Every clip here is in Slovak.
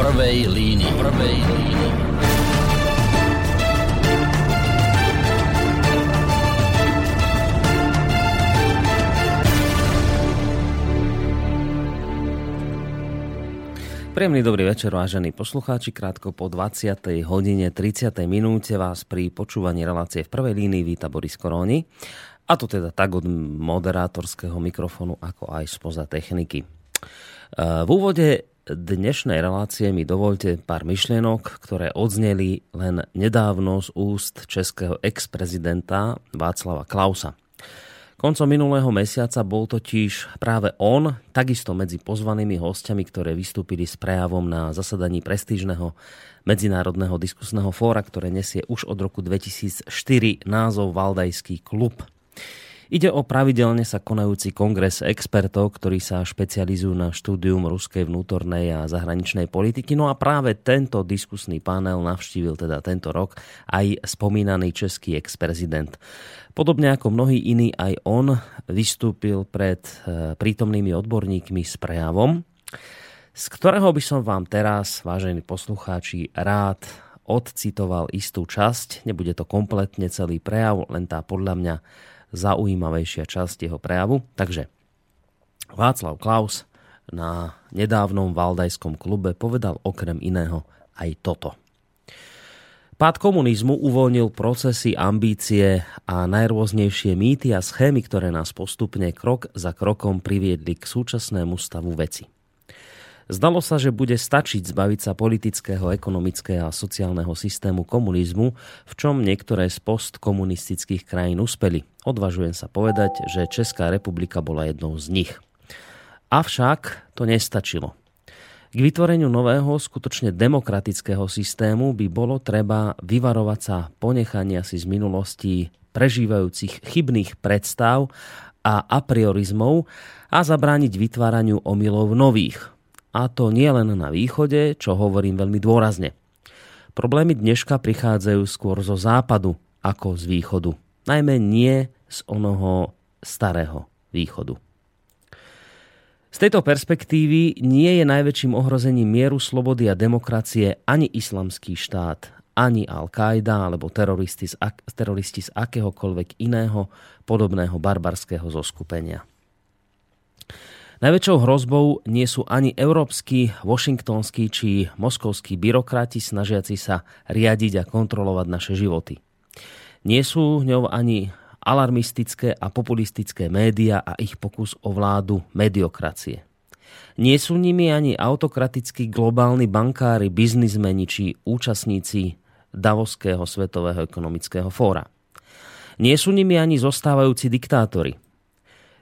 prvej línii. Prvej línii. Príjemný dobrý večer, vážení poslucháči. Krátko po 20. hodine 30. minúte vás pri počúvaní relácie v prvej línii víta Boris Koróni. A to teda tak od moderátorského mikrofónu, ako aj spoza techniky. E, v úvode dnešnej relácie mi dovolte pár myšlienok, ktoré odzneli len nedávno z úst českého ex-prezidenta Václava Klausa. Koncom minulého mesiaca bol totiž práve on, takisto medzi pozvanými hostiami, ktoré vystúpili s prejavom na zasadaní prestížneho medzinárodného diskusného fóra, ktoré nesie už od roku 2004 názov Valdajský klub. Ide o pravidelne sa konajúci kongres expertov, ktorí sa špecializujú na štúdium ruskej vnútornej a zahraničnej politiky. No a práve tento diskusný panel navštívil teda tento rok aj spomínaný český ex-prezident. Podobne ako mnohí iní, aj on vystúpil pred e, prítomnými odborníkmi s prejavom, z ktorého by som vám teraz, vážení poslucháči, rád odcitoval istú časť. Nebude to kompletne celý prejav, len tá podľa mňa zaujímavejšia časť jeho prejavu. Takže Václav Klaus na nedávnom Valdajskom klube povedal okrem iného aj toto. Pád komunizmu uvoľnil procesy, ambície a najrôznejšie mýty a schémy, ktoré nás postupne krok za krokom priviedli k súčasnému stavu veci. Zdalo sa, že bude stačiť zbaviť sa politického, ekonomického a sociálneho systému komunizmu, v čom niektoré z postkomunistických krajín uspeli. Odvažujem sa povedať, že Česká republika bola jednou z nich. Avšak to nestačilo. K vytvoreniu nového, skutočne demokratického systému by bolo treba vyvarovať sa ponechania si z minulosti prežívajúcich chybných predstav a apriorizmov a zabrániť vytváraniu omylov nových, a to nie len na východe, čo hovorím veľmi dôrazne. Problémy dneška prichádzajú skôr zo západu ako z východu. Najmä nie z onoho starého východu. Z tejto perspektívy nie je najväčším ohrozením mieru, slobody a demokracie ani islamský štát, ani Al-Qaida alebo teroristi z, teroristi z akéhokoľvek iného podobného barbarského zoskupenia. Najväčšou hrozbou nie sú ani európsky, washingtonskí či moskovskí byrokrati snažiaci sa riadiť a kontrolovať naše životy. Nie sú ňou ani alarmistické a populistické média a ich pokus o vládu mediokracie. Nie sú nimi ani autokratickí globálni bankári, biznismeni či účastníci Davoského svetového ekonomického fóra. Nie sú nimi ani zostávajúci diktátori –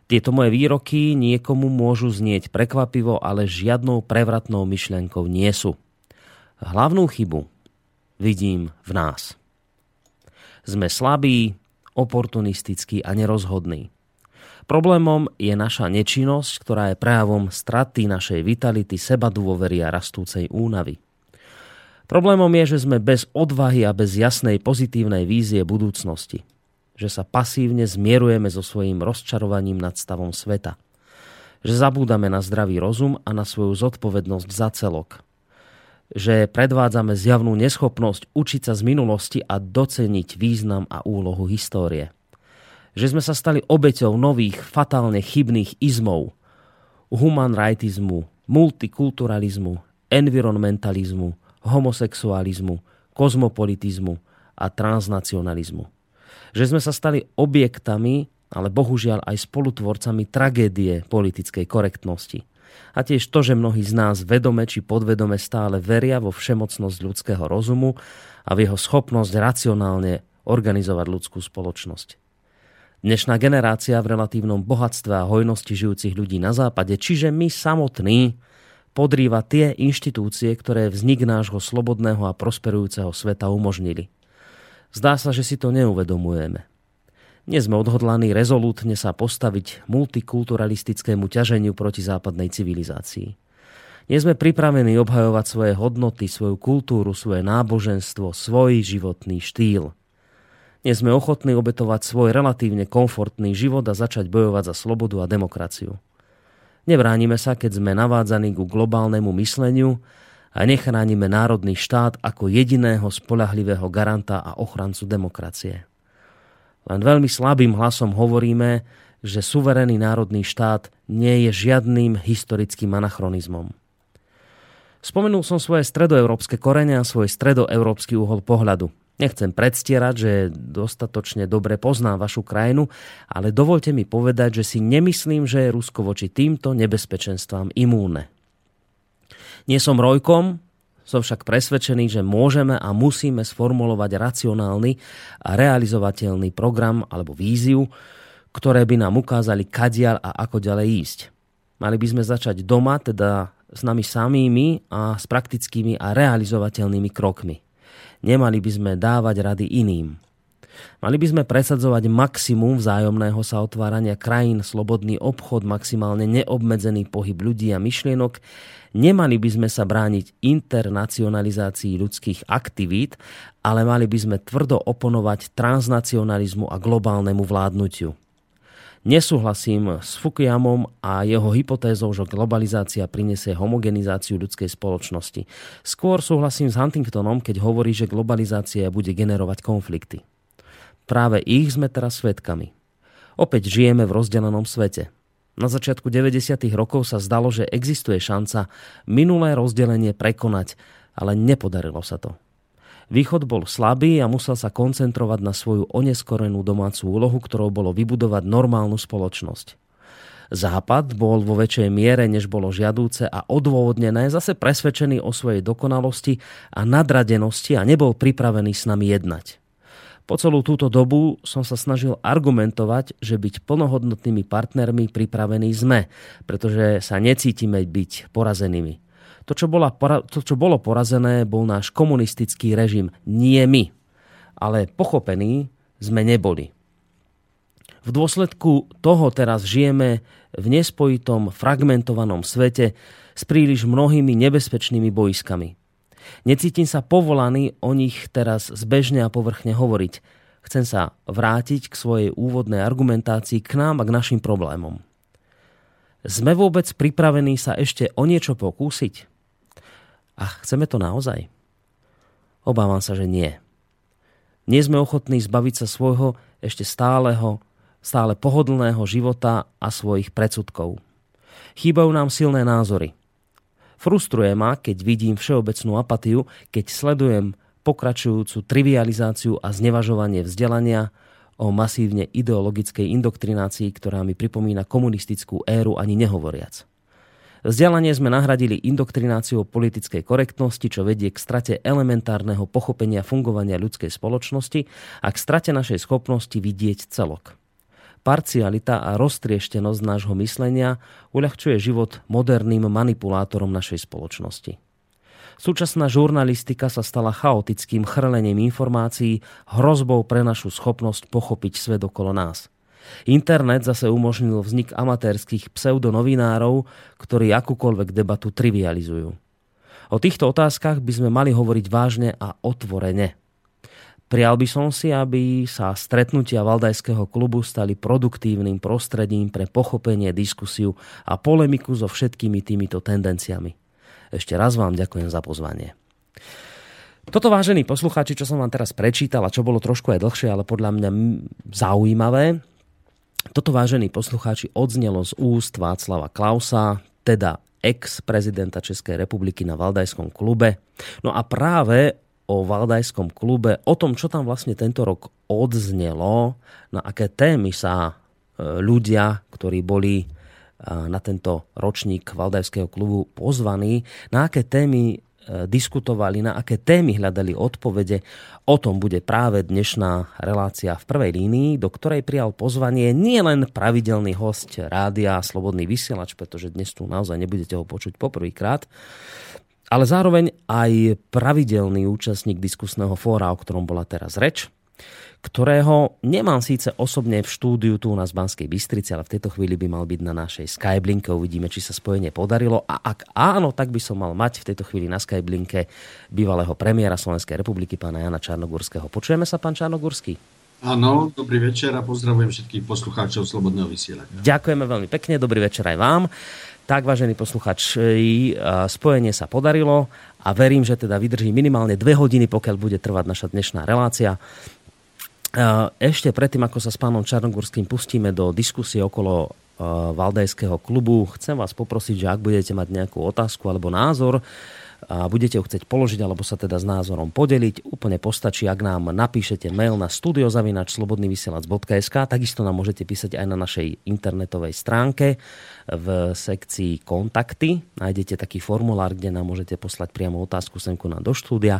tieto moje výroky niekomu môžu znieť prekvapivo, ale žiadnou prevratnou myšlenkou nie sú. Hlavnú chybu vidím v nás. Sme slabí, oportunistickí a nerozhodní. Problémom je naša nečinnosť, ktorá je prejavom straty našej vitality, seba dôvery a rastúcej únavy. Problémom je, že sme bez odvahy a bez jasnej pozitívnej vízie budúcnosti že sa pasívne zmierujeme so svojím rozčarovaním nad stavom sveta. Že zabúdame na zdravý rozum a na svoju zodpovednosť za celok. Že predvádzame zjavnú neschopnosť učiť sa z minulosti a doceniť význam a úlohu histórie. Že sme sa stali obeťou nových, fatálne chybných izmov, humanrightizmu, multikulturalizmu, environmentalizmu, homosexualizmu, kozmopolitizmu a transnacionalizmu že sme sa stali objektami, ale bohužiaľ aj spolutvorcami tragédie politickej korektnosti. A tiež to, že mnohí z nás vedome či podvedome stále veria vo všemocnosť ľudského rozumu a v jeho schopnosť racionálne organizovať ľudskú spoločnosť. Dnešná generácia v relatívnom bohatstve a hojnosti žijúcich ľudí na západe, čiže my samotní, podrýva tie inštitúcie, ktoré vznik nášho slobodného a prosperujúceho sveta umožnili. Zdá sa, že si to neuvedomujeme. Nie sme odhodlaní rezolútne sa postaviť multikulturalistickému ťaženiu proti západnej civilizácii. Nie sme pripravení obhajovať svoje hodnoty, svoju kultúru, svoje náboženstvo, svoj životný štýl. Nie sme ochotní obetovať svoj relatívne komfortný život a začať bojovať za slobodu a demokraciu. Nevránime sa, keď sme navádzaní ku globálnemu mysleniu a nechránime národný štát ako jediného spolahlivého garanta a ochrancu demokracie. Len veľmi slabým hlasom hovoríme, že suverénny národný štát nie je žiadnym historickým anachronizmom. Spomenul som svoje stredoeurópske korene a svoj stredoeurópsky uhol pohľadu. Nechcem predstierať, že dostatočne dobre poznám vašu krajinu, ale dovolte mi povedať, že si nemyslím, že je Rusko voči týmto nebezpečenstvám imúne. Nie som rojkom, som však presvedčený, že môžeme a musíme sformulovať racionálny a realizovateľný program alebo víziu, ktoré by nám ukázali kadiaľ a ako ďalej ísť. Mali by sme začať doma, teda s nami samými a s praktickými a realizovateľnými krokmi. Nemali by sme dávať rady iným. Mali by sme presadzovať maximum vzájomného sa otvárania krajín, slobodný obchod, maximálne neobmedzený pohyb ľudí a myšlienok. Nemali by sme sa brániť internacionalizácii ľudských aktivít, ale mali by sme tvrdo oponovať transnacionalizmu a globálnemu vládnutiu. Nesúhlasím s Fukuyamom a jeho hypotézou, že globalizácia prinesie homogenizáciu ľudskej spoločnosti. Skôr súhlasím s Huntingtonom, keď hovorí, že globalizácia bude generovať konflikty. Práve ich sme teraz svetkami. Opäť žijeme v rozdelenom svete. Na začiatku 90. rokov sa zdalo, že existuje šanca minulé rozdelenie prekonať, ale nepodarilo sa to. Východ bol slabý a musel sa koncentrovať na svoju oneskorenú domácu úlohu, ktorou bolo vybudovať normálnu spoločnosť. Západ bol vo väčšej miere, než bolo žiadúce a odôvodnené, zase presvedčený o svojej dokonalosti a nadradenosti a nebol pripravený s nami jednať. Po celú túto dobu som sa snažil argumentovať, že byť plnohodnotnými partnermi pripravení sme, pretože sa necítime byť porazenými. To čo, bola, to, čo bolo porazené, bol náš komunistický režim. Nie my. Ale pochopení sme neboli. V dôsledku toho teraz žijeme v nespojitom, fragmentovanom svete s príliš mnohými nebezpečnými boiskami. Necítim sa povolaný o nich teraz zbežne a povrchne hovoriť. Chcem sa vrátiť k svojej úvodnej argumentácii k nám a k našim problémom. Sme vôbec pripravení sa ešte o niečo pokúsiť? A chceme to naozaj? Obávam sa, že nie. Nie sme ochotní zbaviť sa svojho ešte stáleho, stále pohodlného života a svojich predsudkov. Chýbajú nám silné názory. Frustruje ma, keď vidím všeobecnú apatiu, keď sledujem pokračujúcu trivializáciu a znevažovanie vzdelania o masívne ideologickej indoktrinácii, ktorá mi pripomína komunistickú éru ani nehovoriac. Vzdelanie sme nahradili indoktrináciou politickej korektnosti, čo vedie k strate elementárneho pochopenia fungovania ľudskej spoločnosti a k strate našej schopnosti vidieť celok. Parcialita a roztrieštenosť nášho myslenia uľahčuje život moderným manipulátorom našej spoločnosti. Súčasná žurnalistika sa stala chaotickým chrlením informácií, hrozbou pre našu schopnosť pochopiť svet okolo nás – Internet zase umožnil vznik amatérských pseudonovinárov, ktorí akúkoľvek debatu trivializujú. O týchto otázkach by sme mali hovoriť vážne a otvorene. Prial by som si, aby sa stretnutia Valdajského klubu stali produktívnym prostredím pre pochopenie, diskusiu a polemiku so všetkými týmito tendenciami. Ešte raz vám ďakujem za pozvanie. Toto, vážení poslucháči, čo som vám teraz prečítal a čo bolo trošku aj dlhšie, ale podľa mňa zaujímavé, toto, vážení poslucháči, odznelo z úst Václava Klausa, teda ex-prezidenta Českej republiky na Valdajskom klube. No a práve o Valdajskom klube, o tom, čo tam vlastne tento rok odznelo, na aké témy sa e, ľudia, ktorí boli e, na tento ročník Valdajského klubu pozvaní, na aké témy diskutovali, na aké témy hľadali odpovede. O tom bude práve dnešná relácia v prvej línii, do ktorej prijal pozvanie nie len pravidelný host rádia Slobodný vysielač, pretože dnes tu naozaj nebudete ho počuť poprvýkrát, ale zároveň aj pravidelný účastník diskusného fóra, o ktorom bola teraz reč, ktorého nemám síce osobne v štúdiu tu na Banskej Bystrici, ale v tejto chvíli by mal byť na našej Skyblinke. Uvidíme, či sa spojenie podarilo. A ak áno, tak by som mal mať v tejto chvíli na Skyblinke bývalého premiéra Slovenskej republiky, pána Jana Čarnogurského. Počujeme sa, pán Čarnogurský? Áno, dobrý večer a pozdravujem všetkých poslucháčov Slobodného vysielania. Ďakujeme veľmi pekne, dobrý večer aj vám. Tak, vážený posluchači, spojenie sa podarilo a verím, že teda vydrží minimálne dve hodiny, pokiaľ bude trvať naša dnešná relácia. Ešte predtým, ako sa s pánom Čarnogórským pustíme do diskusie okolo Valdajského klubu, chcem vás poprosiť, že ak budete mať nejakú otázku alebo názor, a budete ho chcieť položiť alebo sa teda s názorom podeliť, úplne postačí, ak nám napíšete mail na studiozavinačslobodnyvysielac.sk takisto nám môžete písať aj na našej internetovej stránke v sekcii kontakty. Nájdete taký formulár, kde nám môžete poslať priamo otázku semku nám do štúdia.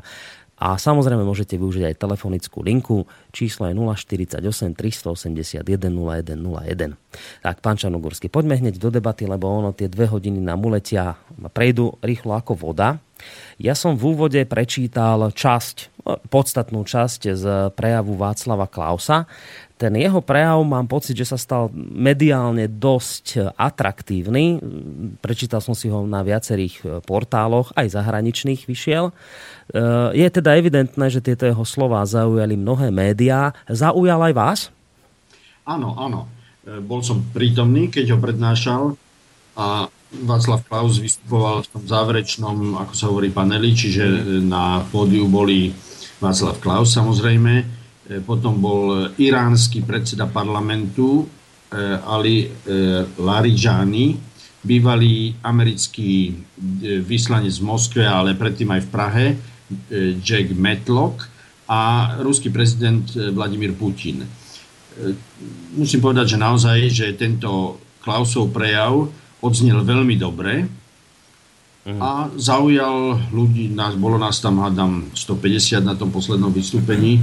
A samozrejme môžete využiť aj telefonickú linku. Číslo je 048 381 0101. Tak, pán Čarnogórsky, poďme hneď do debaty, lebo ono tie dve hodiny nám uletia, prejdú rýchlo ako voda. Ja som v úvode prečítal časť, podstatnú časť z prejavu Václava Klausa. Ten jeho prejav mám pocit, že sa stal mediálne dosť atraktívny. Prečítal som si ho na viacerých portáloch, aj zahraničných vyšiel. Je teda evidentné, že tieto jeho slova zaujali mnohé médiá. Zaujal aj vás? Áno, áno. Bol som prítomný, keď ho prednášal a Václav Klaus vystupoval v tom záverečnom, ako sa hovorí, paneli, čiže na pódiu boli Václav Klaus samozrejme, e, potom bol iránsky predseda parlamentu e, Ali e, Larijani, bývalý americký vyslanec v Moskve, ale predtým aj v Prahe, Jack Matlock a ruský prezident Vladimír Putin. Musím povedať, že naozaj, že tento Klausov prejav odznel veľmi dobre mhm. a zaujal ľudí, nás, bolo nás tam, hádam, 150 na tom poslednom vystúpení, e,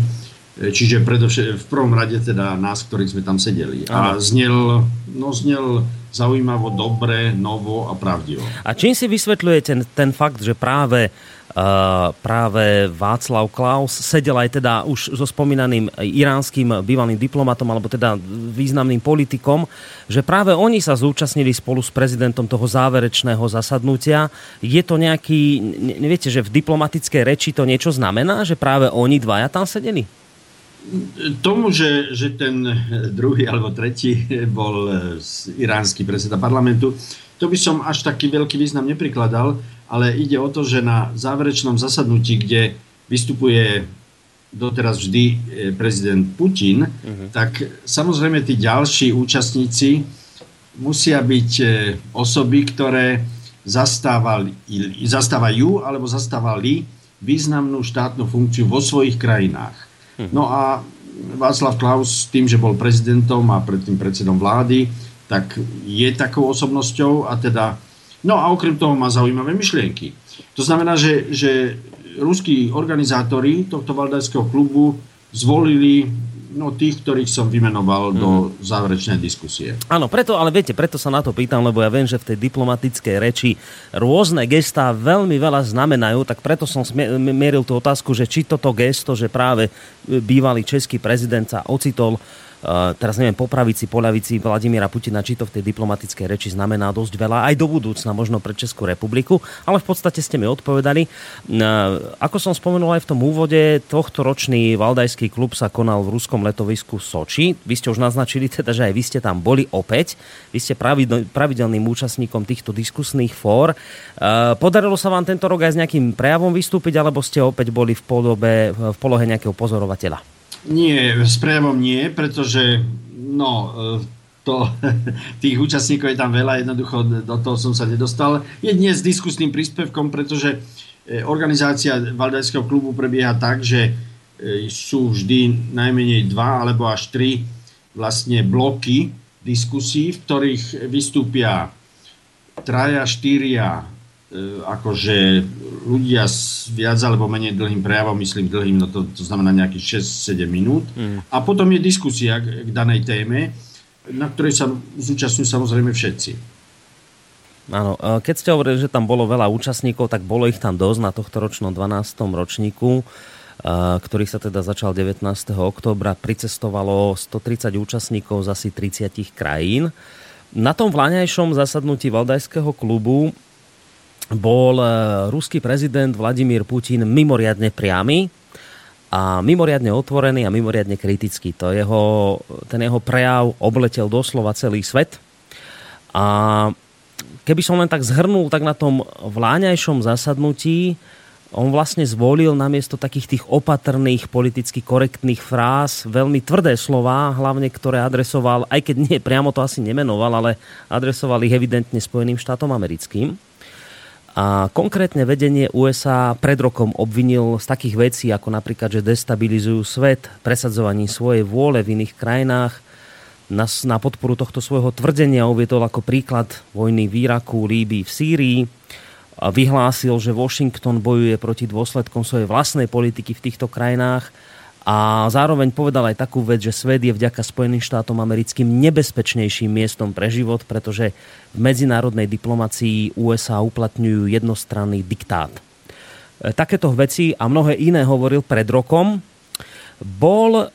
čiže predovšet, v prvom rade teda nás, ktorí sme tam sedeli. A znel, no znel zaujímavo, dobre, novo a pravdivo. A čím si vysvetľujete ten, ten fakt, že práve práve Václav Klaus sedel aj teda už so spomínaným iránskym bývalým diplomatom alebo teda významným politikom, že práve oni sa zúčastnili spolu s prezidentom toho záverečného zasadnutia. Je to nejaký, neviete, že v diplomatickej reči to niečo znamená, že práve oni dvaja tam sedeli? Tomu, že, že ten druhý alebo tretí bol iránsky predseda parlamentu, to by som až taký veľký význam neprikladal, ale ide o to, že na záverečnom zasadnutí, kde vystupuje doteraz vždy e, prezident Putin, uh-huh. tak samozrejme tí ďalší účastníci musia byť e, osoby, ktoré zastávali, zastávajú alebo zastávali významnú štátnu funkciu vo svojich krajinách. No a Václav Klaus tým, že bol prezidentom a predtým predsedom vlády, tak je takou osobnosťou a teda, no a okrem toho má zaujímavé myšlienky. To znamená, že, že ruskí organizátori tohto valdajského klubu zvolili no, tých, ktorých som vymenoval mm. do mhm. záverečnej diskusie. Áno, preto, ale viete, preto sa na to pýtam, lebo ja viem, že v tej diplomatickej reči rôzne gestá veľmi veľa znamenajú, tak preto som mieril tú otázku, že či toto gesto, že práve bývalý český prezident sa ocitol Eh, teraz neviem, po pravici, po ľavici Vladimíra Putina, či to v tej diplomatickej reči znamená dosť veľa, aj do budúcna, možno pre Českú republiku, ale v podstate ste mi odpovedali. Eh, ako som spomenul aj v tom úvode, tohto ročný Valdajský klub sa konal v ruskom letovisku Soči. Vy ste už naznačili teda, že aj vy ste tam boli opäť. Vy ste pravidelným účastníkom týchto diskusných fór. Eh, podarilo sa vám tento rok aj s nejakým prejavom vystúpiť, alebo ste opäť boli v, podobe, v polohe nejakého pozorovateľa? Nie, s prejavom nie, pretože no, to, tých účastníkov je tam veľa, jednoducho do toho som sa nedostal. Je dnes diskusným príspevkom, pretože e, organizácia Valdajského klubu prebieha tak, že e, sú vždy najmenej dva alebo až tri vlastne bloky diskusí, v ktorých vystúpia traja, štyria E, akože ľudia s viac alebo menej dlhým prejavom, myslím dlhým, no to, to znamená nejakých 6-7 minút. Mm. A potom je diskusia k, k danej téme, na ktorej sa zúčastňujú samozrejme všetci. Áno, e, keď ste hovorili, že tam bolo veľa účastníkov, tak bolo ich tam dosť na tohto ročnom 12. ročníku, e, ktorý sa teda začal 19. októbra. Pricestovalo 130 účastníkov z asi 30 krajín. Na tom vláňajšom zasadnutí Valdajského klubu bol e, ruský prezident Vladimír Putin mimoriadne priamy a mimoriadne otvorený a mimoriadne kritický. To jeho, ten jeho prejav obletel doslova celý svet. A keby som len tak zhrnul, tak na tom vláňajšom zasadnutí on vlastne zvolil namiesto takých tých opatrných, politicky korektných fráz veľmi tvrdé slova, hlavne ktoré adresoval, aj keď nie priamo to asi nemenoval, ale adresoval ich evidentne Spojeným štátom americkým. A konkrétne vedenie USA pred rokom obvinil z takých vecí, ako napríklad, že destabilizujú svet presadzovaním svojej vôle v iných krajinách. Na, na podporu tohto svojho tvrdenia uviedol ako príklad vojny v Iraku, Líbii, v Sýrii. A vyhlásil, že Washington bojuje proti dôsledkom svojej vlastnej politiky v týchto krajinách a zároveň povedal aj takú vec, že svet je vďaka Spojeným štátom americkým nebezpečnejším miestom pre život, pretože v medzinárodnej diplomácii USA uplatňujú jednostranný diktát. E, takéto veci a mnohé iné hovoril pred rokom. Bol e,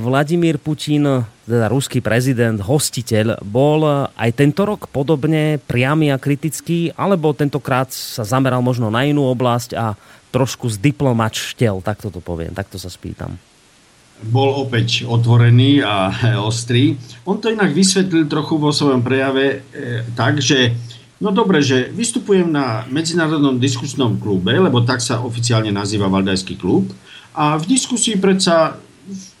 Vladimír Putin, teda ruský prezident, hostiteľ, bol aj tento rok podobne priamy a kritický, alebo tentokrát sa zameral možno na inú oblasť a trošku z diplomačtel, takto to poviem, takto sa spýtam bol opäť otvorený a ostrý. On to inak vysvetlil trochu vo svojom prejave e, tak, že no dobre, že vystupujem na Medzinárodnom diskusnom klube, lebo tak sa oficiálne nazýva Valdajský klub a v diskusii predsa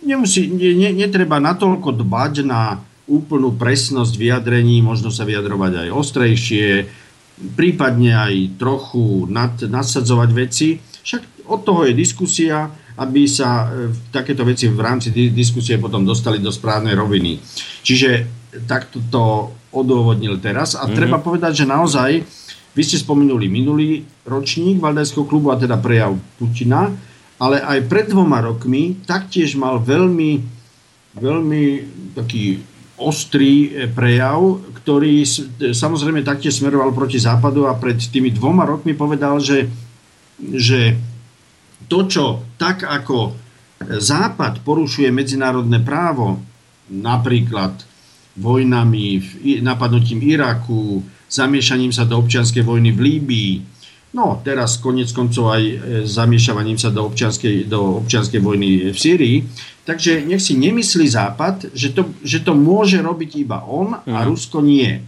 nemusí, ne, ne, netreba natoľko dbať na úplnú presnosť vyjadrení, možno sa vyjadrovať aj ostrejšie, prípadne aj trochu nad, nadsadzovať veci. Však od toho je diskusia aby sa e, takéto veci v rámci diskusie potom dostali do správnej roviny. Čiže takto to odôvodnil teraz a mm-hmm. treba povedať, že naozaj vy ste spomenuli minulý ročník Valdajského klubu a teda prejav Putina, ale aj pred dvoma rokmi taktiež mal veľmi, veľmi taký ostrý e, prejav, ktorý e, samozrejme taktiež smeroval proti západu a pred tými dvoma rokmi povedal, že, že to, čo tak ako Západ porušuje medzinárodné právo, napríklad vojnami, napadnutím Iraku, zamiešaním sa do občianskej vojny v Líbii, no teraz konec koncov aj e, zamiešavaním sa do občianskej, do občianskej vojny v Sýrii. Takže nech si nemyslí Západ, že to, že to môže robiť iba on a mm. Rusko nie.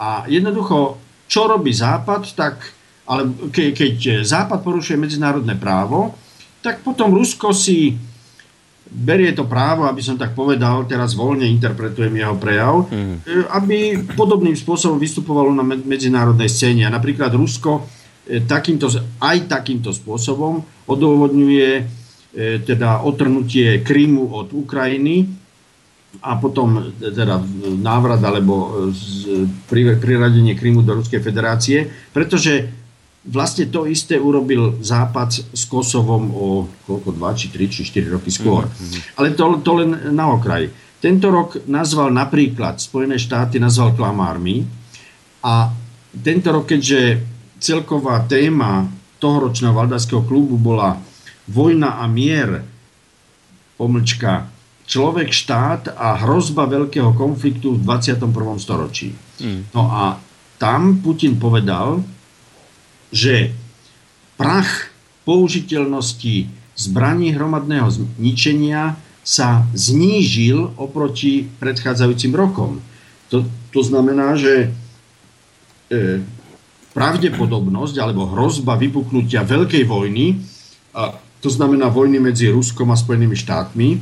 A jednoducho, čo robí Západ, tak ale ke, keď Západ porušuje medzinárodné právo, tak potom Rusko si berie to právo, aby som tak povedal, teraz voľne interpretujem jeho prejav, mm. aby podobným spôsobom vystupovalo na medzinárodnej scéne. A napríklad Rusko e, takýmto, aj takýmto spôsobom odôvodňuje e, teda otrnutie Krymu od Ukrajiny a potom teda návrat alebo priradenie Krymu do Ruskej federácie, pretože vlastne to isté urobil Západ s Kosovom o koľko, 2, či 3, či 4 roky skôr. Mm-hmm. Ale to, to len na okraj. Tento rok nazval napríklad, Spojené štáty nazval klamármi a tento rok, keďže celková téma tohoročného Valdajského klubu bola vojna a mier, pomlčka, človek, štát a hrozba veľkého konfliktu v 21. storočí. Mm. No a tam Putin povedal, že prach použiteľnosti zbraní hromadného zničenia sa znížil oproti predchádzajúcim rokom. To, to znamená, že e, pravdepodobnosť alebo hrozba vypuknutia veľkej vojny, a to znamená vojny medzi Ruskom a Spojenými štátmi, e,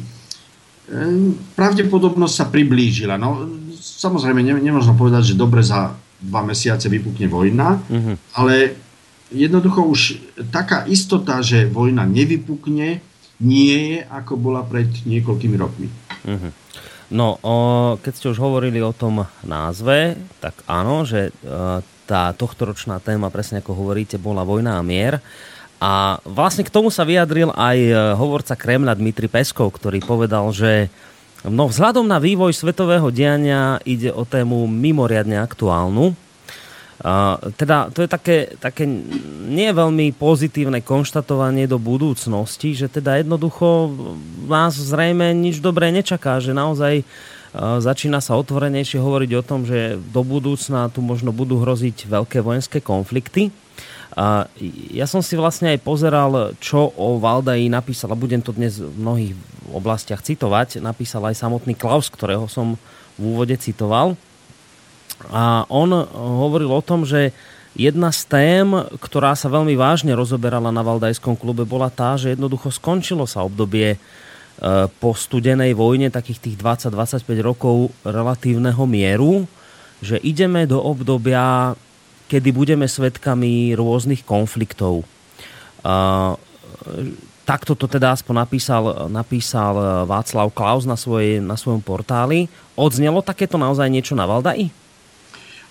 pravdepodobnosť sa priblížila. No, samozrejme, ne, nemôžno povedať, že dobre za dva mesiace vypukne vojna, mm-hmm. ale jednoducho už taká istota, že vojna nevypukne, nie je, ako bola pred niekoľkými rokmi. Uh-huh. No, o, keď ste už hovorili o tom názve, tak áno, že e, tá tohtoročná téma, presne ako hovoríte, bola vojna a mier. A vlastne k tomu sa vyjadril aj e, hovorca Kremla Dmitri Peskov, ktorý povedal, že no, vzhľadom na vývoj svetového diania ide o tému mimoriadne aktuálnu, teda to je také, také nie veľmi pozitívne konštatovanie do budúcnosti, že teda jednoducho nás zrejme nič dobré nečaká, že naozaj začína sa otvorenejšie hovoriť o tom, že do budúcna tu možno budú hroziť veľké vojenské konflikty. A ja som si vlastne aj pozeral, čo o Valdaji napísal, a budem to dnes v mnohých oblastiach citovať, napísal aj samotný Klaus, ktorého som v úvode citoval. A on hovoril o tom, že jedna z tém, ktorá sa veľmi vážne rozoberala na Valdajskom klube, bola tá, že jednoducho skončilo sa obdobie po studenej vojne, takých tých 20-25 rokov relatívneho mieru, že ideme do obdobia, kedy budeme svedkami rôznych konfliktov. Takto to teda aspoň napísal, napísal Václav Klaus na, svojej, na svojom portáli. Odznelo takéto naozaj niečo na Valdaji?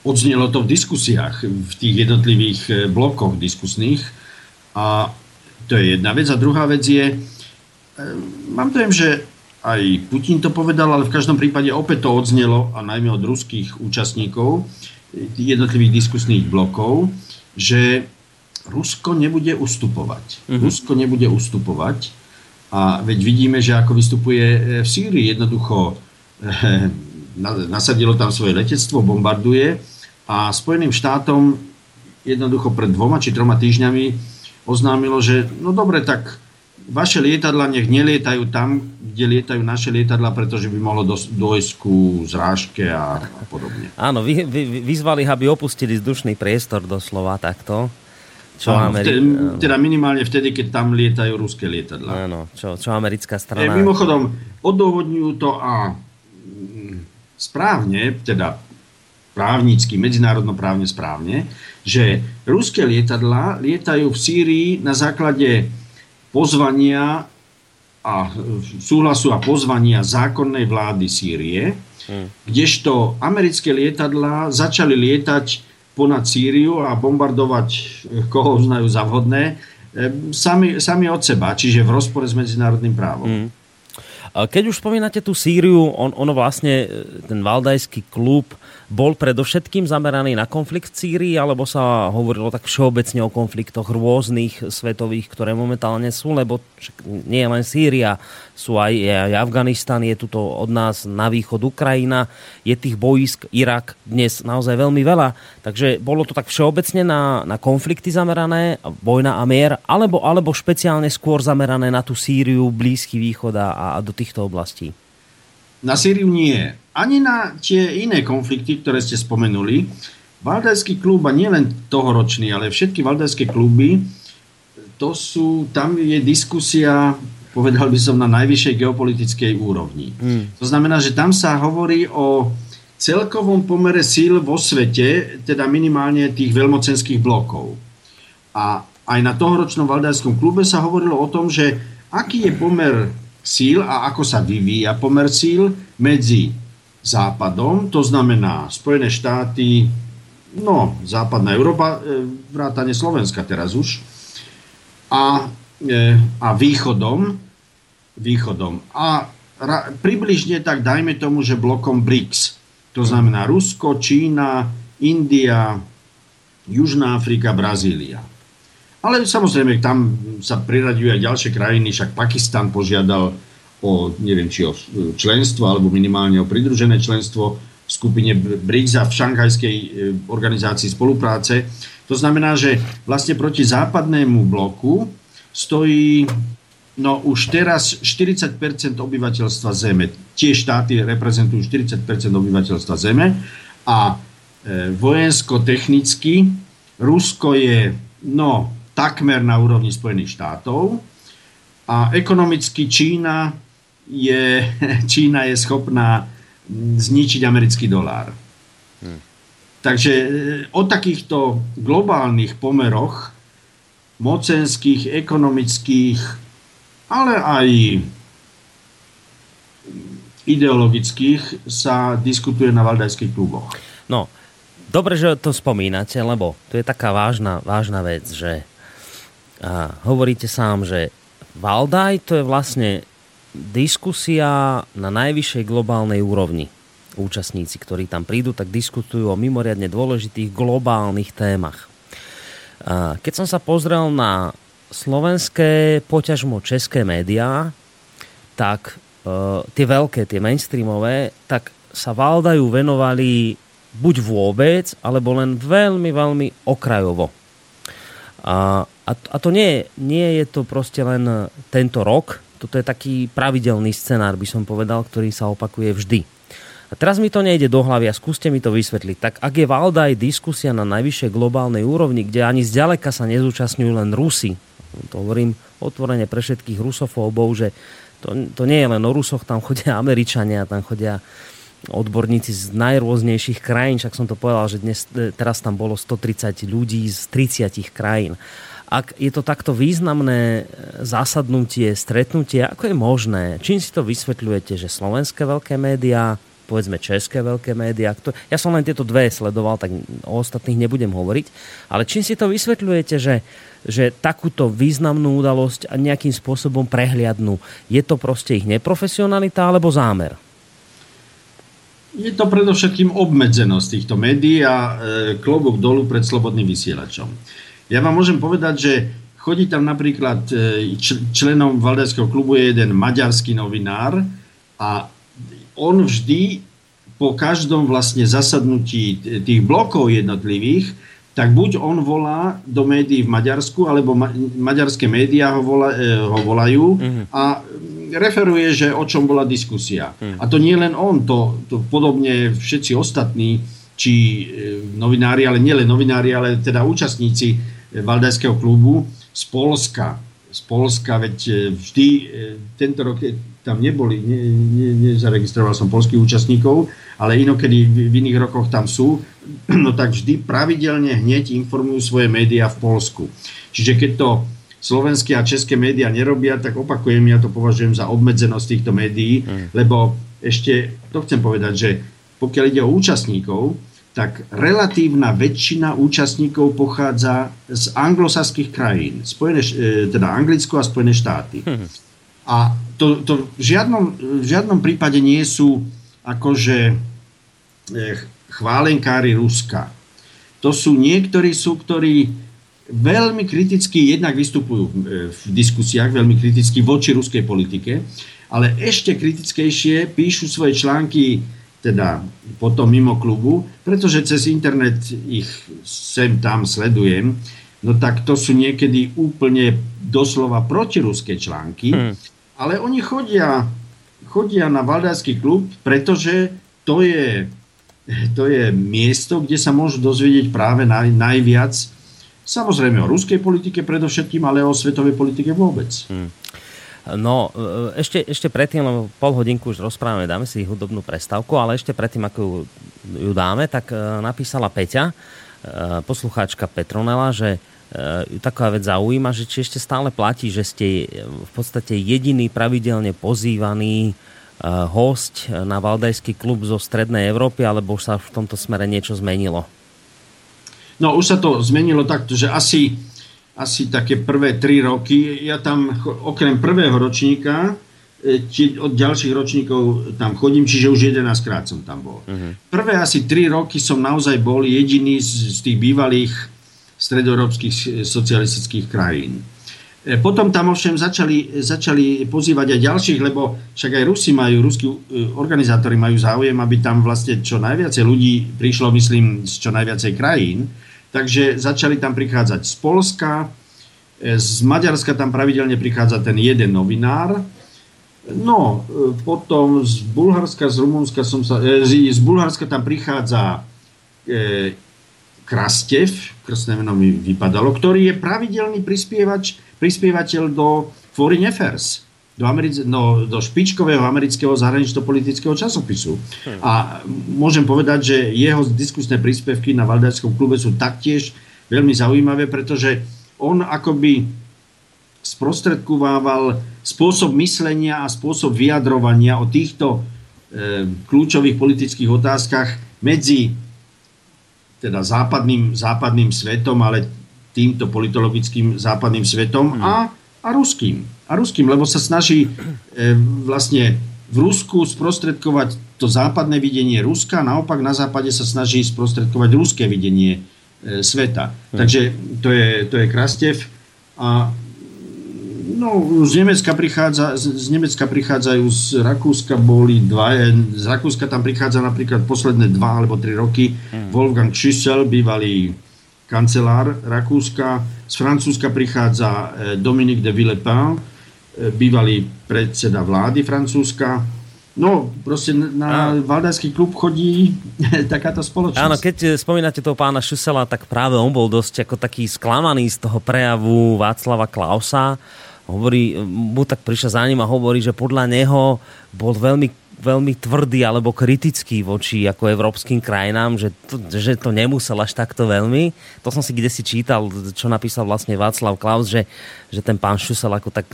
Odznelo to v diskusiách, v tých jednotlivých eh, blokoch diskusných. A to je jedna vec. A druhá vec je, Ehm, mám dojem, že aj Putin to povedal, ale v každom prípade opäť to odznelo, a najmä od ruských účastníkov jednotlivých diskusných blokov, že Rusko nebude ustupovať. Mm-hmm. Rusko nebude ustupovať. A veď vidíme, že ako vystupuje v Sýrii. Jednoducho eh, nasadilo tam svoje letectvo, bombarduje a Spojeným štátom jednoducho pred dvoma či troma týždňami oznámilo, že no dobre, tak vaše lietadla nech nelietajú tam, kde lietajú naše lietadla, pretože by mohlo dojsť ku zrážke a, a podobne. Áno, vy, vy, vyzvali, aby opustili vzdušný priestor doslova takto. Čo áno, Ameri- vtedy, teda minimálne vtedy, keď tam lietajú ruské lietadla. Áno, čo, čo americká strana... E, mimochodom, odôvodňujú to a správne, teda právnicky, medzinárodnoprávne správne, že ruské lietadla lietajú v Sýrii na základe pozvania a súhlasu a pozvania zákonnej vlády Sýrie, hmm. kdežto americké lietadlá začali lietať ponad Sýriu a bombardovať, koho uznajú za vhodné, e, sami, sami od seba, čiže v rozpore s medzinárodným právom. Hmm. Keď už spomínate tú Sýriu, on, ono vlastne, e, ten valdajský klub bol predovšetkým zameraný na konflikt v Sýrii, alebo sa hovorilo tak všeobecne o konfliktoch rôznych svetových, ktoré momentálne sú, lebo nie je len Sýria, sú aj, aj Afganistan, je tuto od nás na východ Ukrajina, je tých boisk Irak dnes naozaj veľmi veľa, takže bolo to tak všeobecne na, na konflikty zamerané, vojna a mier, alebo, alebo špeciálne skôr zamerané na tú Sýriu, Blízky východ a, a do týchto oblastí? Na Sýriu nie ani na tie iné konflikty, ktoré ste spomenuli. Valdajský klub, a nielen tohoročný, ale všetky valdajské kluby, to sú, tam je diskusia, povedal by som, na najvyššej geopolitickej úrovni. Mm. To znamená, že tam sa hovorí o celkovom pomere síl vo svete, teda minimálne tých veľmocenských blokov. A aj na tohoročnom Valdajskom klube sa hovorilo o tom, že aký je pomer síl a ako sa vyvíja pomer síl medzi západom, to znamená Spojené štáty, no, západná Európa, e, vrátane Slovenska teraz už, a, a východom, východom. A ra, približne tak dajme tomu, že blokom BRICS. To znamená Rusko, Čína, India, Južná Afrika, Brazília. Ale samozrejme, tam sa priraďujú aj ďalšie krajiny, však Pakistan požiadal o, neviem, či o členstvo, alebo minimálne o pridružené členstvo v skupine BRICS a v šanghajskej e, organizácii spolupráce. To znamená, že vlastne proti západnému bloku stojí no už teraz 40% obyvateľstva Zeme. Tie štáty reprezentujú 40% obyvateľstva Zeme a e, vojensko-technicky Rusko je no takmer na úrovni Spojených štátov a ekonomicky Čína je, Čína je schopná zničiť americký dolár. Hmm. Takže e, o takýchto globálnych pomeroch mocenských, ekonomických, ale aj ideologických sa diskutuje na valdajských kluboch. No, dobre, že to spomínate, lebo to je taká vážna, vážna vec, že a, hovoríte sám, že Valdaj to je vlastne diskusia na najvyššej globálnej úrovni. Účastníci, ktorí tam prídu, tak diskutujú o mimoriadne dôležitých globálnych témach. Keď som sa pozrel na slovenské, poťažmo české médiá, tak e, tie veľké, tie mainstreamové, tak sa Valdaju venovali buď vôbec, alebo len veľmi, veľmi okrajovo. A, a, a to nie, nie je to proste len tento rok, toto je taký pravidelný scenár, by som povedal, ktorý sa opakuje vždy. A teraz mi to nejde do hlavy a skúste mi to vysvetliť. Tak ak je Valdaj diskusia na najvyššej globálnej úrovni, kde ani zďaleka sa nezúčastňujú len Rusy, to hovorím otvorene pre všetkých rusofóbov, že to, to nie je len o Rusoch, tam chodia Američania, tam chodia odborníci z najrôznejších krajín, však som to povedal, že dnes, e, teraz tam bolo 130 ľudí z 30 krajín. Ak je to takto významné e, zásadnutie, stretnutie, ako je možné? Čím si to vysvetľujete, že slovenské veľké médiá, povedzme české veľké médiá. Ja som len tieto dve sledoval, tak o ostatných nebudem hovoriť. Ale čím si to vysvetľujete, že, že takúto významnú udalosť nejakým spôsobom prehliadnú? Je to proste ich neprofesionalita alebo zámer? Je to predovšetkým obmedzenosť týchto médií a e, klobúk dolu pred slobodným vysielačom. Ja vám môžem povedať, že chodí tam napríklad e, členom Valdajského klubu je jeden maďarský novinár a on vždy po každom vlastne zasadnutí tých blokov jednotlivých, tak buď on volá do médií v Maďarsku, alebo ma- maďarské médiá ho, volá, e, ho volajú mm-hmm. a referuje, že o čom bola diskusia. Mm. A to nie len on, to, to podobne všetci ostatní, či e, novinári, ale nielen novinári, ale teda účastníci e, Valdajského klubu z Polska. Z Polska, veď vždy tento rok tam neboli, ne, ne, nezaregistroval som polských účastníkov, ale inokedy v, v iných rokoch tam sú, no tak vždy pravidelne hneď informujú svoje médiá v Polsku. Čiže keď to slovenské a české médiá nerobia, tak opakujem, ja to považujem za obmedzenosť týchto médií, mm. lebo ešte, to chcem povedať, že pokiaľ ide o účastníkov, tak relatívna väčšina účastníkov pochádza z anglosaských krajín, Spojené, e, teda Anglicko a Spojené štáty. Mm. A to, to v, žiadnom, v žiadnom prípade nie sú akože e, chválenkári Ruska. To sú niektorí sú, ktorí veľmi kriticky jednak vystupujú e, v diskusiách, veľmi kriticky voči ruskej politike, ale ešte kritickejšie píšu svoje články teda potom mimo klubu, pretože cez internet ich sem tam sledujem, no tak to sú niekedy úplne doslova protiruské články, hmm ale oni chodia, chodia na Valdajský klub, pretože to je, to je miesto, kde sa môžu dozvedieť práve naj, najviac, samozrejme o ruskej politike predovšetkým, ale o svetovej politike vôbec. Hmm. No, ešte, ešte predtým, lebo pol hodinku už rozprávame, dáme si hudobnú prestávku, ale ešte predtým, ako ju, ju dáme, tak e, napísala Peťa, e, poslucháčka Petronela, že E, taká vec zaujíma, že či ešte stále platí, že ste v podstate jediný pravidelne pozývaný e, host na Valdajský klub zo Strednej Európy, alebo už sa v tomto smere niečo zmenilo? No už sa to zmenilo takto, že asi, asi také prvé tri roky, ja tam okrem prvého ročníka, e, či od ďalších ročníkov tam chodím, čiže už 11 krát som tam bol. Uh-huh. Prvé asi 3 roky som naozaj bol jediný z, z tých bývalých stredoeurópskych socialistických krajín. E, potom tam ovšem začali, začali pozývať aj ďalších, lebo však aj Rusi majú, ruskí e, organizátori majú záujem, aby tam vlastne čo najviacej ľudí prišlo, myslím, z čo najviacej krajín. Takže začali tam prichádzať z Polska, e, z Maďarska tam pravidelne prichádza ten jeden novinár, No, potom z Bulharska, z Rumunska som sa... Z Bulharska tam prichádza Krastev, krstné meno mi vypadalo, ktorý je pravidelný prispievač, prispievateľ do Foreign Affairs, do, Americ- no, do špičkového amerického zahranično-politického časopisu. Hmm. A môžem povedať, že jeho diskusné príspevky na Valdajskom klube sú taktiež veľmi zaujímavé, pretože on akoby sprostredkovával spôsob myslenia a spôsob vyjadrovania o týchto e, kľúčových politických otázkach medzi teda západným, západným svetom, ale týmto politologickým západným svetom hmm. a, a ruským. A ruským, lebo sa snaží e, vlastne v Rusku sprostredkovať to západné videnie Ruska, naopak na západe sa snaží sprostredkovať ruské videnie e, sveta. Hmm. Takže to je, to je Krastev. A No, z Nemecka, prichádza, z Nemecka prichádzajú, z Rakúska boli dva, z Rakúska tam prichádza napríklad posledné dva alebo tri roky hmm. Wolfgang Schüssel, bývalý kancelár Rakúska, Z Francúzska prichádza Dominique de Villepin, bývalý predseda vlády Francúzska, No, proste na Valdajský klub chodí takáto spoločnosť. Áno, keď spomínate toho pána Šusela, tak práve on bol dosť ako taký sklamaný z toho prejavu Václava Klausa. Hovorí, mu tak prišiel za ním a hovorí, že podľa neho bol veľmi veľmi tvrdý alebo kritický voči ako európskym krajinám, že to, že to nemusel až takto veľmi. To som si kde si čítal, čo napísal vlastne Václav Klaus, že, že ten pán Šusel ako tak,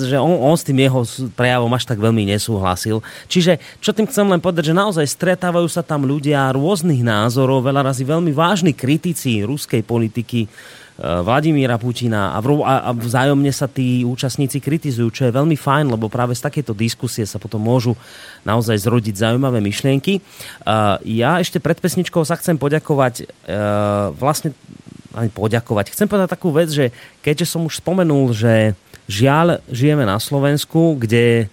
že on, on s tým jeho prejavom až tak veľmi nesúhlasil. Čiže čo tým chcem len povedať, že naozaj stretávajú sa tam ľudia rôznych názorov, veľa razy veľmi vážni kritici ruskej politiky, Vladimíra Putina a, vzájomne sa tí účastníci kritizujú, čo je veľmi fajn, lebo práve z takéto diskusie sa potom môžu naozaj zrodiť zaujímavé myšlienky. Ja ešte pred pesničkou sa chcem poďakovať vlastne ani poďakovať. Chcem povedať takú vec, že keďže som už spomenul, že žiaľ žijeme na Slovensku, kde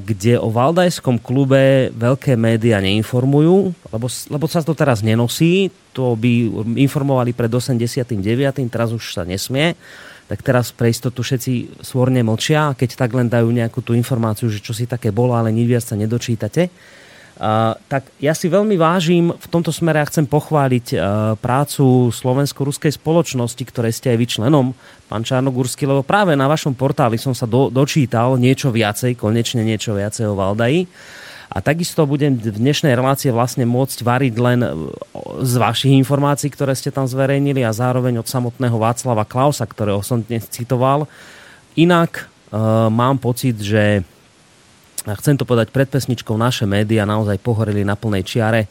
kde o Valdajskom klube veľké médiá neinformujú, lebo, lebo sa to teraz nenosí, to by informovali pred 89. teraz už sa nesmie, tak teraz pre istotu všetci svorne mlčia, keď tak len dajú nejakú tú informáciu, že čo si také bolo, ale nič viac sa nedočítate. Tak ja si veľmi vážim v tomto smere a chcem pochváliť uh, prácu slovensko-ruskej spoločnosti, ktoré ste aj vy členom, pán Čarnogurský, lebo práve na vašom portáli som sa do, dočítal niečo viacej, konečne niečo viacej o Valdaji. A takisto budem v dnešnej relácii vlastne môcť variť len z vašich informácií, ktoré ste tam zverejnili a zároveň od samotného Václava Klausa, ktorého som dnes citoval. Inak uh, mám pocit, že chcem to povedať pred pesničkou, naše médiá naozaj pohorili na plnej čiare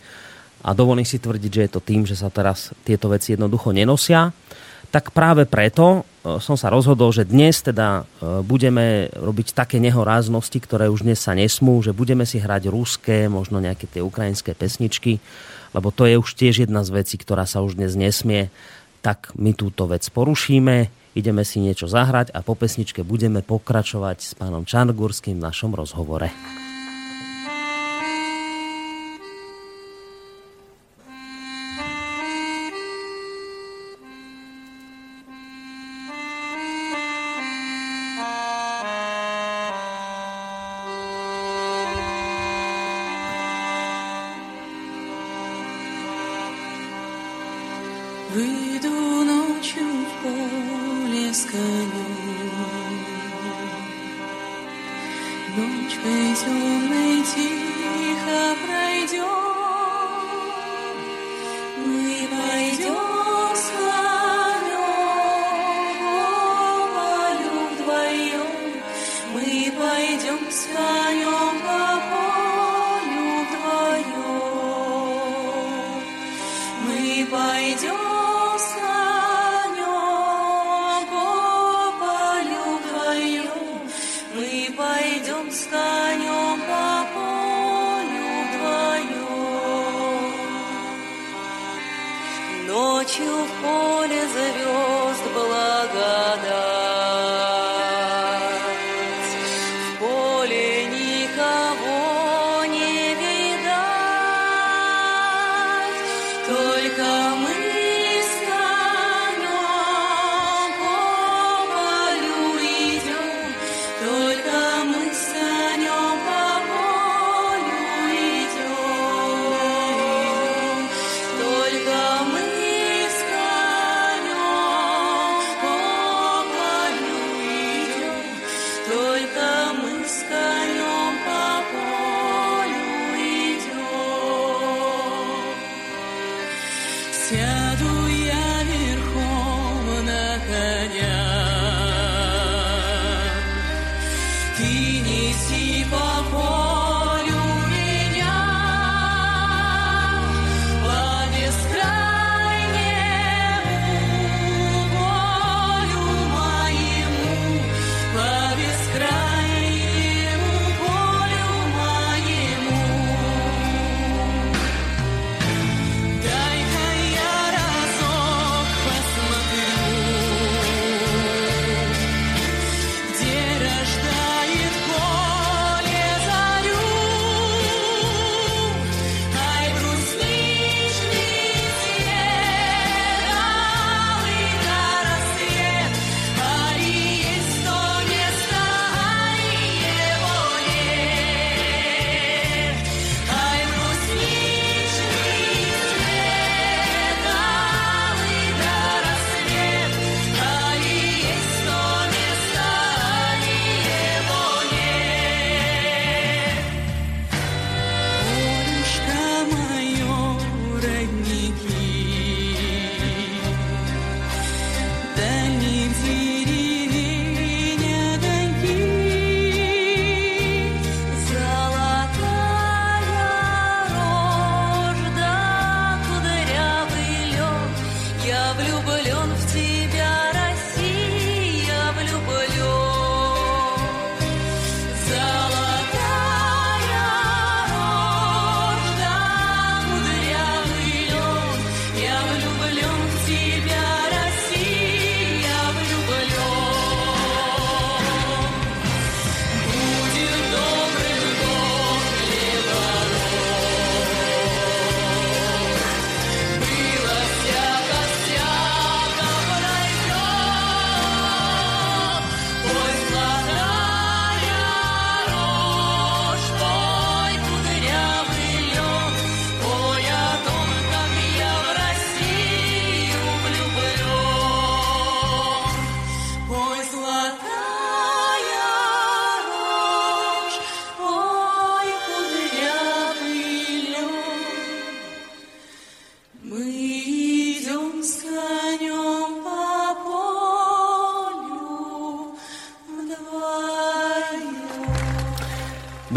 a dovolím si tvrdiť, že je to tým, že sa teraz tieto veci jednoducho nenosia. Tak práve preto e, som sa rozhodol, že dnes teda e, budeme robiť také nehoráznosti, ktoré už dnes sa nesmú, že budeme si hrať ruské, možno nejaké tie ukrajinské pesničky, lebo to je už tiež jedna z vecí, ktorá sa už dnes nesmie, tak my túto vec porušíme ideme si niečo zahrať a po pesničke budeme pokračovať s pánom Čarnogurským v našom rozhovore.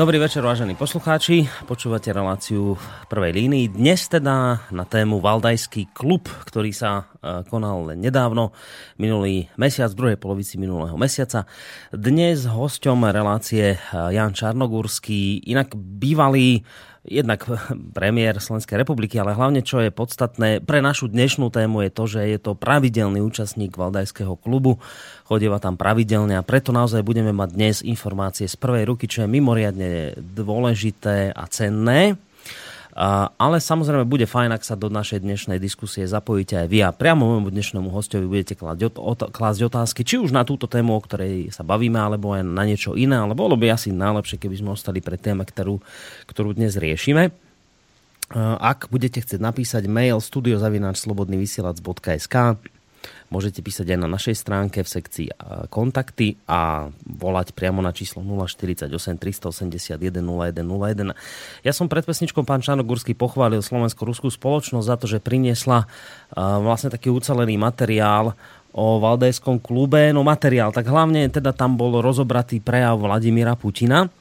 Dobrý večer, vážení poslucháči. Počúvate reláciu prvej línii. Dnes teda na tému Valdajský klub, ktorý sa e, konal nedávno, minulý mesiac, v druhej polovici minulého mesiaca. Dnes hosťom relácie e, Jan Čarnogurský, inak bývalý jednak premiér Slovenskej republiky, ale hlavne čo je podstatné pre našu dnešnú tému je to, že je to pravidelný účastník Valdajského klubu, chodieva tam pravidelne a preto naozaj budeme mať dnes informácie z prvej ruky, čo je mimoriadne dôležité a cenné. Ale samozrejme bude fajn, ak sa do našej dnešnej diskusie zapojíte aj vy a priamo môjmu dnešnému hostovi budete klásť otázky, či už na túto tému, o ktorej sa bavíme, alebo aj na niečo iné, ale bolo by asi najlepšie, keby sme ostali pre téme, ktorú, ktorú dnes riešime. Ak budete chcieť napísať mail studiozavináčslobodnyvysielac.sk Môžete písať aj na našej stránke v sekcii kontakty a volať priamo na číslo 048 381 0101. Ja som pred pesničkou pán Čanogurský pochválil Slovensko-Ruskú spoločnosť za to, že priniesla vlastne taký ucelený materiál o Valdajskom klube. No materiál, tak hlavne teda tam bol rozobratý prejav Vladimíra Putina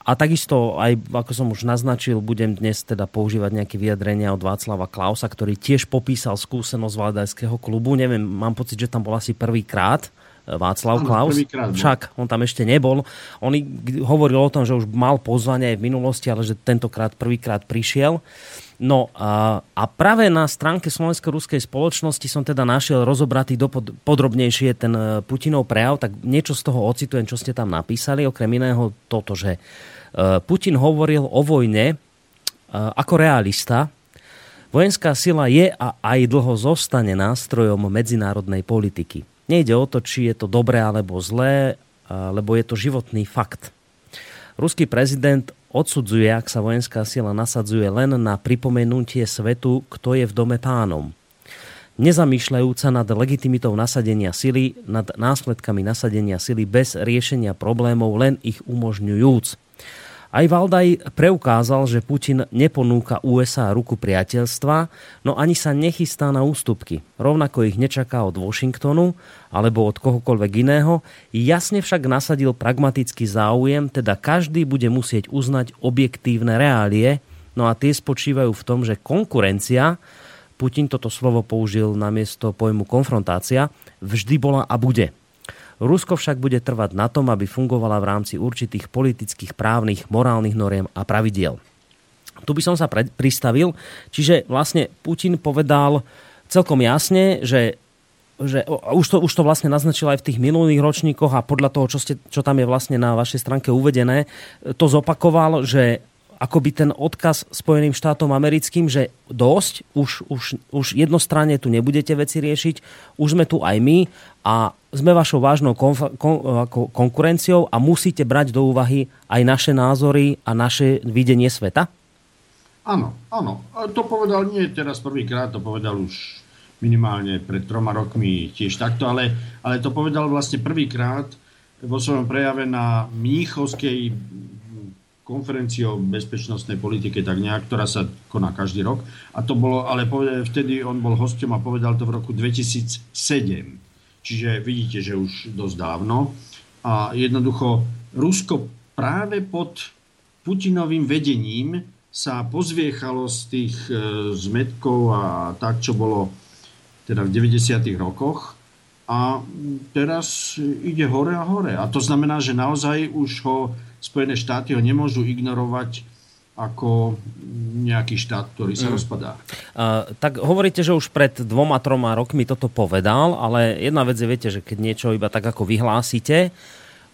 a takisto, aj ako som už naznačil, budem dnes teda používať nejaké vyjadrenia od Václava Klausa, ktorý tiež popísal skúsenosť Valdajského klubu. Neviem, mám pocit, že tam bol asi prvýkrát e, Václav Klaus. Však on tam ešte nebol. On hovoril o tom, že už mal pozvanie aj v minulosti, ale že tentokrát prvýkrát prišiel. No a, a práve na stránke Slovensko-ruskej spoločnosti som teda našiel rozobratý dopod, podrobnejšie ten e, Putinov prejav, tak niečo z toho ocitujem, čo ste tam napísali. Okrem iného toto, že e, Putin hovoril o vojne e, ako realista. Vojenská sila je a aj dlho zostane nástrojom medzinárodnej politiky. Nejde o to, či je to dobré alebo zlé, lebo je to životný fakt. Ruský prezident odsudzuje, ak sa vojenská sila nasadzuje len na pripomenutie svetu, kto je v dome pánom. Nezamýšľajúca nad legitimitou nasadenia sily, nad následkami nasadenia sily bez riešenia problémov, len ich umožňujúc. Aj Valdaj preukázal, že Putin neponúka USA ruku priateľstva, no ani sa nechystá na ústupky. Rovnako ich nečaká od Washingtonu alebo od kohokoľvek iného. Jasne však nasadil pragmatický záujem, teda každý bude musieť uznať objektívne reálie, no a tie spočívajú v tom, že konkurencia, Putin toto slovo použil namiesto pojmu konfrontácia, vždy bola a bude. Rusko však bude trvať na tom, aby fungovala v rámci určitých politických, právnych, morálnych noriem a pravidiel. Tu by som sa pred, pristavil, čiže vlastne Putin povedal celkom jasne, že že už to, už to vlastne naznačil aj v tých minulých ročníkoch a podľa toho, čo, ste, čo tam je vlastne na vašej stránke uvedené, to zopakoval, že akoby ten odkaz Spojeným štátom americkým, že dosť, už, už, už jednostranne tu nebudete veci riešiť, už sme tu aj my a sme vašou vážnou konf- kon- konkurenciou a musíte brať do úvahy aj naše názory a naše videnie sveta? Áno, áno. To povedal nie teraz prvýkrát, to povedal už minimálne pred troma rokmi tiež takto, ale, ale to povedal vlastne prvýkrát vo svojom prejave na Mníchovskej konferencii o bezpečnostnej politike, tak nejak, ktorá sa koná každý rok. A to bolo, ale vtedy on bol hostom a povedal to v roku 2007. Čiže vidíte, že už dosť dávno. A jednoducho Rusko práve pod Putinovým vedením sa pozviechalo z tých e, zmetkov a tak, čo bolo teda v 90. rokoch a teraz ide hore a hore. A to znamená, že naozaj už ho Spojené štáty ho nemôžu ignorovať ako nejaký štát, ktorý sa mm. rozpadá. Uh, tak hovoríte, že už pred dvoma, troma rokmi toto povedal, ale jedna vec je, viete, že keď niečo iba tak ako vyhlásite,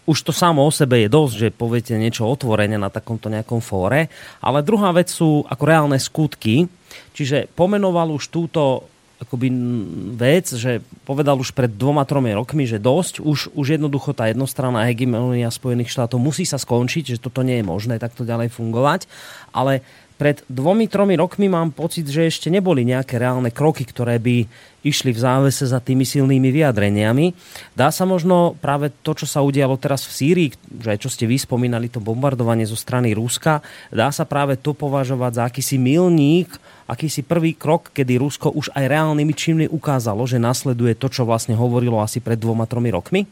už to samo o sebe je dosť, že poviete niečo otvorene na takomto nejakom fóre, ale druhá vec sú ako reálne skutky, čiže pomenoval už túto akoby vec, že povedal už pred dvoma, tromi rokmi, že dosť, už, už jednoducho tá jednostranná hegemonia Spojených štátov musí sa skončiť, že toto nie je možné takto ďalej fungovať, ale pred dvomi, tromi rokmi mám pocit, že ešte neboli nejaké reálne kroky, ktoré by išli v závese za tými silnými vyjadreniami. Dá sa možno práve to, čo sa udialo teraz v Sýrii, že aj čo ste vyspomínali, to bombardovanie zo strany Ruska, dá sa práve to považovať za akýsi milník, akýsi prvý krok, kedy Rusko už aj reálnymi činmi ukázalo, že nasleduje to, čo vlastne hovorilo asi pred dvoma, tromi rokmi?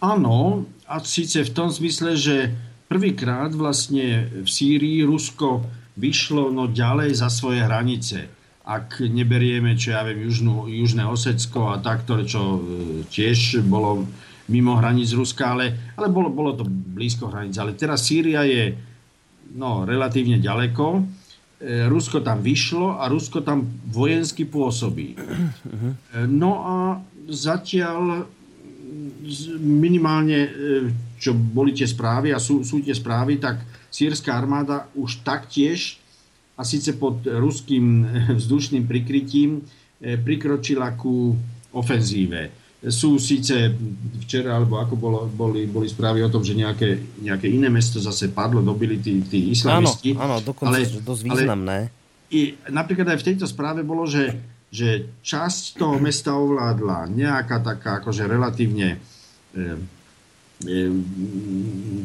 Áno, a síce v tom zmysle, že prvýkrát vlastne v Sýrii Rusko vyšlo no ďalej za svoje hranice. Ak neberieme, čo ja viem, Južnú, Južné Osecko a takto, čo e, tiež bolo mimo hraníc Ruska, ale, ale bolo, bolo to blízko hraníc. Ale teraz Sýria je no, relatívne ďaleko. E, Rusko tam vyšlo a Rusko tam vojensky pôsobí. E, no a zatiaľ minimálne, čo boli tie správy a sú, sú tie správy, tak sírska armáda už taktiež a síce pod ruským vzdušným prikrytím e, prikročila ku ofenzíve. Sú síce včera, alebo ako bolo, boli, boli správy o tom, že nejaké, nejaké iné mesto zase padlo, dobili tí, tí islamisti. Áno, áno, dokonca ale, dosť významné. Ale i, napríklad aj v tejto správe bolo, že, že časť toho mesta ovládla nejaká taká akože relatívne e,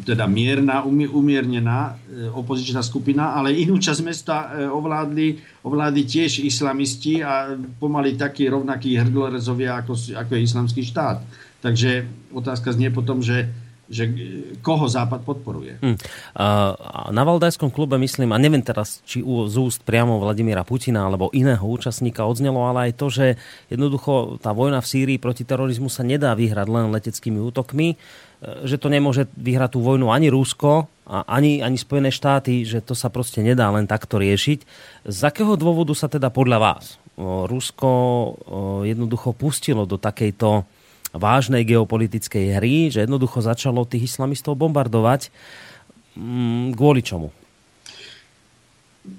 teda mierna, umiernená e, opozičná skupina, ale inú časť mesta e, ovládli, ovládli tiež islamisti a pomaly takí rovnakí hrdlorezovia, ako, ako je islamský štát. Takže otázka znie potom, že že koho Západ podporuje. Hmm. Na Valdajskom klube myslím, a neviem teraz, či z úst priamo Vladimíra Putina alebo iného účastníka odznelo, ale aj to, že jednoducho tá vojna v Sýrii proti terorizmu sa nedá vyhrať len leteckými útokmi, e, že to nemôže vyhrať tú vojnu ani Rusko, ani, ani Spojené štáty, že to sa proste nedá len takto riešiť. Z akého dôvodu sa teda podľa vás Rusko jednoducho pustilo do takejto vážnej geopolitickej hry, že jednoducho začalo tých islamistov bombardovať. Mm, kvôli čomu?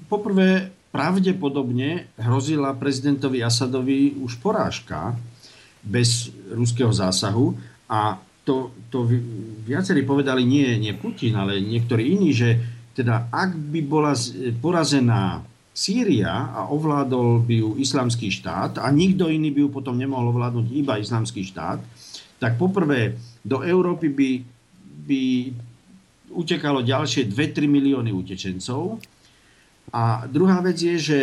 Poprvé, pravdepodobne hrozila prezidentovi Asadovi už porážka bez ruského zásahu a to, to viacerí povedali nie, nie Putin, ale niektorí iní, že teda ak by bola porazená Sýria a ovládol by ju islamský štát a nikto iný by ju potom nemohol ovládnuť iba islamský štát, tak poprvé do Európy by, by utekalo ďalšie 2-3 milióny utečencov. A druhá vec je, že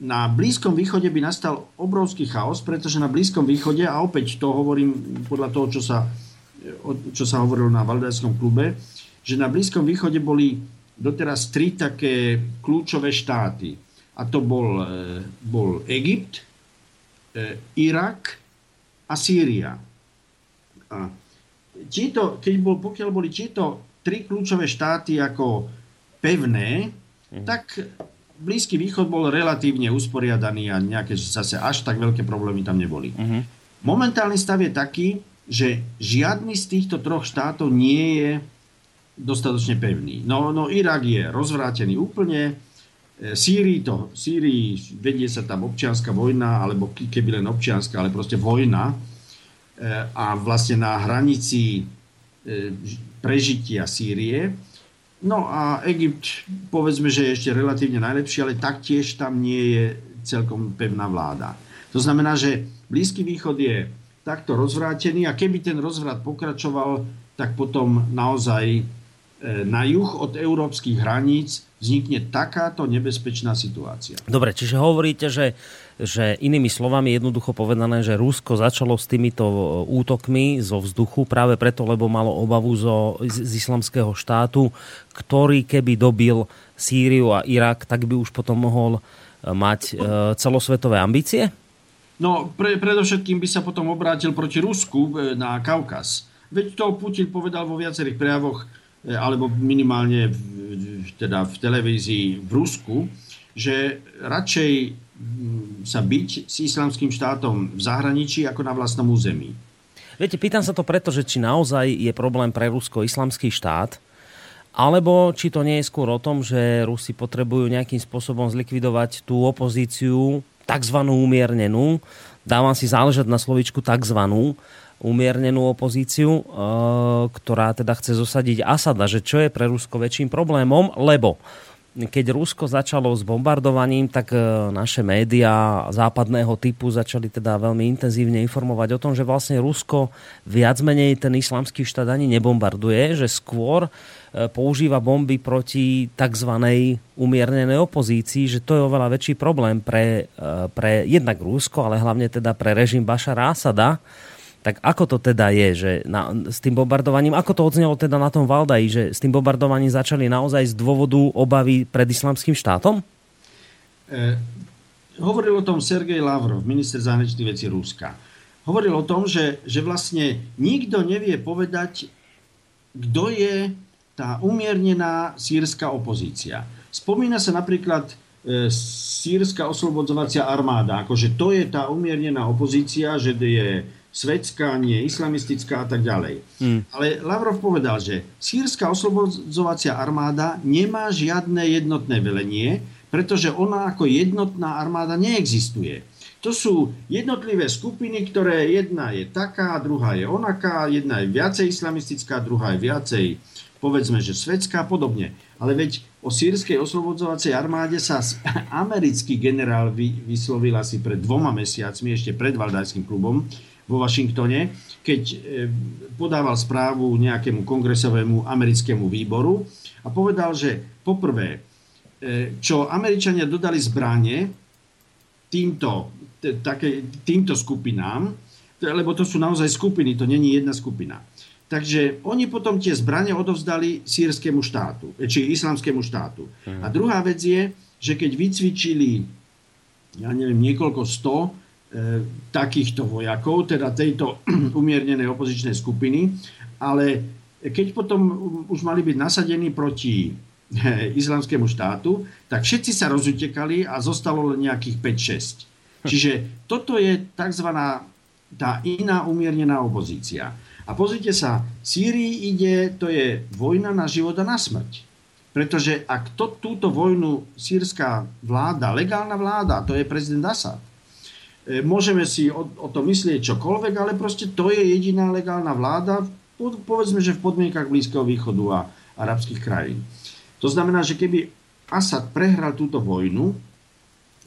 na Blízkom východe by nastal obrovský chaos, pretože na Blízkom východe, a opäť to hovorím podľa toho, čo sa, čo sa hovorilo na Valdajskom klube, že na Blízkom východe boli doteraz tri také kľúčové štáty a to bol, e, bol Egypt, e, Irak a Sýria. A tieto, keď bol, pokiaľ boli tieto tri kľúčové štáty ako pevné, mm. tak Blízky východ bol relatívne usporiadaný a nejaké zase až tak veľké problémy tam neboli. Mm-hmm. Momentálny stav je taký, že žiadny z týchto troch štátov nie je dostatočne pevný. No, no Irak je rozvrátený úplne, Sýrii to, Sýrii vedie sa tam občianská vojna, alebo keby len občianská, ale proste vojna. E, a vlastne na hranici e, prežitia Sýrie. No a Egypt, povedzme, že je ešte relatívne najlepší, ale taktiež tam nie je celkom pevná vláda. To znamená, že Blízky východ je takto rozvrátený a keby ten rozvrat pokračoval, tak potom naozaj na juh od európskych hraníc vznikne takáto nebezpečná situácia. Dobre, čiže hovoríte, že, že inými slovami jednoducho povedané, že Rusko začalo s týmito útokmi zo vzduchu práve preto, lebo malo obavu zo, z, z islamského štátu, ktorý keby dobil Sýriu a Irak, tak by už potom mohol e, mať e, celosvetové ambície? No, pre, predovšetkým by sa potom obrátil proti Rusku e, na Kaukaz. Veď to Putin povedal vo viacerých prejavoch, E, alebo minimálne v, teda v televízii v Rusku, že radšej sa byť s islamským štátom v zahraničí ako na vlastnom území. Viete, pýtam sa to preto, že či naozaj je problém pre Rusko islamský štát, alebo či to nie je skôr o tom, že Rusi potrebujú nejakým spôsobom zlikvidovať tú opozíciu, takzvanú umiernenú, dávam si záležať na slovičku takzvanú, umiernenú opozíciu, e, ktorá teda chce zosadiť Asada, že čo je pre Rusko väčším problémom, lebo keď Rusko začalo s bombardovaním, tak e, naše médiá západného typu začali teda veľmi intenzívne informovať o tom, že vlastne Rusko viac menej ten islamský štát ani nebombarduje, že skôr e, používa bomby proti tzv. umiernenej opozícii, že to je oveľa väčší problém pre, pre jednak Rusko, ale hlavne teda pre režim Bašara Asada, Tak ako to teda je, že na, s tým bombardovaním, ako to odznelo teda na tom Valdaji, že s tým bombardovaním začali naozaj z dôvodu obavy pred islamským štátom? E, hovoril o tom Sergej Lavrov, minister zahraničných vecí Ruska. Hovoril o tom, že, že vlastne nikto nevie povedať, kto je tá umiernená sírska opozícia. Spomína sa napríklad e, sírska oslobodzovacia armáda, akože to je tá umiernená opozícia, že je svetská, nie islamistická a tak ďalej. Hmm. Ale Lavrov povedal, že sírska oslobodzovacia armáda nemá žiadne jednotné velenie, pretože ona ako jednotná armáda neexistuje. To sú jednotlivé skupiny, ktoré jedna je taká, druhá je onaká, jedna je viacej islamistická, druhá je viacej, povedzme, že svetská a podobne. Ale veď o sírskej oslobodzovacej armáde sa americký generál vyslovil asi pred dvoma mesiacmi, ešte pred Valdajským klubom, vo Washingtone, keď e, podával správu nejakému kongresovému americkému výboru a povedal, že poprvé, e, čo Američania dodali zbranie týmto, také, týmto skupinám, lebo to sú naozaj skupiny, to není jedna skupina. Takže oni potom tie zbranie odovzdali sírskému štátu, e, či islamskému štátu. A druhá vec je, že keď vycvičili, ja neviem, niekoľko sto takýchto vojakov, teda tejto umiernenej opozičnej skupiny, ale keď potom už mali byť nasadení proti e, islamskému štátu, tak všetci sa rozutekali a zostalo len nejakých 5-6. Čiže toto je tzv. tá iná umiernená opozícia. A pozrite sa, Sýrii ide, to je vojna na život a na smrť. Pretože ak to, túto vojnu sírska vláda, legálna vláda, to je prezident Assad, E, môžeme si o, o to myslieť čokoľvek, ale proste to je jediná legálna vláda, povedzme, že v podmienkach Blízkeho východu a arabských krajín. To znamená, že keby Asad prehral túto vojnu,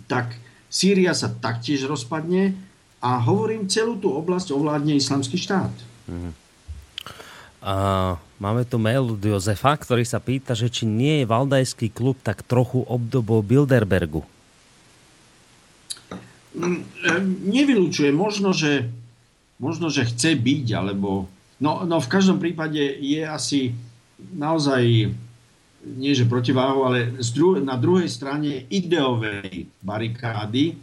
tak Sýria sa taktiež rozpadne a hovorím, celú tú oblasť ovládne islamský štát. Mm. A máme tu mail od Jozefa, ktorý sa pýta, že či nie je Valdajský klub tak trochu obdobou Bilderbergu. Mm, e, nevylučuje. Možno, že, možno, že chce byť, alebo... No, no v každom prípade je asi naozaj nie že protiváhu, ale na druhej strane ideovej barikády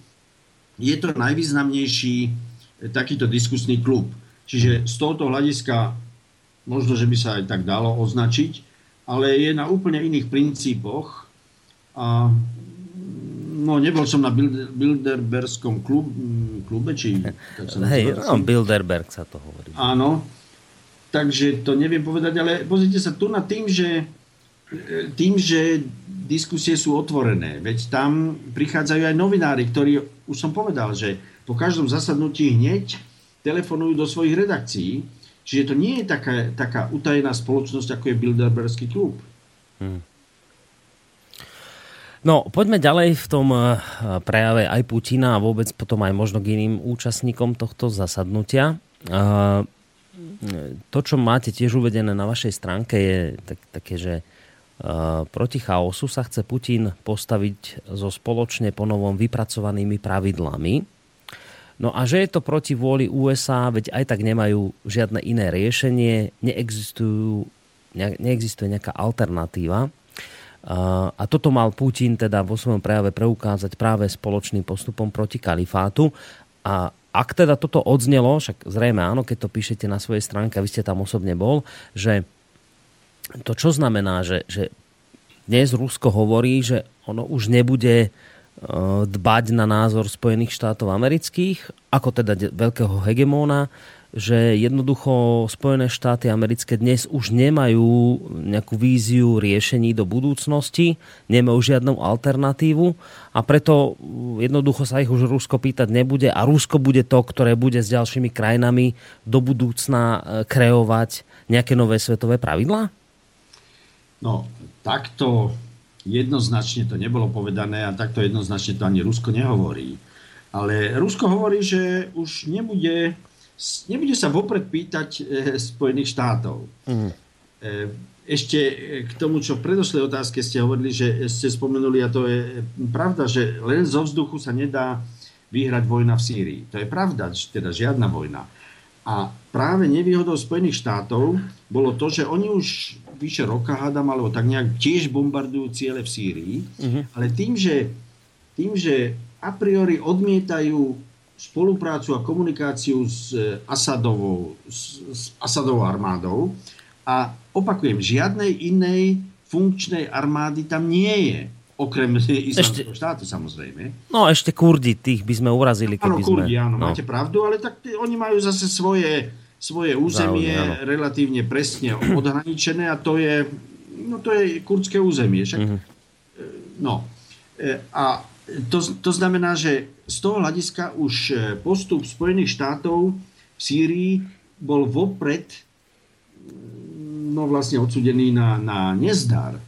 je to najvýznamnejší e, takýto diskusný klub. Čiže z tohoto hľadiska možno, že by sa aj tak dalo označiť, ale je na úplne iných princípoch a No, nebol som na Bilderberskom klub, klube, či... Tak sa Hej, no, Bilderberg sa to hovorí. Áno, takže to neviem povedať, ale pozrite sa tu na tým, že tým, že diskusie sú otvorené. Veď tam prichádzajú aj novinári, ktorí, už som povedal, že po každom zasadnutí hneď telefonujú do svojich redakcií. Čiže to nie je taká, taká utajená spoločnosť, ako je Bilderberský klub. Hmm. No, poďme ďalej v tom eh, prejave aj Putina a vôbec potom aj možno k iným účastníkom tohto zasadnutia. Eh, to, čo máte tiež uvedené na vašej stránke, je tak, také, že eh, proti chaosu sa chce Putin postaviť so spoločne ponovom vypracovanými pravidlami. No a že je to proti vôli USA, veď aj tak nemajú žiadne iné riešenie, neexistujú, ne, neexistuje nejaká alternatíva. A toto mal Putin teda vo svojom prejave preukázať práve spoločným postupom proti kalifátu. A ak teda toto odznelo, však zrejme áno, keď to píšete na svojej stránke, vy ste tam osobne bol, že to čo znamená, že, že dnes Rusko hovorí, že ono už nebude e, dbať na názor Spojených štátov amerických, ako teda veľkého hegemóna, že jednoducho Spojené štáty americké dnes už nemajú nejakú víziu riešení do budúcnosti, nemajú žiadnu alternatívu a preto jednoducho sa ich už Rusko pýtať nebude a Rusko bude to, ktoré bude s ďalšími krajinami do budúcna e, kreovať nejaké nové svetové pravidlá? No, takto jednoznačne to nebolo povedané a takto jednoznačne to ani Rusko nehovorí. Ale Rusko hovorí, že už nebude nebude sa vopred pýtať e, Spojených štátov. Mm. E, ešte k tomu, čo v predošlej otázke ste hovorili, že ste spomenuli, a to je pravda, že len zo vzduchu sa nedá vyhrať vojna v Sýrii. To je pravda, teda žiadna vojna. A práve nevýhodou Spojených štátov bolo to, že oni už vyše roka, hádam, alebo tak nejak tiež bombardujú ciele v Sýrii, uh-huh. ale tým že, tým, že a priori odmietajú spoluprácu a komunikáciu s Asadovou, s, s Asadovou armádou a opakujem, žiadnej inej funkčnej armády tam nie je. Okrem islamského štátu samozrejme. No ešte Kurdi, tých by sme urazili, áno, Kurdi, áno, no. máte pravdu, ale tak tí, oni majú zase svoje, svoje územie Záujem, relatívne presne odhraničené a to je, no to je kurdské územie. Však, mm-hmm. No. E, a to, to znamená, že z toho hľadiska už e, postup Spojených štátov v Sýrii bol vopred no vlastne odsudený na, na nezdar.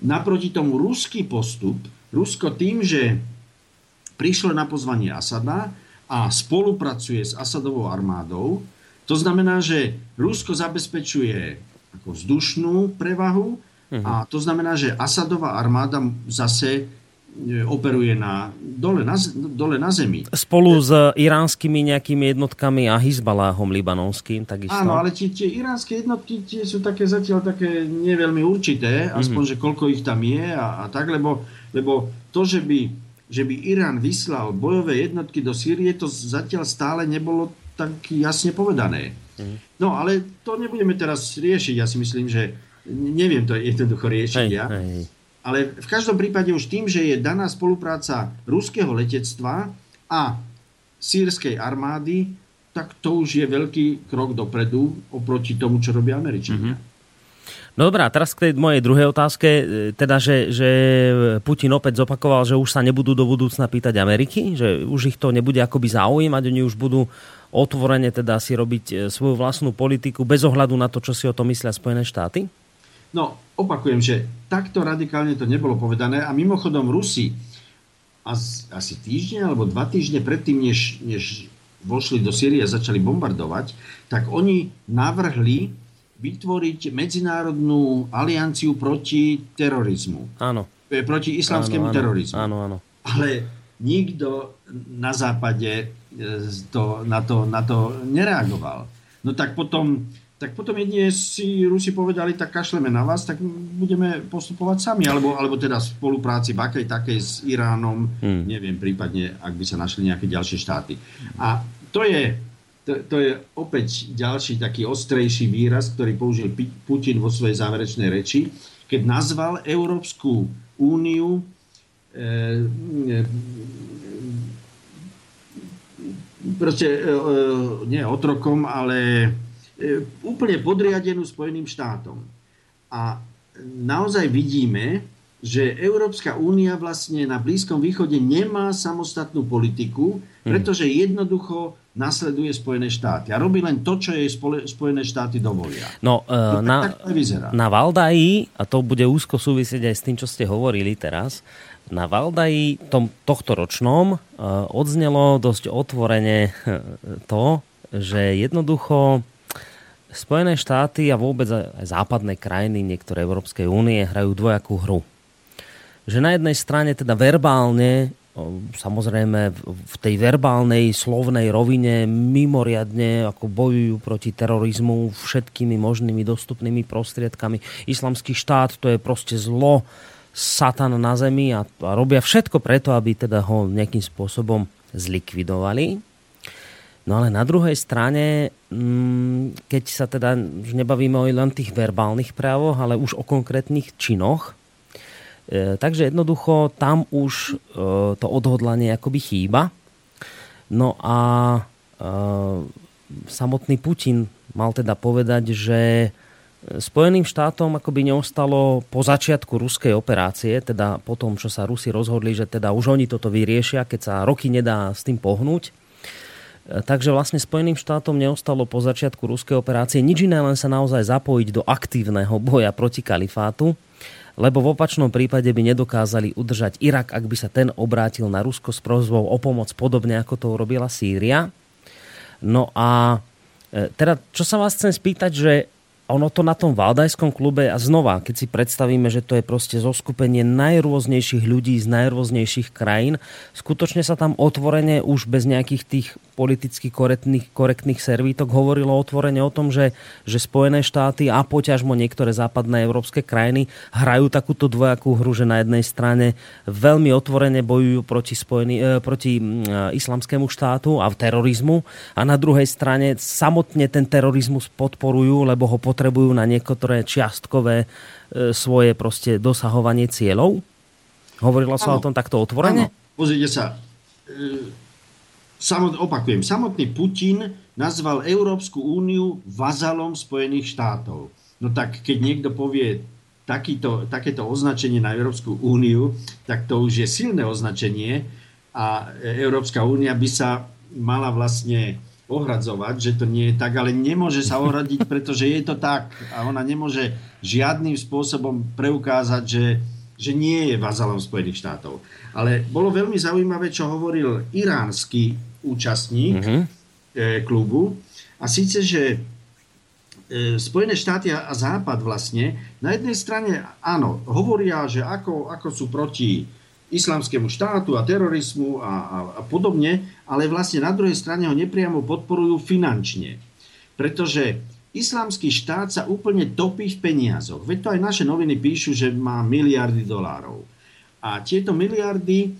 Naproti tomu ruský postup, Rusko tým, že prišlo na pozvanie Asada a spolupracuje s Asadovou armádou, to znamená, že Rusko zabezpečuje ako vzdušnú prevahu a to znamená, že Asadová armáda zase operuje na, dole, na, dole na zemi. Spolu s iránskymi nejakými jednotkami a Hizbaláhom libanonským, takisto. Áno, ale tie, tie iránske jednotky tie sú také zatiaľ také neveľmi určité, mm-hmm. aspoň, že koľko ich tam je a, a tak, lebo, lebo to, že by, že by Irán vyslal bojové jednotky do Sýrie, to zatiaľ stále nebolo tak jasne povedané. Mm-hmm. No, ale to nebudeme teraz riešiť. Ja si myslím, že neviem to jednoducho riešiť hej, ja. Hej. Ale v každom prípade už tým, že je daná spolupráca ruského letectva a sírskej armády, tak to už je veľký krok dopredu oproti tomu, čo robia Američania. Mm-hmm. No dobrá, teraz k tej mojej druhej otázke, e, teda, že, že Putin opäť zopakoval, že už sa nebudú do budúcna pýtať Ameriky, že už ich to nebude akoby zaujímať, oni už budú otvorene teda si robiť e, svoju vlastnú politiku bez ohľadu na to, čo si o tom myslia Spojené štáty? No, opakujem, že takto radikálne to nebolo povedané a mimochodom Rusi asi týždeň alebo dva týždne predtým, než, než vošli do Sýrie a začali bombardovať, tak oni navrhli vytvoriť medzinárodnú alianciu proti terorizmu. Áno. E, proti islamskému áno, áno, terorizmu. Áno, áno. Ale nikto na západe e, to, na, to, na to nereagoval. No tak potom tak potom jedine si Rusi povedali, tak kašleme na vás, tak budeme postupovať sami, alebo, alebo teda v spolupráci bakej takej s Iránom, hmm. neviem, prípadne, ak by sa našli nejaké ďalšie štáty. A to je, to, to je opäť ďalší taký ostrejší výraz, ktorý použil Putin vo svojej záverečnej reči, keď nazval Európsku úniu e, e, proste e, e nie otrokom, ale úplne podriadenú Spojeným štátom. A naozaj vidíme, že Európska únia vlastne na Blízkom východe nemá samostatnú politiku, hm. pretože jednoducho nasleduje Spojené štáty a robí len to, čo jej Spojené štáty dovolia. No, uh, na, na Valdaji, a to bude úzko súvisieť aj s tým, čo ste hovorili teraz, na Valdaji tom, tohto ročnom uh, odznelo dosť otvorene to, že jednoducho Spojené štáty a vôbec aj západné krajiny, niektoré Európskej únie hrajú dvojakú hru. Že na jednej strane teda verbálne, samozrejme v tej verbálnej slovnej rovine mimoriadne ako bojujú proti terorizmu všetkými možnými dostupnými prostriedkami. Islamský štát to je proste zlo, satan na zemi a, a robia všetko preto, aby teda ho nejakým spôsobom zlikvidovali. No ale na druhej strane, mm, keď sa teda už nebavíme o len tých verbálnych právoch, ale už o konkrétnych činoch, e, takže jednoducho tam už e, to odhodlanie akoby chýba. No a e, samotný Putin mal teda povedať, že Spojeným štátom akoby neostalo po začiatku ruskej operácie, teda po tom, čo sa Rusi rozhodli, že teda už oni toto vyriešia, keď sa roky nedá s tým pohnúť, Takže vlastne Spojeným štátom neostalo po začiatku ruskej operácie nič iné, len sa naozaj zapojiť do aktívneho boja proti kalifátu, lebo v opačnom prípade by nedokázali udržať Irak, ak by sa ten obrátil na Rusko s prozbou o pomoc, podobne ako to urobila Sýria. No a e, teda, čo sa vás chcem spýtať, že ono to na tom Valdajskom klube a znova, keď si predstavíme, že to je proste zoskupenie najrôznejších ľudí z najrôznejších krajín, skutočne sa tam otvorene už bez nejakých tých politicky korektných, korektných servítok hovorilo otvorene o tom, že, že Spojené štáty a poťažmo niektoré západné európske krajiny hrajú takúto dvojakú hru, že na jednej strane veľmi otvorene bojujú proti, spojený, e, proti e, islamskému štátu a terorizmu a na druhej strane samotne ten terorizmus podporujú, lebo ho potrebujú na niektoré čiastkové e, svoje proste dosahovanie cieľov? Hovorilo sa ano. o tom takto otvorene? Ano. Pozrite sa, e, samot, opakujem, samotný Putin nazval Európsku úniu vazalom Spojených štátov. No tak keď niekto povie takýto, takéto označenie na Európsku úniu, tak to už je silné označenie a Európska únia by sa mala vlastne ohradzovať, že to nie je tak, ale nemôže sa ohradiť, pretože je to tak a ona nemôže žiadnym spôsobom preukázať, že, že nie je vazalom Spojených štátov. Ale bolo veľmi zaujímavé, čo hovoril iránsky účastník mm-hmm. klubu. A síce, že e, Spojené štáty a Západ vlastne na jednej strane áno, hovoria, že ako, ako sú proti islamskému štátu a terorizmu a, a, a podobne, ale vlastne na druhej strane ho nepriamo podporujú finančne. Pretože islamský štát sa úplne topí v peniazoch. Veď to aj naše noviny píšu, že má miliardy dolárov. A tieto miliardy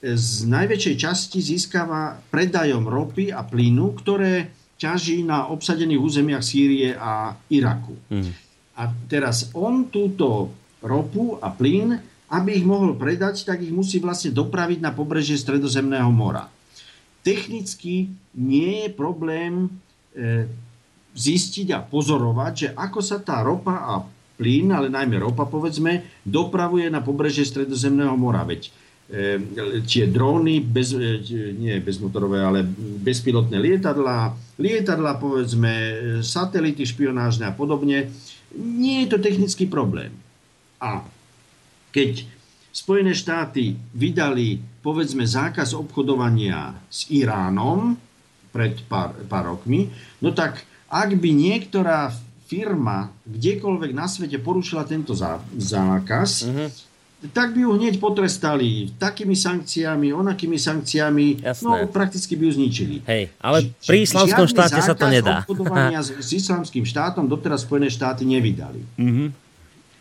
z najväčšej časti získava predajom ropy a plynu, ktoré ťaží na obsadených územiach Sýrie a Iraku. Mm. A teraz on túto ropu a plyn, aby ich mohol predať, tak ich musí vlastne dopraviť na pobrežie Stredozemného mora. Technicky nie je problém e, zistiť a pozorovať, že ako sa tá ropa a plyn, ale najmä ropa povedzme, dopravuje na pobrežie Stredozemného mora. Veď tie dróny, bez, e, nie bezmotorové, ale bezpilotné lietadlá, lietadlá, povedzme, satelity špionážne a podobne. Nie je to technický problém. A keď Spojené štáty vydali, povedzme, zákaz obchodovania s Iránom pred pár, pár rokmi, no tak ak by niektorá firma kdekoľvek na svete porušila tento zákaz, uh-huh tak by ju hneď potrestali takými sankciami, onakými sankciami, Jasné. no prakticky by ju zničili. Hej, ale pri islamskom štáte sa to nedá. obchodovania s, s islamským štátom doteraz Spojené štáty nevydali. Mm-hmm.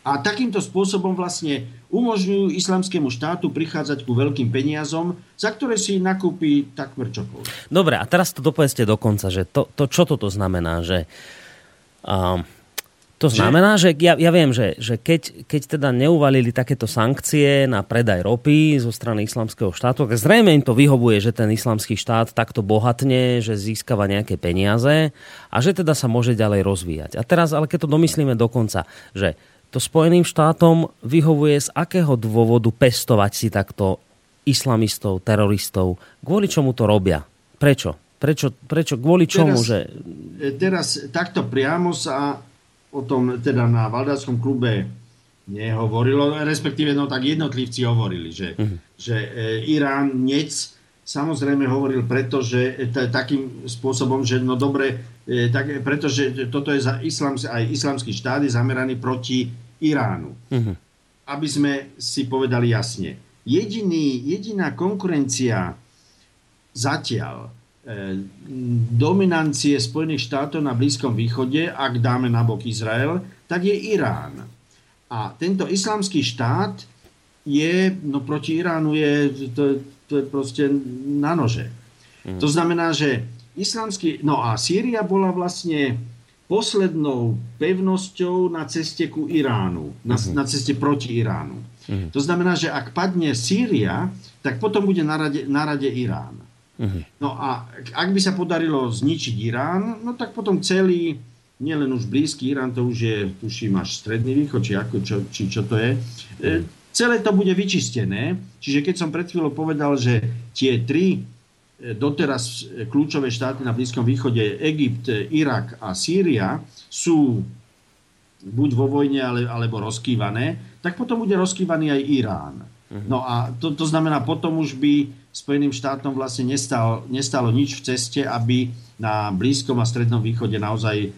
A takýmto spôsobom vlastne umožňujú islamskému štátu prichádzať ku veľkým peniazom, za ktoré si nakúpi takmer čokoľvek. Dobre, a teraz to dopovedzte do konca, že to, to čo toto znamená, že... Um, to znamená, že ja, ja viem, že, že keď, keď teda neuvalili takéto sankcie na predaj ropy zo strany islamského štátu, tak zrejme im to vyhovuje, že ten islamský štát takto bohatne, že získava nejaké peniaze a že teda sa môže ďalej rozvíjať. A teraz, ale keď to domyslíme dokonca, že to Spojeným štátom vyhovuje z akého dôvodu pestovať si takto islamistov, teroristov, kvôli čomu to robia? Prečo? Prečo, prečo kvôli čomu? Teraz, že... teraz takto priamo sa o tom teda na Valdárskom klube nehovorilo, respektíve no tak jednotlivci hovorili, že, uh-huh. že e, Irán nec samozrejme hovoril preto, že t- takým spôsobom, že no dobre, e, tak, pretože toto je za islams, aj islamský štát je zameraný proti Iránu. Uh-huh. Aby sme si povedali jasne. Jediný, jediná konkurencia zatiaľ E, dominancie Spojených štátov na Blízkom východe, ak dáme nabok Izrael, tak je Irán. A tento islamský štát je, no proti Iránu je, to, to je proste na nože. Mm. To znamená, že islamský, no a Sýria bola vlastne poslednou pevnosťou na ceste ku Iránu, na, mm. na ceste proti Iránu. Mm. To znamená, že ak padne Sýria, tak potom bude na rade, na rade Irán. Uh-huh. No a ak by sa podarilo zničiť Irán, no tak potom celý, nielen už blízky Irán, to už je, tuším, až stredný východ, či, ako, čo, či čo to je, uh-huh. Celé to bude vyčistené. Čiže keď som pred chvíľou povedal, že tie tri e, doteraz kľúčové štáty na Blízkom východe, Egypt, Irak a Sýria, sú buď vo vojne, ale, alebo rozkývané, tak potom bude rozkývaný aj Irán. Uh-huh. No a to, to znamená, potom už by Spojeným štátom vlastne nestalo, nestalo nič v ceste, aby na Blízkom a Strednom východe naozaj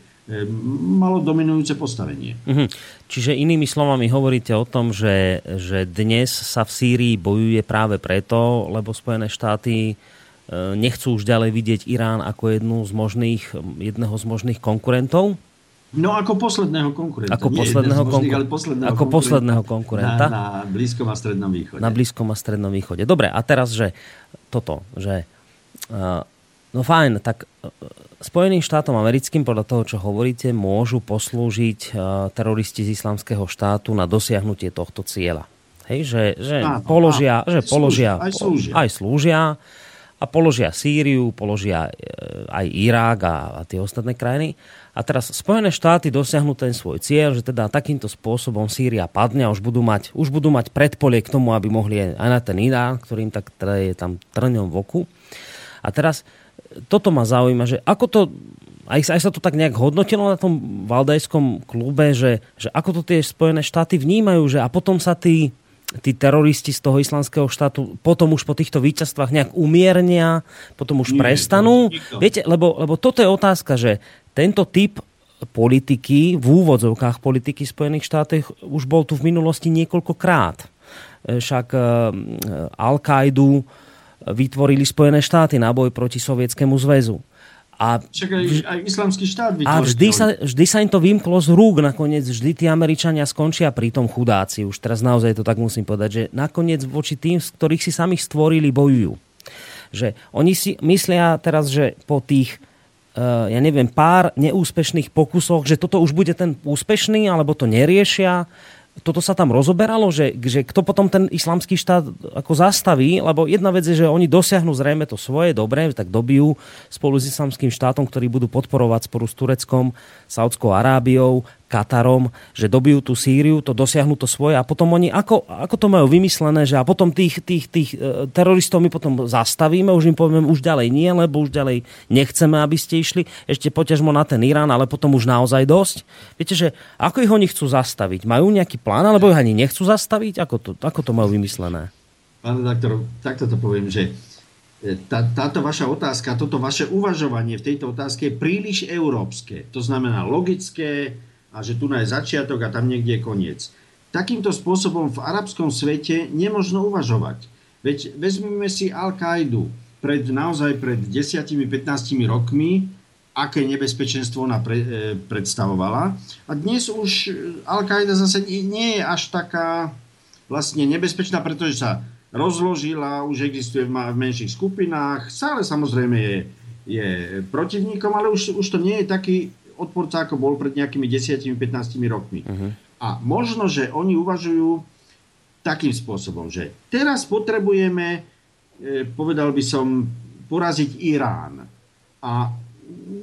malo dominujúce postavenie. Mhm. Čiže inými slovami hovoríte o tom, že, že dnes sa v Sýrii bojuje práve preto, lebo Spojené štáty nechcú už ďalej vidieť Irán ako jednu z možných, jedného z možných konkurentov? No ako posledného konkurenta. Ako posledného, možných, konkur- ale posledného ako konkurenta posledného konkurenta. Na, na Blízkom a Strednom východe. Na Blízkom a Strednom východe. Dobre, a teraz, že toto, že uh, no fajn, tak uh, Spojeným štátom americkým, podľa toho, čo hovoríte, môžu poslúžiť uh, teroristi z islamského štátu na dosiahnutie tohto cieľa. Hej, že, že áno, položia, áno, že položia, aj slúžia. Aj slúžia a položia Sýriu, položia aj Irák a, a tie ostatné krajiny. A teraz Spojené štáty dosiahnu ten svoj cieľ, že teda takýmto spôsobom Sýria padne a už budú mať, už budú mať predpolie k tomu, aby mohli aj na ten Irán, ktorým tak teda je tam trňom v oku. A teraz toto ma zaujíma, že ako to, aj, aj sa to tak nejak hodnotilo na tom valdajskom klube, že, že ako to tie Spojené štáty vnímajú, že a potom sa tí tí teroristi z toho islamského štátu potom už po týchto víťazstvách nejak umiernia, potom už Nie, prestanú. Viete, lebo, lebo toto je otázka, že tento typ politiky, v úvodzovkách politiky Spojených štátov už bol tu v minulosti niekoľkokrát. E, však e, Al-Kaidu vytvorili Spojené štáty na boj proti Sovietskému zväzu. A, Však aj, aj islamský štát vytvoril. A vždy sa, vždy sa im to vymklo z rúk nakoniec. Vždy tí Američania skončia pri tom chudáci. Už teraz naozaj to tak musím povedať, že nakoniec voči tým, z ktorých si sami stvorili, bojujú. Že oni si myslia teraz, že po tých ja neviem, pár neúspešných pokusoch, že toto už bude ten úspešný, alebo to neriešia. Toto sa tam rozoberalo, že, že kto potom ten islamský štát ako zastaví, lebo jedna vec je, že oni dosiahnu zrejme to svoje, dobre, tak dobijú spolu s islamským štátom, ktorí budú podporovať spolu s Tureckom, Saudskou Arábiou, Katarom, že dobijú tú Sýriu, to dosiahnu to svoje a potom oni, ako, ako to majú vymyslené, že a potom tých, tých, tých e, teroristov my potom zastavíme, už im povieme, už ďalej nie, lebo už ďalej nechceme, aby ste išli, ešte poťažmo na ten Irán, ale potom už naozaj dosť. Viete, že ako ich oni chcú zastaviť? Majú nejaký plán, alebo ich ani nechcú zastaviť? Ako to, ako to majú vymyslené? Pán doktor, takto to poviem, že e, tá, táto vaša otázka, toto vaše uvažovanie v tejto otázke je príliš európske. To znamená logické, a že tu je začiatok a tam niekde je koniec. Takýmto spôsobom v arabskom svete nemožno uvažovať. Veď vezmeme si Al-Kaidu pred, naozaj pred 10-15 rokmi, aké nebezpečenstvo ona pre, e, predstavovala. A dnes už Al-Qaida zase nie je až taká vlastne nebezpečná, pretože sa rozložila, už existuje v, v menších skupinách, stále samozrejme je, je protivníkom, ale už, už to nie je taký odporca, ako bol pred nejakými 10-15 rokmi. Uh-huh. A možno, že oni uvažujú takým spôsobom, že teraz potrebujeme, e, povedal by som, poraziť Irán. A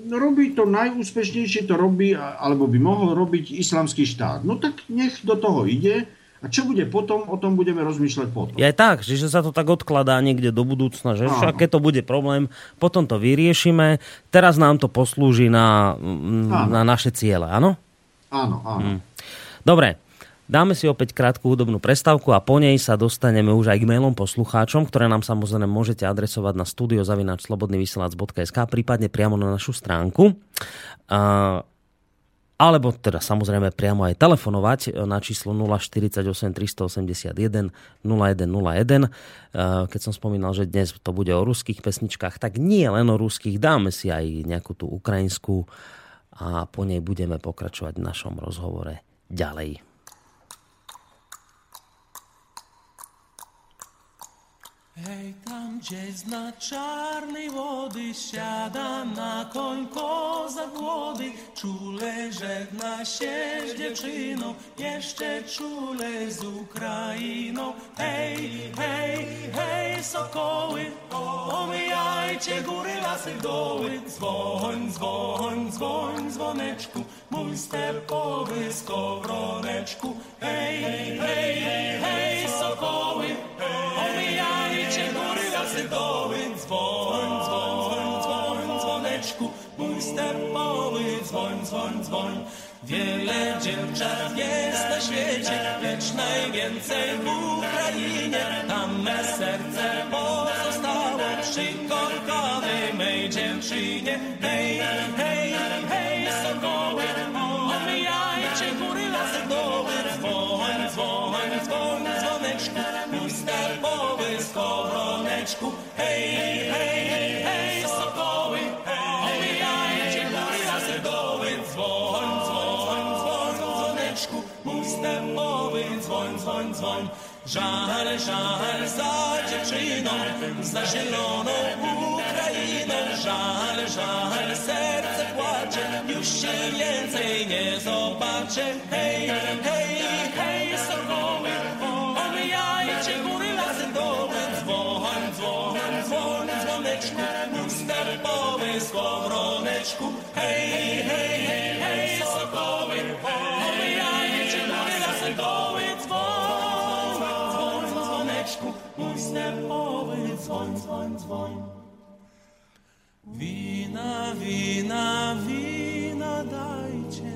robí to najúspešnejšie, to robí, alebo by mohol robiť islamský štát. No tak nech do toho ide a čo bude potom, o tom budeme rozmýšľať potom. Je tak, že sa to tak odkladá niekde do budúcna, že však keď to bude problém, potom to vyriešime. Teraz nám to poslúži na, na naše ciele, áno? Áno, áno. Hm. Dobre, dáme si opäť krátku hudobnú prestávku a po nej sa dostaneme už aj k mailom poslucháčom, ktoré nám samozrejme môžete adresovať na studiozavinačslobodnyvysielac.sk prípadne priamo na našu stránku. Uh, alebo teda samozrejme priamo aj telefonovať na číslo 048 381 0101. Keď som spomínal, že dnes to bude o ruských pesničkách, tak nie len o ruských, dáme si aj nejakú tú ukrajinskú a po nej budeme pokračovať v našom rozhovore ďalej. Hej, tam gdzieś na czarnej wody siada na koń koza głody, czule żegna się z dziewczyną, jeszcze czule z Ukrainą. Hej, hej, hej, sokoły, omijajcie góry, lasy, doły, dzwoń, dzwoń, dzwoń, dzwoneczku, mój stepowy skowroneczku. Hej, hej, hej, hej, sokoły, omijajcie razy dzwoń, dzwoń, dzwoń, dzwoń, dzwoneczku, mój stepowy dzwoń, dzwoń, dzwoń. Wiele dziewczat jest na świecie, lecz najwięcej w Ukrainie. Tam me serce pozostało przykorkane mej dziewczynie. Hej, hej, hej, sokoły, omijajcie góry lasy doły, dzwoń, dzwoń, dzwoń, dzwoneczku skowroneczku. Hej, hej, hej, hej, sokoły, omijajcie góry lasedowy, dzwoń, dzwoń, dzwoń, dzwoneczku, ústepowy, dzwoń, dzwoń, dzwoń. Żal, żal za dziewczyną, za zieloną Ukrainą, żal, żal, serce płacze, już się więcej nie zobaczę. Hej, hej, hej, Leszku, hej, hej, hej, hej, sokoły, hej, jajcie na lasy goły, dzwon, dzwon, dzwoneczku, mój stepowy, dzwon, dzwon, dzwon. Wina, wina, wina dajcie,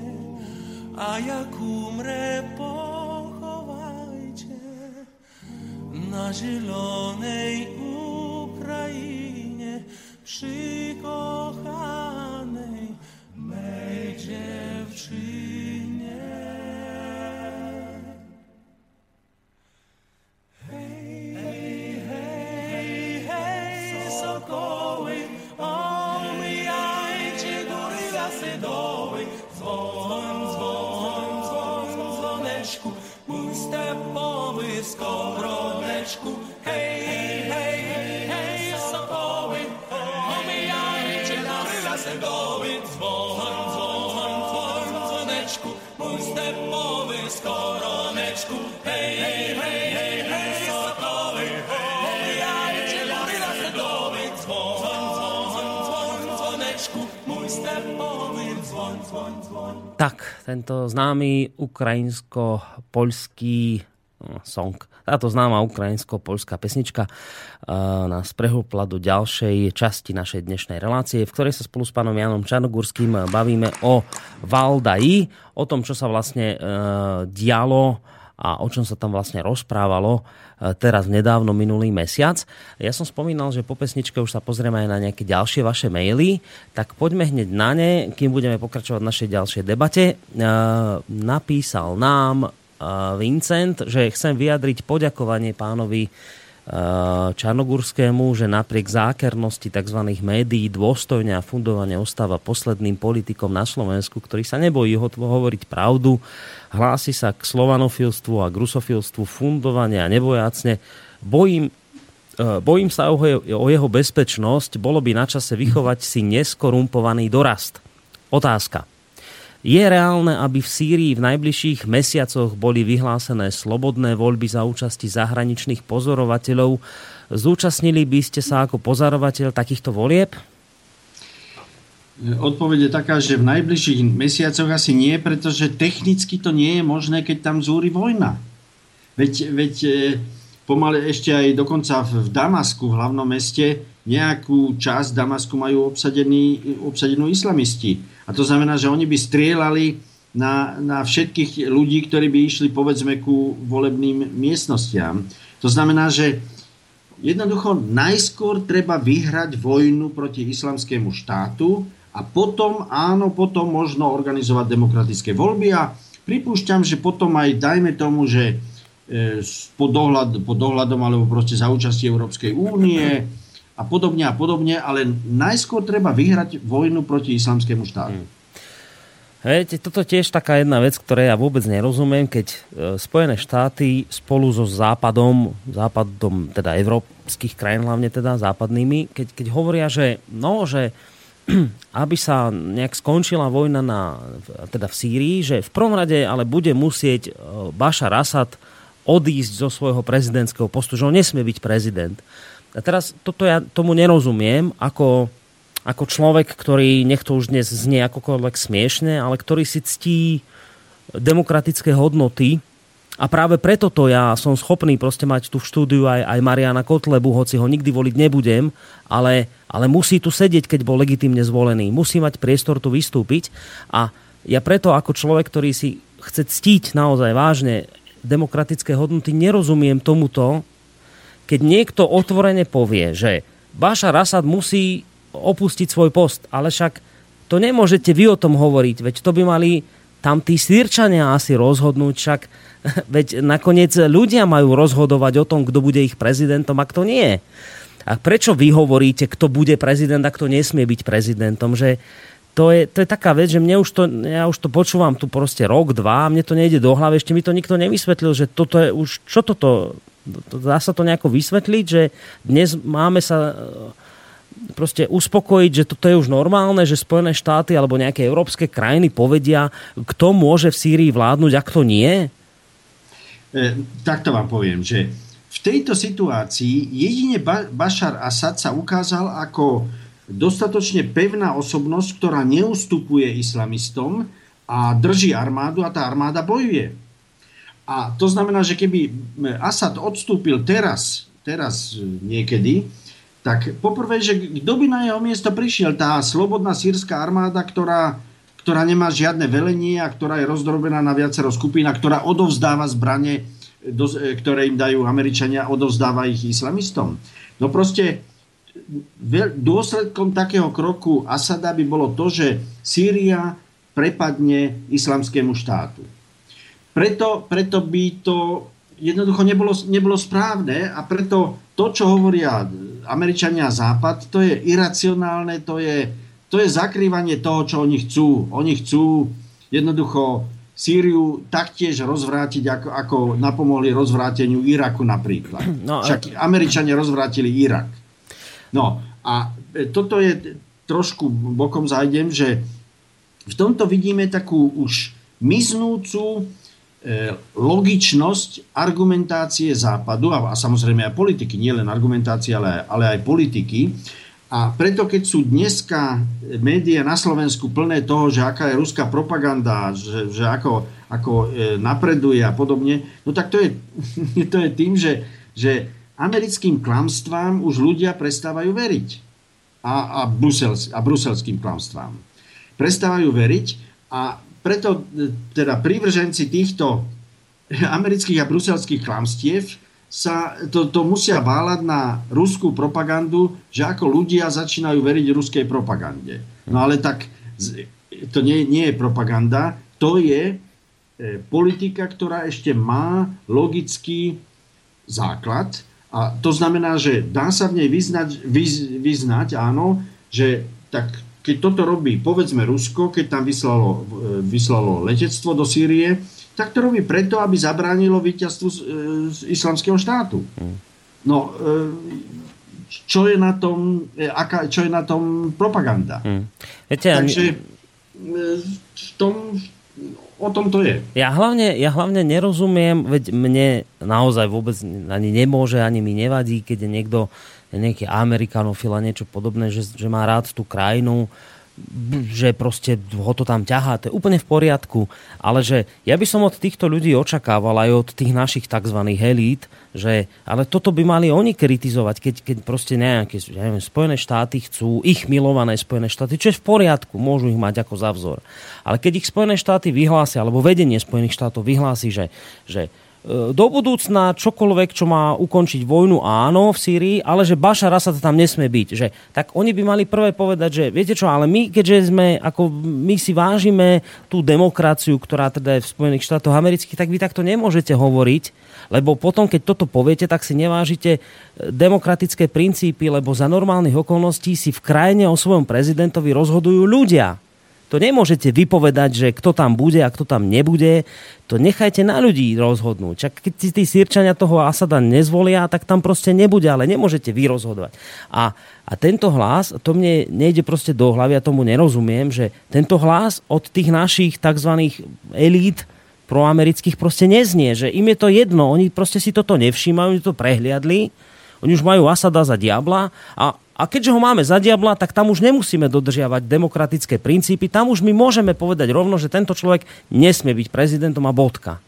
a jak umrę, pochowajcie na zielonej Ukrainie przykochanej mej dziewczynie. Hej, hej, hej, hej, sokoły, omijajcie góry, lasy, doły, dzwoń, dzwoń, dzwoń, dzwoneczku, mój stepowy. Dzwoneczku, mój stepowy skoroneczku. Hej, hej, hej, hej, hej, sokoły, omijajcie góry, lasy, doły, dzwoń, dzwoń, dzwoń, dzwoneczku, mój stepowy dzwoń, dzwoń, dzwoń. Tak, tento známy ukrajinsko-poľský no, song, táto známa ukrajinsko-poľská pesnička uh, nás prehúpla do ďalšej časti našej dnešnej relácie, v ktorej sa spolu s pánom Janom Čarnogurským bavíme o Valdaji, o tom, čo sa vlastne uh, dialo a o čom sa tam vlastne rozprávalo uh, teraz nedávno minulý mesiac. Ja som spomínal, že po pesničke už sa pozrieme aj na nejaké ďalšie vaše maily, tak poďme hneď na ne, kým budeme pokračovať v našej ďalšej debate. Napísal nám Vincent, že chcem vyjadriť poďakovanie pánovi Čarnogurskému, že napriek zákernosti tzv. médií dôstojne a fundovane ostáva posledným politikom na Slovensku, ktorý sa nebojí hovoriť pravdu, hlási sa k slovanofilstvu a k rusofilstvu fundovane a nebojacne. Bojím, bojím sa o jeho, o jeho bezpečnosť, bolo by na čase vychovať si neskorumpovaný dorast. Otázka. Je reálne, aby v Sýrii v najbližších mesiacoch boli vyhlásené slobodné voľby za účasti zahraničných pozorovateľov? Zúčastnili by ste sa ako pozorovateľ takýchto volieb? Odpoveď je taká, že v najbližších mesiacoch asi nie, pretože technicky to nie je možné, keď tam zúri vojna. Veď, veď e, pomaly ešte aj dokonca v Damasku, v hlavnom meste, nejakú časť Damasku majú obsadený, obsadenú islamisti. A to znamená, že oni by strieľali na, na všetkých ľudí, ktorí by išli povedzme ku volebným miestnostiam. To znamená, že jednoducho najskôr treba vyhrať vojnu proti islamskému štátu a potom, áno, potom možno organizovať demokratické voľby a pripúšťam, že potom aj dajme tomu, že e, pod, dohľad, pod dohľadom alebo proste za účasti Európskej únie a podobne a podobne, ale najskôr treba vyhrať vojnu proti islamskému štátu. Hmm. Viete, toto tiež taká jedna vec, ktoré ja vôbec nerozumiem, keď e, Spojené štáty spolu so západom, západom teda európskych krajín hlavne teda západnými, keď, keď hovoria, že no, že aby sa nejak skončila vojna na, teda v Sýrii, že v prvom rade ale bude musieť e, Bashar Assad odísť zo svojho prezidentského postu, že on nesmie byť prezident. A teraz toto ja tomu nerozumiem, ako, ako človek, ktorý, nech to už dnes znie akokoľvek smiešne, ale ktorý si ctí demokratické hodnoty, a práve preto to ja som schopný proste mať tu v štúdiu aj, aj Mariana Kotlebu, hoci ho nikdy voliť nebudem, ale, ale musí tu sedieť, keď bol legitimne zvolený. Musí mať priestor tu vystúpiť. A ja preto ako človek, ktorý si chce ctiť naozaj vážne demokratické hodnoty, nerozumiem tomuto, keď niekto otvorene povie, že Bašar Asad musí opustiť svoj post, ale však to nemôžete vy o tom hovoriť, veď to by mali tam tí sírčania asi rozhodnúť, však veď nakoniec ľudia majú rozhodovať o tom, kto bude ich prezidentom a kto nie. A prečo vy hovoríte, kto bude prezident a kto nesmie byť prezidentom? Že to je, to je taká vec, že mne už to, ja už to počúvam tu proste rok, dva, mne to nejde do hlavy, ešte mi to nikto nevysvetlil, že toto je už, čo toto, dá sa to nejako vysvetliť, že dnes máme sa proste uspokojiť, že toto je už normálne, že Spojené štáty alebo nejaké európske krajiny povedia, kto môže v Sýrii vládnuť a kto nie? E, takto vám poviem, že v tejto situácii jedine ba- Bashar Assad sa ukázal ako dostatočne pevná osobnosť, ktorá neustupuje islamistom a drží armádu a tá armáda bojuje. A to znamená, že keby Assad odstúpil teraz, teraz niekedy, tak poprvé, že kto by na jeho miesto prišiel? Tá slobodná sírska armáda, ktorá, ktorá nemá žiadne velenie a ktorá je rozdrobená na viacero skupín a ktorá odovzdáva zbranie, ktoré im dajú Američania, odovzdáva ich islamistom. No proste dôsledkom takého kroku Asada by bolo to, že Sýria prepadne islamskému štátu. Preto, preto by to jednoducho nebolo, nebolo správne a preto to, čo hovoria Američania a Západ, to je iracionálne, to je, to je zakrývanie toho, čo oni chcú. Oni chcú jednoducho Sýriu taktiež rozvrátiť, ako, ako napomohli rozvráteniu Iraku napríklad. No, Však Američania rozvrátili Irak. No a toto je trošku bokom zajdem, že v tomto vidíme takú už miznúcu logičnosť argumentácie západu a, a samozrejme aj politiky, nielen argumentácie, ale, ale aj politiky. A preto, keď sú dneska médiá na Slovensku plné toho, že aká je ruská propaganda, že, že ako, ako e, napreduje a podobne, no tak to je, to je tým, že, že americkým klamstvám už ľudia prestávajú veriť. A, a, brusels, a bruselským klamstvám. Prestávajú veriť a preto e, teda prívrženci týchto amerických a bruselských klamstiev sa to, to musia váľať na ruskú propagandu, že ako ľudia začínajú veriť ruskej propagande. No ale tak to nie, nie je propaganda, to je e, politika, ktorá ešte má logický základ a to znamená, že dá sa v nej vyznať, vyz, vyznať áno, že tak keď toto robí, povedzme Rusko, keď tam vyslalo, e, vyslalo letectvo do Sýrie, tak to robí preto, aby zabránilo víťazstvu z, e, z islamského štátu. Hmm. No, e, čo je na tom, aká, čo je na tom propaganda? Hmm. Viete, Takže v tom, o tom to je. Ja hlavne, ja hlavne nerozumiem, veď mne naozaj vôbec ani nemôže, ani mi nevadí, keď je niekto, nejaký amerikanofil a niečo podobné, že, že má rád tú krajinu, že proste ho to tam ťahá, to je úplne v poriadku, ale že ja by som od týchto ľudí očakával aj od tých našich tzv. elít, že ale toto by mali oni kritizovať, keď, keď proste nejaké ja neviem, Spojené štáty chcú, ich milované Spojené štáty, čo je v poriadku, môžu ich mať ako za vzor. Ale keď ich Spojené štáty vyhlásia, alebo vedenie Spojených štátov vyhlási, že, že do budúcna čokoľvek, čo má ukončiť vojnu, áno, v Sýrii, ale že Bašar Asad tam nesmie byť. Že, tak oni by mali prvé povedať, že viete čo, ale my, keďže sme, ako my si vážime tú demokraciu, ktorá teda je v Spojených štátoch amerických, tak vy takto nemôžete hovoriť, lebo potom, keď toto poviete, tak si nevážite e, demokratické princípy, lebo za normálnych okolností si v krajine o svojom prezidentovi rozhodujú ľudia. To nemôžete vypovedať, že kto tam bude a kto tam nebude. To nechajte na ľudí rozhodnúť. Čak keď si tí sírčania toho Asada nezvolia, tak tam proste nebude, ale nemôžete vy rozhodovať. A, a tento hlas, to mne nejde proste do hlavy, ja tomu nerozumiem, že tento hlas od tých našich tzv. elít proamerických proste neznie, že im je to jedno, oni proste si toto nevšímajú, oni to prehliadli, oni už majú Asada za diabla a a keďže ho máme za diabla, tak tam už nemusíme dodržiavať demokratické princípy. Tam už my môžeme povedať rovno, že tento človek nesmie byť prezidentom a bodka.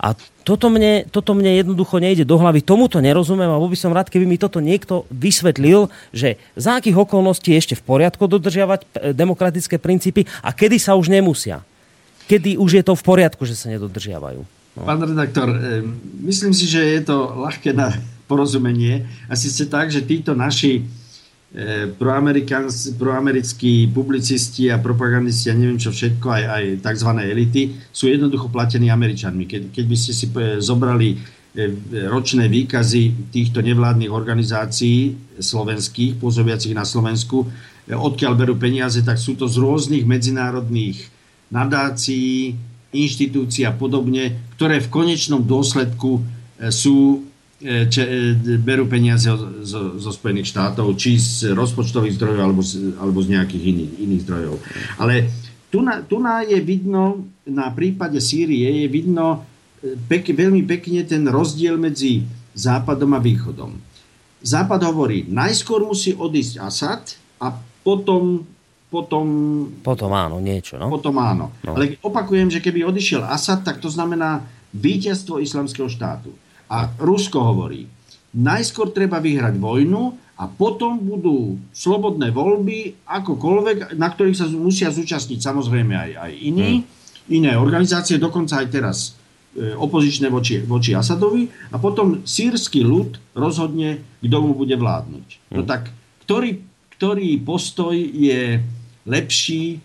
A toto mne, toto mne jednoducho nejde do hlavy. Tomuto nerozumiem a bol by som rád, keby mi toto niekto vysvetlil, že za akých okolností je ešte v poriadku dodržiavať e, demokratické princípy a kedy sa už nemusia. Kedy už je to v poriadku, že sa nedodržiavajú. No. Pán redaktor, e, myslím si, že je to ľahké na porozumenie. Asi ste tak, že títo naši proamerickí publicisti a propagandisti a neviem čo všetko, aj, aj tzv. elity, sú jednoducho platení Američanmi. Keď, keď by ste si zobrali ročné výkazy týchto nevládnych organizácií slovenských, pôsobiacich na Slovensku, odkiaľ berú peniaze, tak sú to z rôznych medzinárodných nadácií, inštitúcií a podobne, ktoré v konečnom dôsledku sú E, če, e, berú peniaze zo, zo Spojených štátov, či z rozpočtových zdrojov, alebo z, alebo z nejakých iných, iných zdrojov. Ale tu na, tu na je vidno, na prípade Sýrie je vidno e, pek, veľmi pekne ten rozdiel medzi Západom a Východom. Západ hovorí, najskôr musí odísť Asad a potom potom... Potom áno, niečo, no. Potom áno. No. Ale opakujem, že keby odišiel Asad, tak to znamená víťazstvo islamského štátu. A Rusko hovorí, najskôr treba vyhrať vojnu a potom budú slobodné voľby, akokoľvek, na ktorých sa musia zúčastniť samozrejme aj, aj iní, hmm. iné organizácie, dokonca aj teraz e, opozičné voči, voči Asadovi a potom sírsky ľud rozhodne, kto mu bude vládnuť. Hmm. No tak, ktorý, ktorý postoj je lepší, e,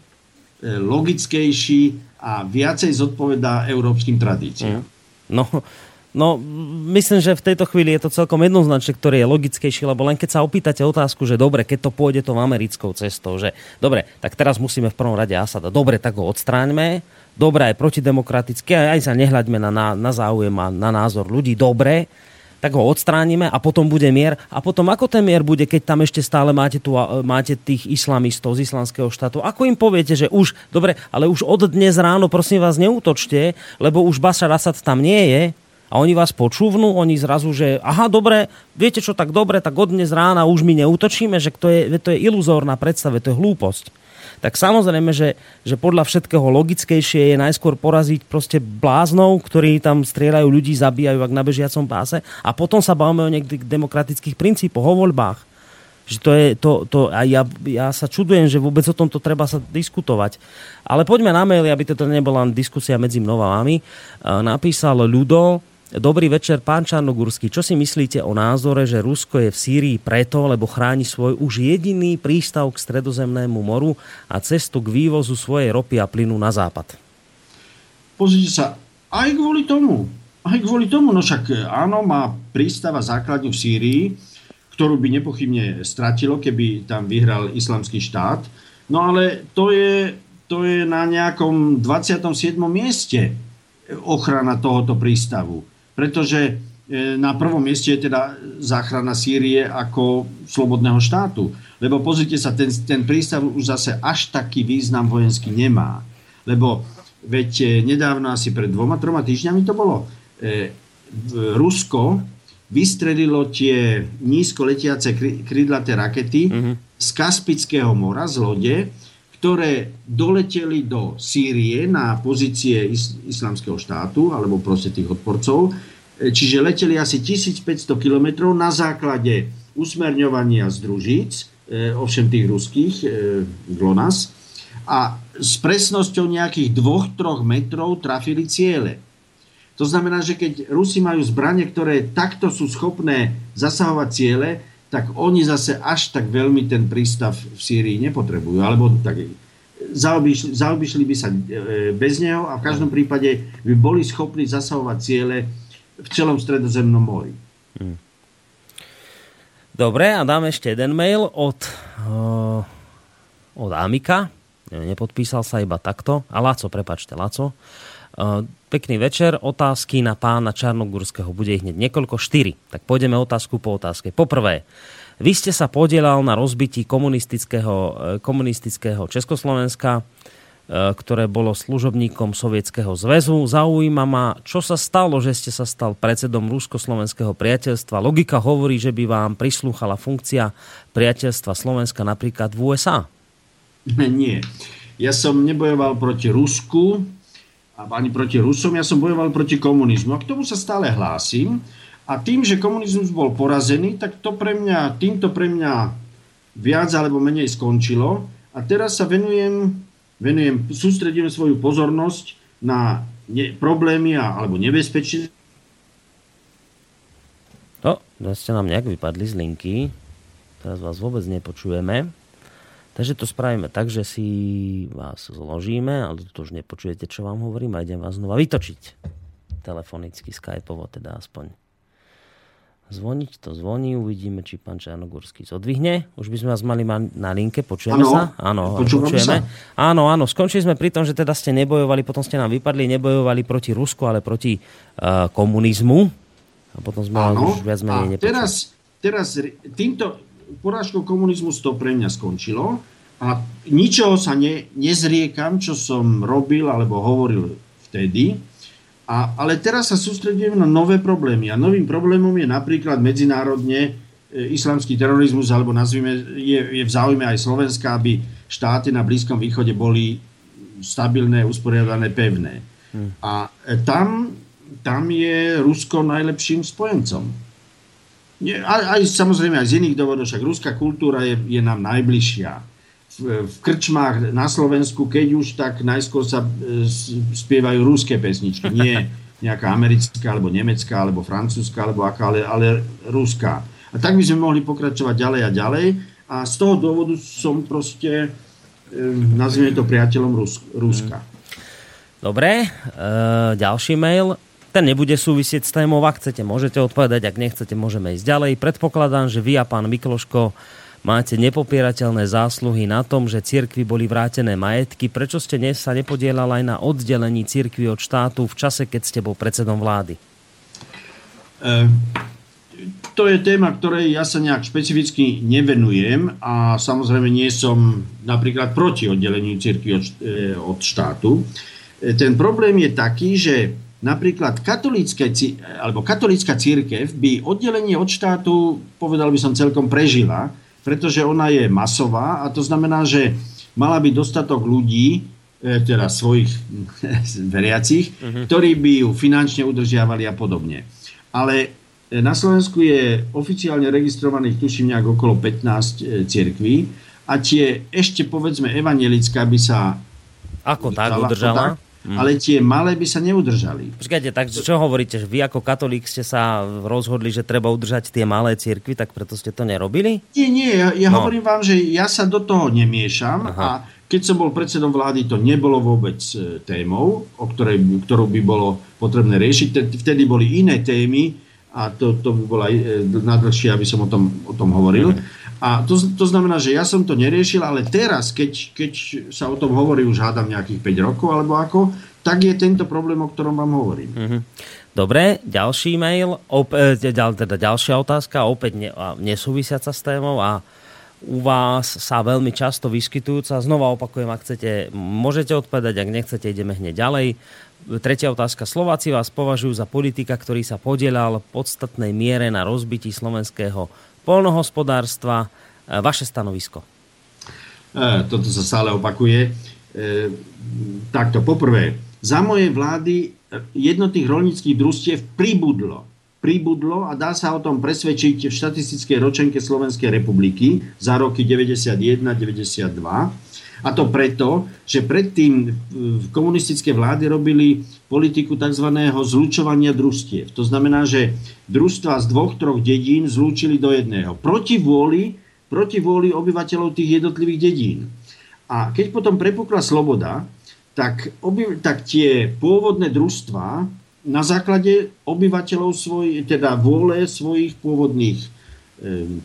logickejší a viacej zodpovedá európskym tradíciám? Hmm. No, No, myslím, že v tejto chvíli je to celkom jednoznačné, ktorý je logickejší, lebo len keď sa opýtate otázku, že dobre, keď to pôjde tou americkou cestou, že dobre, tak teraz musíme v prvom rade Asada, dobre, tak ho odstráňme, dobre, aj protidemokraticky, aj sa nehľaďme na, na, na záujem a na názor ľudí, dobre, tak ho odstránime a potom bude mier. A potom ako ten mier bude, keď tam ešte stále máte, tu, máte tých islamistov z islamského štátu? Ako im poviete, že už, dobre, ale už od dnes ráno prosím vás neútočte, lebo už Bashar Assad tam nie je, a oni vás počúvnú, oni zrazu, že aha, dobre, viete čo, tak dobre, tak od dnes rána už my neutočíme, že to je, to je iluzórna predstava, to je hlúposť. Tak samozrejme, že, že podľa všetkého logickejšie je najskôr poraziť proste bláznov, ktorí tam strieľajú ľudí, zabíjajú ak na bežiacom páse a potom sa bavíme o niekých demokratických princípoch, o voľbách. Že to je, to, to, a ja, ja sa čudujem, že vôbec o tomto treba sa diskutovať. Ale poďme na maily, aby to nebola diskusia medzi mnou a vami. Napísal Ľudo, Dobrý večer, pán Čarnogurský. Čo si myslíte o názore, že Rusko je v Sýrii preto, lebo chráni svoj už jediný prístav k stredozemnému moru a cestu k vývozu svojej ropy a plynu na západ? Pozrite sa, aj kvôli tomu. Aj kvôli tomu, no však áno, má prístav a základňu v Sýrii, ktorú by nepochybne stratilo, keby tam vyhral islamský štát. No ale to je, to je na nejakom 27. mieste ochrana tohoto prístavu pretože e, na prvom mieste je teda záchrana Sýrie ako slobodného štátu. Lebo pozrite sa, ten, ten prístav už zase až taký význam vojenský nemá. Lebo veď e, nedávno, asi pred dvoma, troma týždňami to bolo, e, Rusko vystrelilo tie nízko letiace krydlaté rakety mm-hmm. z Kaspického mora, z lode, ktoré doleteli do Sýrie na pozície is- islamského štátu, alebo proste tých odporcov. E, čiže leteli asi 1500 km na základe usmerňovania z e, ovšem tých ruských, e, GLONASS, a s presnosťou nejakých 2-3 metrov trafili ciele. To znamená, že keď Rusi majú zbranie, ktoré takto sú schopné zasahovať ciele, tak oni zase až tak veľmi ten prístav v Sýrii nepotrebujú. Alebo tak zaobišli, zaobišli by sa e, bez neho a v každom prípade by boli schopní zasahovať ciele v celom stredozemnom mori. Hmm. Dobre, a dám ešte jeden mail od, uh, od Amika. Nepodpísal sa iba takto. A Laco, prepačte, Laco. Uh, pekný večer. Otázky na pána Čarnogurského. Bude ich hneď niekoľko, štyri. Tak pôjdeme otázku po otázke. Poprvé, vy ste sa podielal na rozbití komunistického, uh, komunistického Československa, uh, ktoré bolo služobníkom Sovietskeho zväzu. Zaujíma ma, čo sa stalo, že ste sa stal predsedom Rusko-slovenského priateľstva. Logika hovorí, že by vám prislúchala funkcia priateľstva Slovenska napríklad v USA. Nie. Ja som nebojoval proti Rusku, ani proti Rusom, ja som bojoval proti komunizmu. A k tomu sa stále hlásim. A tým, že komunizmus bol porazený, tak to pre mňa, týmto pre mňa viac alebo menej skončilo. A teraz sa venujem, venujem sústredím svoju pozornosť na ne, problémy a, alebo nebezpečie. No, ste nám nejak vypadli z linky. Teraz vás vôbec nepočujeme. Takže to spravíme tak, že si vás zložíme, ale to už nepočujete, čo vám hovorím a idem vás znova vytočiť. Telefonicky, skypovo teda aspoň. Zvoniť to zvoní, uvidíme, či pán Čarnogórsky zodvihne. Už by sme vás mali na linke, počujeme ano, sa? Áno, počujeme. Sa. Áno, áno, skončili sme pri tom, že teda ste nebojovali, potom ste nám vypadli, nebojovali proti Rusku, ale proti uh, komunizmu. A potom sme áno, už viac menej a teraz, teraz týmto porážkou komunizmu to pre mňa skončilo a ničoho sa ne, nezriekam, čo som robil alebo hovoril vtedy a, ale teraz sa sústredujem na nové problémy. A novým problémom je napríklad medzinárodne e, islamský terorizmus, alebo nazvime, je, je v záujme aj Slovenska, aby štáty na Blízkom východe boli stabilné, usporiadané, pevné. Hmm. A e, tam, tam je Rusko najlepším spojencom. Nie, aj, aj samozrejme aj z iných dôvodov, však ruská kultúra je, je nám najbližšia v krčmách na Slovensku, keď už, tak najskôr sa e, spievajú rúské pesničky. Nie nejaká americká, alebo nemecká, alebo francúzska, alebo aká, ale, ale ruská. A tak by sme mohli pokračovať ďalej a ďalej. A z toho dôvodu som proste, e, nazvime to priateľom Rus- Ruska. Dobre, e, ďalší mail. Ten nebude súvisieť s témou, ak chcete, môžete odpovedať, ak nechcete, môžeme ísť ďalej. Predpokladám, že vy a pán Mikloško máte nepopierateľné zásluhy na tom, že cirkvi boli vrátené majetky. Prečo ste dnes sa nepodielal aj na oddelení cirkvi od štátu v čase, keď ste bol predsedom vlády? E, to je téma, ktorej ja sa nejak špecificky nevenujem a samozrejme nie som napríklad proti oddeleniu cirkvi od, e, od štátu. E, ten problém je taký, že napríklad katolícka, alebo katolícka církev by oddelenie od štátu, povedal by som, celkom prežila, pretože ona je masová a to znamená, že mala by dostatok ľudí, e, teda svojich veriacich, uh-huh. ktorí by ju finančne udržiavali a podobne. Ale e, na Slovensku je oficiálne registrovaných, tuším, nejak okolo 15 e, cirkví a tie ešte povedzme evangelická by sa ako tak udržala? Mm. Ale tie malé by sa neudržali. Počkajte, tak čo hovoríte? Že vy ako katolík ste sa rozhodli, že treba udržať tie malé cirkvy, tak preto ste to nerobili? Nie, nie. Ja, ja no. hovorím vám, že ja sa do toho nemiešam Aha. a keď som bol predsedom vlády, to nebolo vôbec e, témou, o ktorej, ktorú by bolo potrebné riešiť. Vtedy boli iné témy a to, to by bolo aj e, nadlhšie, aby som o tom, o tom hovoril. Mm. A to, to znamená, že ja som to neriešil, ale teraz, keď, keď sa o tom hovorí už hádam nejakých 5 rokov alebo ako, tak je tento problém, o ktorom vám hovorím. Mm-hmm. Dobre, ďalší mail, opäť, e, teda ďalšia otázka, opäť ne, nesúvisiaca s témou a u vás sa veľmi často vyskytujúca. Znova opakujem, ak chcete, môžete odpovedať, ak nechcete, ideme hneď ďalej. Tretia otázka. Slováci vás považujú za politika, ktorý sa podielal v podstatnej miere na rozbití slovenského polnohospodárstva. E, vaše stanovisko? E, toto sa stále opakuje. E, takto, poprvé, za mojej vlády jednotých rolnických družstiev pribudlo. Pribudlo a dá sa o tom presvedčiť v štatistickej ročenke Slovenskej republiky za roky 91-92 a to preto, že predtým komunistické vlády robili politiku tzv. zlučovania družstiev. To znamená, že družstva z dvoch, troch dedín zlúčili do jedného. Proti vôli, proti vôli obyvateľov tých jednotlivých dedín. A keď potom prepukla sloboda, tak, oby, tak tie pôvodné družstva na základe obyvateľov svoj, teda vôle svojich pôvodných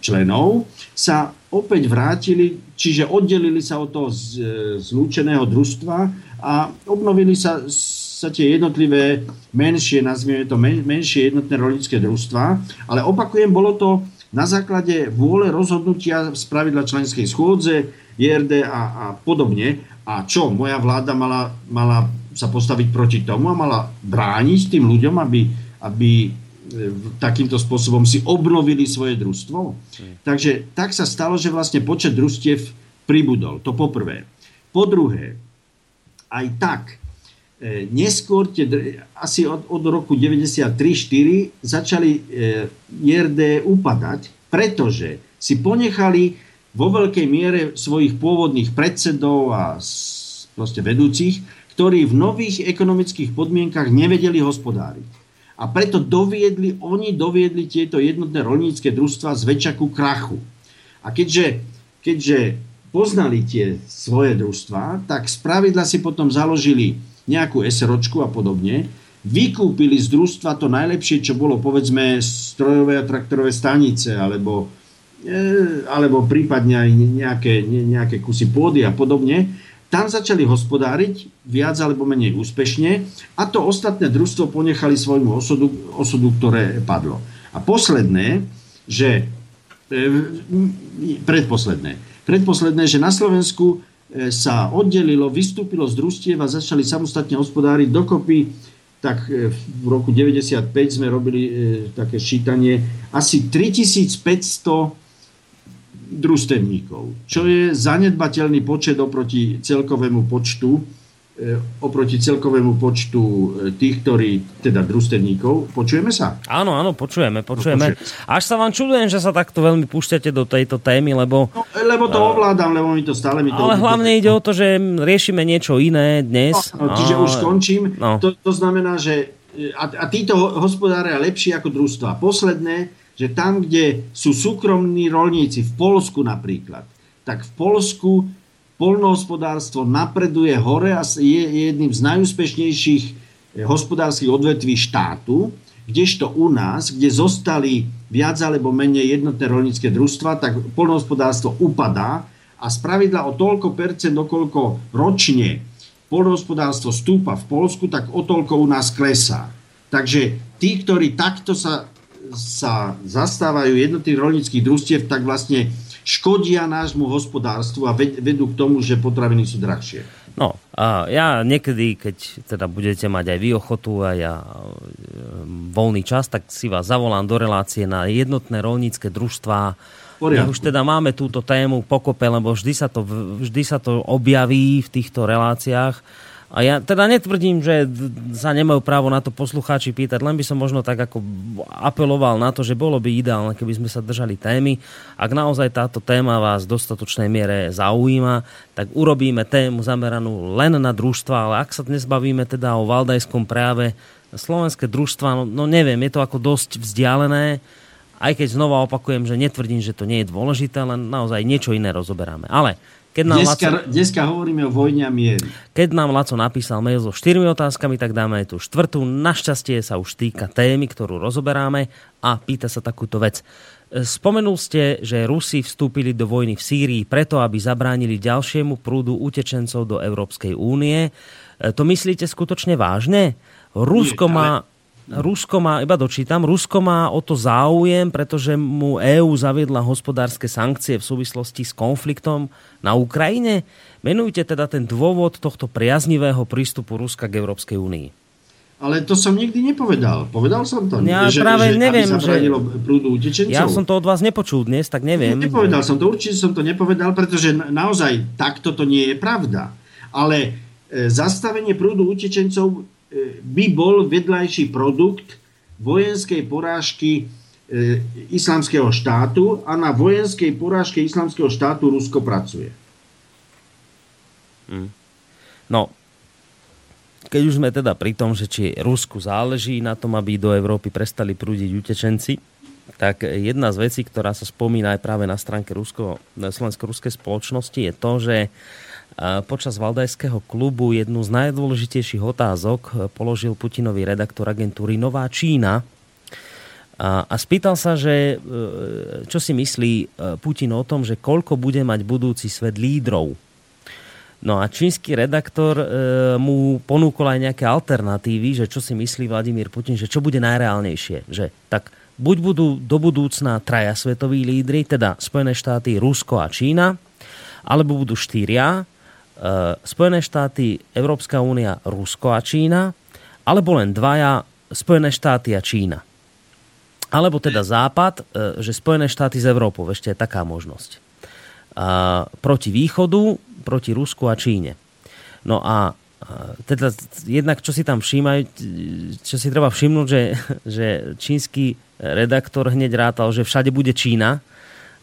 členov sa opäť vrátili, čiže oddelili sa od toho zlúčeného družstva a obnovili sa, sa tie jednotlivé menšie, nazvieme to men, menšie jednotné rolnické družstva, ale opakujem, bolo to na základe vôle rozhodnutia z pravidla členskej schôdze, JRD a, a podobne. A čo? Moja vláda mala, mala sa postaviť proti tomu a mala brániť tým ľuďom, aby, aby takýmto spôsobom si obnovili svoje družstvo. Mm. Takže tak sa stalo, že vlastne počet družstiev pribudol. To poprvé. Po druhé, aj tak, e, neskôr, tie, asi od, od roku 93-4 začali e, IRD upadať, pretože si ponechali vo veľkej miere svojich pôvodných predsedov a proste vedúcich, ktorí v nových ekonomických podmienkach nevedeli hospodáriť a preto doviedli, oni doviedli tieto jednotné rolnícke družstva zväčša ku krachu. A keďže, keďže poznali tie svoje družstva, tak z pravidla si potom založili nejakú SROčku a podobne, vykúpili z družstva to najlepšie, čo bolo povedzme strojové a traktorové stanice, alebo, e, alebo prípadne aj nejaké, ne, nejaké kusy pôdy a podobne. Tam začali hospodáriť viac alebo menej úspešne a to ostatné družstvo ponechali svojmu osudu, osudu ktoré padlo. A posledné, že e, predposledné, predposledné, že na Slovensku e, sa oddelilo, vystúpilo z družstiev a začali samostatne hospodáriť dokopy, tak e, v roku 95 sme robili také ščítanie, asi 3500 družstevníkov, čo je zanedbateľný počet oproti celkovému počtu E, oproti celkovému počtu e, tých, ktorí, teda družstevníkov. Počujeme sa? Áno, áno, počujeme, počujeme. Až sa vám čudujem, že sa takto veľmi púšťate do tejto témy, lebo... No, lebo to ovládam, lebo mi to stále mi to... Ale hlavne ide o to, že riešime niečo iné dnes. No, no, čiže už skončím. No. To, to znamená, že a, a títo hospodária lepšie ako družstva. Posledné, že tam, kde sú súkromní rolníci, v Polsku napríklad, tak v Polsku polnohospodárstvo napreduje hore a je jedným z najúspešnejších eh, hospodárskych odvetví štátu, kdežto u nás, kde zostali viac alebo menej jednotné rolnícke družstva, tak polnohospodárstvo upadá a spravidla o toľko percent, okoľko ročne polnohospodárstvo stúpa v Polsku, tak o toľko u nás klesá. Takže tí, ktorí takto sa, sa zastávajú jednotných rolníckých družstiev, tak vlastne škodia nášmu hospodárstvu a vedú k tomu, že potraviny sú drahšie. No, a ja niekedy, keď teda budete mať aj vy ochotu a ja e, voľný čas, tak si vás zavolám do relácie na jednotné rolnícke družstvá. Ja už teda máme túto tému pokope, lebo vždy sa to, vždy sa to objaví v týchto reláciách a ja teda netvrdím, že sa nemajú právo na to poslucháči pýtať, len by som možno tak ako apeloval na to, že bolo by ideálne, keby sme sa držali témy. Ak naozaj táto téma vás v dostatočnej miere zaujíma, tak urobíme tému zameranú len na družstva, ale ak sa dnes bavíme teda o valdajskom práve, slovenské družstva, no, no neviem, je to ako dosť vzdialené, aj keď znova opakujem, že netvrdím, že to nie je dôležité, len naozaj niečo iné rozoberáme. Ale keď nám dneska, Laco, dneska hovoríme o vojne a miery. Keď nám Laco napísal mail so štyrmi otázkami, tak dáme aj tú štvrtú. Našťastie sa už týka témy, ktorú rozoberáme a pýta sa takúto vec. Spomenul ste, že Rusi vstúpili do vojny v Sýrii preto, aby zabránili ďalšiemu prúdu utečencov do Európskej únie. To myslíte skutočne vážne? Rusko Nie, ale... má Rusko má, iba dočítam, Rusko má o to záujem, pretože mu EÚ zaviedla hospodárske sankcie v súvislosti s konfliktom na Ukrajine. Menujte teda ten dôvod tohto priaznivého prístupu Ruska k Európskej únii. Ale to som nikdy nepovedal. Povedal som to. Ja že, práve že, neviem, že... prúdu utečencov. Ja som to od vás nepočul dnes, tak neviem. Nepovedal som to, určite som to nepovedal, pretože naozaj takto to nie je pravda. Ale e, zastavenie prúdu utečencov by bol vedľajší produkt vojenskej porážky e, islamského štátu a na vojenskej porážke islamského štátu Rusko pracuje. Hmm. No, keď už sme teda pri tom, že či Rusku záleží na tom, aby do Európy prestali prúdiť utečenci, tak jedna z vecí, ktorá sa spomína aj práve na stránke Rusko, slovensko-ruskej spoločnosti je to, že počas Valdajského klubu jednu z najdôležitejších otázok položil Putinový redaktor agentúry Nová Čína a, a spýtal sa, že e, čo si myslí e, Putin o tom, že koľko bude mať budúci svet lídrov. No a čínsky redaktor e, mu ponúkol aj nejaké alternatívy, že čo si myslí Vladimír Putin, že čo bude najreálnejšie. Že tak buď budú do budúcna traja svetoví lídry, teda Spojené štáty, Rusko a Čína, alebo budú štyria, Spojené štáty, Európska únia, Rusko a Čína, alebo len dvaja Spojené štáty a Čína. Alebo teda Západ, eh, že Spojené štáty z Európou, ešte je taká možnosť. A proti východu, proti Rusku a Číne. No a teda jednak, čo si tam všímajú, čo si treba všimnúť, že, že čínsky redaktor hneď rátal, že všade bude Čína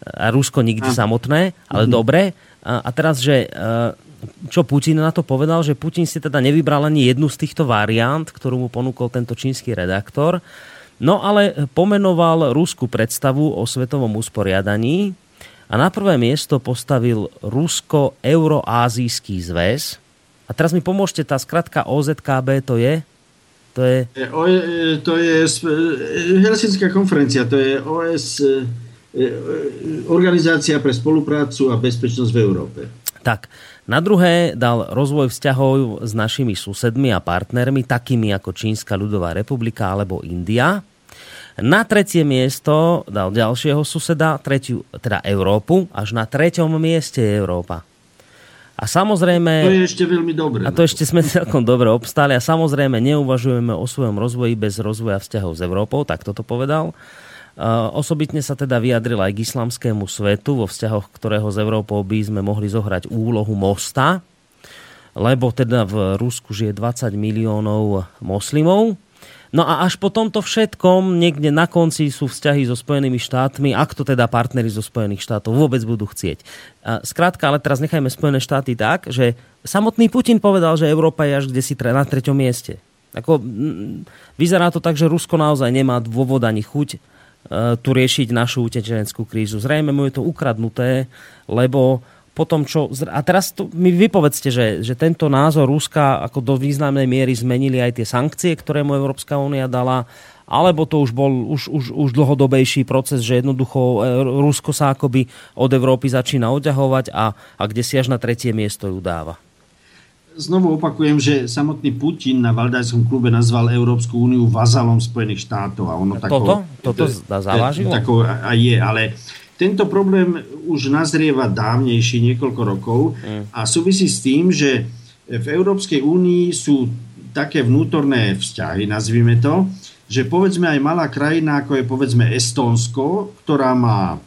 a Rusko nikdy samotné, ale mm-hmm. dobre. A, a teraz, že čo Putin na to povedal, že Putin si teda nevybral ani jednu z týchto variant, ktorú mu ponúkol tento čínsky redaktor, no ale pomenoval rúskú predstavu o svetovom usporiadaní a na prvé miesto postavil Rusko-Euroázijský zväz. A teraz mi pomôžte, tá skratka OZKB to je? To je... E, o, e, to je e, Helsinská konferencia, to je OS, Organizácia pre spoluprácu a bezpečnosť v Európe. Tak, na druhé dal rozvoj vzťahov s našimi susedmi a partnermi, takými ako Čínska ľudová republika alebo India. Na tretie miesto dal ďalšieho suseda, tretiu, teda Európu, až na treťom mieste je Európa. A samozrejme... To je ešte veľmi dobre. A to ešte sme celkom dobre obstáli a samozrejme neuvažujeme o svojom rozvoji bez rozvoja vzťahov s Európou, tak toto povedal. Uh, osobitne sa teda vyjadril aj k islamskému svetu, vo vzťahoch ktorého s Európou by sme mohli zohrať úlohu mosta, lebo teda v Rusku žije 20 miliónov moslimov, No a až po tomto všetkom niekde na konci sú vzťahy so Spojenými štátmi, ak to teda partnery zo Spojených štátov vôbec budú chcieť. A skrátka, ale teraz nechajme Spojené štáty tak, že samotný Putin povedal, že Európa je až kde si na treťom mieste. Ako, vyzerá to tak, že Rusko naozaj nemá dôvod ani chuť tu riešiť našu utečeneckú krízu. Zrejme mu je to ukradnuté, lebo po tom, čo... A teraz to, mi vypovedzte, že, že tento názor Ruska ako do významnej miery zmenili aj tie sankcie, ktoré mu Európska únia dala, alebo to už bol už, už, už dlhodobejší proces, že jednoducho e, Rusko sa akoby od Európy začína odťahovať a, a kde si až na tretie miesto ju dáva. Znovu opakujem, že samotný Putin na Valdajskom klube nazval Európsku úniu vazalom Spojených štátov. A ono toto? Tako, toto zavážilo? Tako a je, ale tento problém už nazrieva dávnejší niekoľko rokov mm. a súvisí s tým, že v Európskej únii sú také vnútorné vzťahy, nazvime to, že povedzme aj malá krajina, ako je povedzme Estónsko, ktorá má,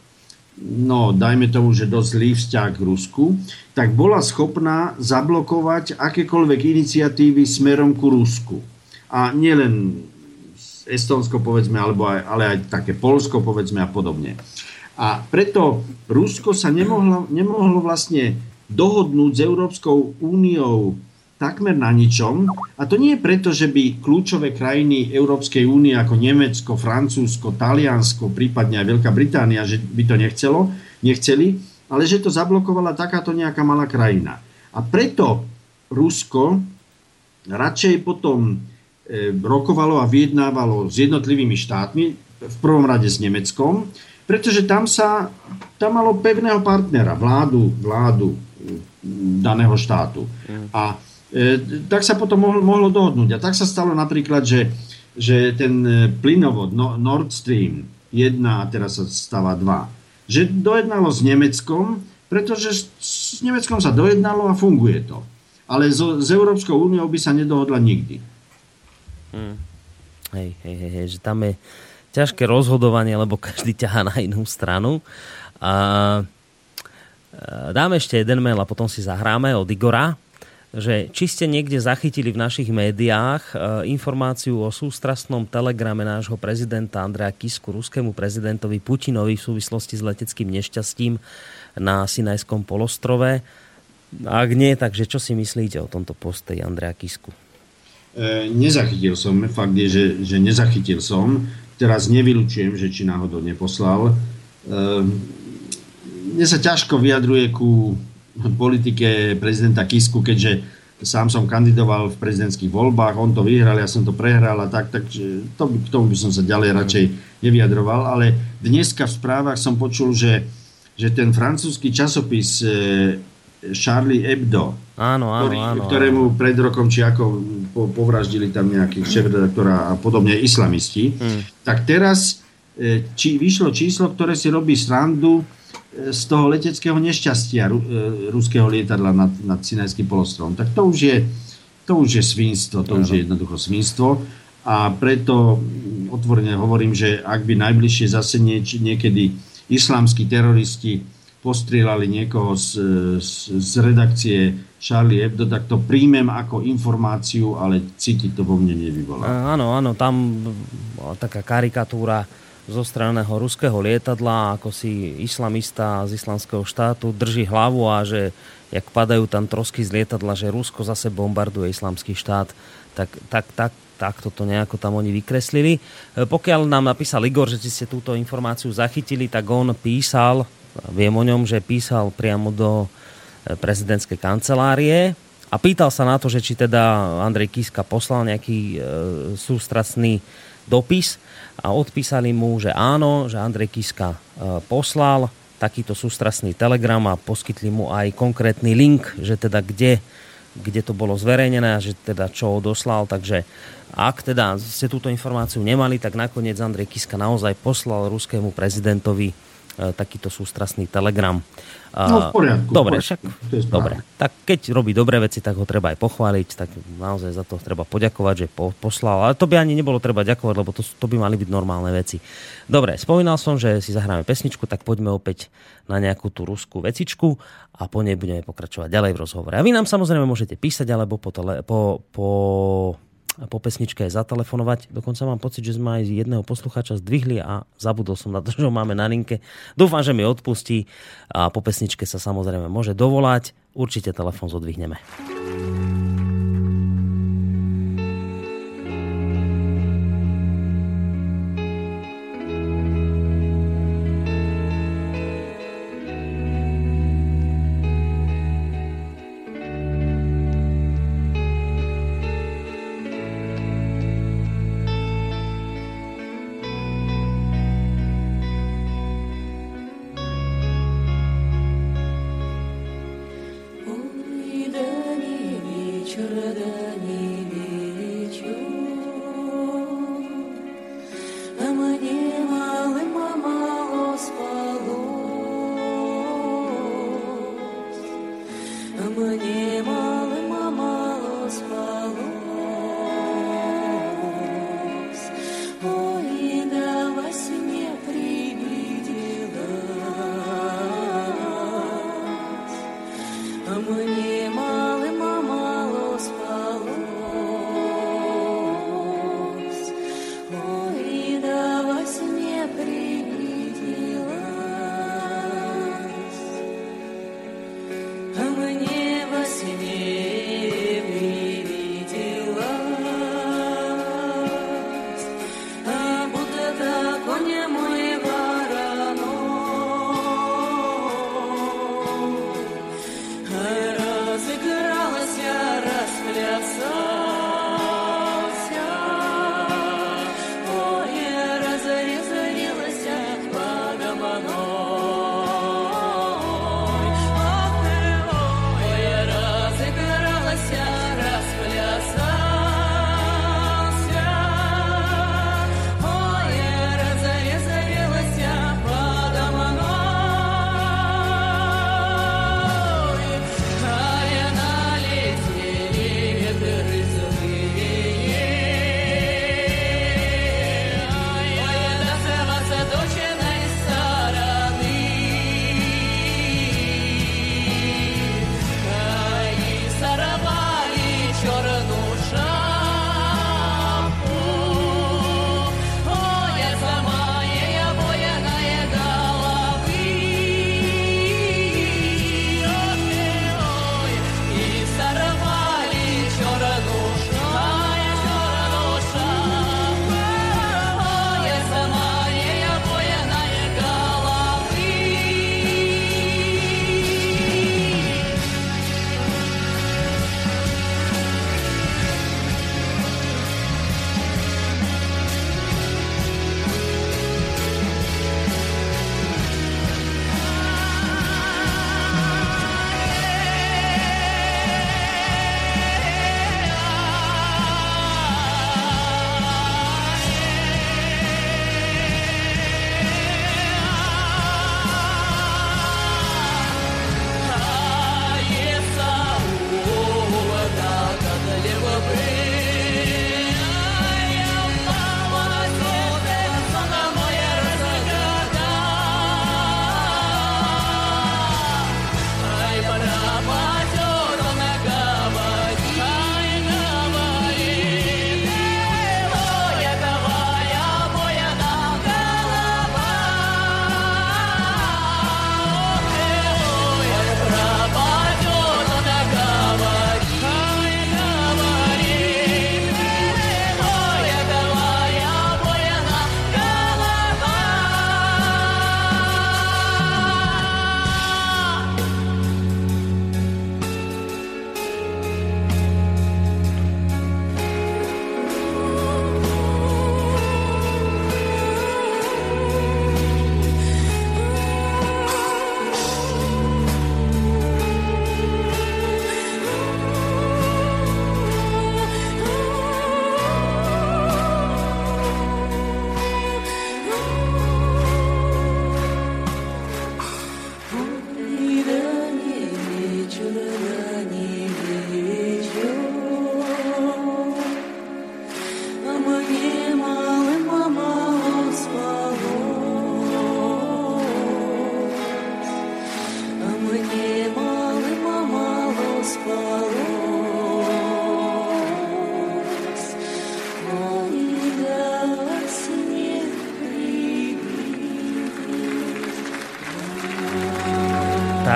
no dajme tomu, že dosť zlý vzťah k Rusku, tak bola schopná zablokovať akékoľvek iniciatívy smerom ku Rusku. A nielen Estónsko, povedzme, alebo aj, ale aj také Polsko, povedzme a podobne. A preto Rusko sa nemohlo, nemohlo vlastne dohodnúť s Európskou úniou takmer na ničom. A to nie je preto, že by kľúčové krajiny Európskej únie ako Nemecko, Francúzsko, Taliansko, prípadne aj Veľká Británia, že by to nechcelo, nechceli, ale že to zablokovala takáto nejaká malá krajina. A preto Rusko radšej potom e, rokovalo a vyjednávalo s jednotlivými štátmi, v prvom rade s Nemeckom, pretože tam sa tam malo pevného partnera, vládu, vládu daného štátu. Mm. A tak sa potom mohlo, mohlo dohodnúť. A tak sa stalo napríklad, že, že ten e, plynovod no, Nord Stream 1 a teraz sa stáva 2, že dojednalo s Nemeckom, pretože s Nemeckom sa dojednalo a funguje to. Ale so, s Európskou úniou by sa nedohodla nikdy. Hmm. Hej, hej, hej, že tam je ťažké rozhodovanie, lebo každý ťahá na inú stranu. A dáme ešte jeden mail a potom si zahráme od Igora, že či ste niekde zachytili v našich médiách e, informáciu o sústrastnom telegrame nášho prezidenta Andreja Kisku ruskému prezidentovi Putinovi v súvislosti s leteckým nešťastím na Sinajskom polostrove. Ak nie, takže čo si myslíte o tomto poste Andreja Kisku? E, nezachytil som, fakt je, že, že nezachytil som teraz nevylučujem, že či náhodou neposlal. Ehm, mne sa ťažko vyjadruje ku politike prezidenta Kisku, keďže sám som kandidoval v prezidentských voľbách, on to vyhral, ja som to prehral a tak, takže to, k tomu by som sa ďalej radšej nevyjadroval, ale dneska v správach som počul, že, že ten francúzsky časopis Charlie Hebdo, áno, áno, ktorý, áno, ktorému pred rokom či ako po, povraždili tam nejakých šéf-redaktora a podobne islamisti, hmm. tak teraz e, či, vyšlo číslo, ktoré si robí srandu e, z toho leteckého nešťastia ru, e, ruského lietadla nad, nad Sinajským polostrom. Tak to už je, to už je svinstvo, to už je jednoducho svinstvo a preto otvorene hovorím, že ak by najbližšie zase nieč, niekedy islamskí teroristi postrieľali niekoho z, z, z redakcie Charlie Hebdo, tak to príjmem ako informáciu, ale cítiť to vo mne nevyvolá. Áno, áno, tam taká karikatúra zo straného ruského lietadla, ako si islamista z islamského štátu drží hlavu a že jak padajú tam trosky z lietadla, že Rusko zase bombarduje islamský štát, tak, tak, tak, tak toto nejako tam oni vykreslili. E, pokiaľ nám napísal Igor, že ste túto informáciu zachytili, tak on písal Viem o ňom, že písal priamo do prezidentskej kancelárie. A pýtal sa na to, že či teda Andrej Kiska poslal nejaký e, sústrasný dopis a odpísali mu, že áno, že Andrej Kiska e, poslal takýto sústrasný telegram a poskytli mu aj konkrétny link, že teda kde, kde to bolo zverejnené a že teda čo odoslal. Takže ak teda ste túto informáciu nemali, tak nakoniec Andrej Kiska naozaj poslal ruskému prezidentovi e, takýto sústrasný telegram. No v poriadku. Dobre, v však, poriadku, správne. dobre. Tak keď robí dobré veci, tak ho treba aj pochváliť, tak naozaj za to treba poďakovať, že po, poslal. Ale to by ani nebolo treba ďakovať, lebo to, to by mali byť normálne veci. Dobre, spomínal som, že si zahráme pesničku, tak poďme opäť na nejakú tú ruskú vecičku a po nej budeme pokračovať ďalej v rozhovore. A vy nám samozrejme môžete písať alebo po, tele, po, po po pesničke zatelefonovať. Dokonca mám pocit, že sme aj jedného poslucháča zdvihli a zabudol som na to, že ho máme na linke. Dúfam, že mi odpustí a po pesničke sa samozrejme môže dovolať. Určite telefon zodvihneme.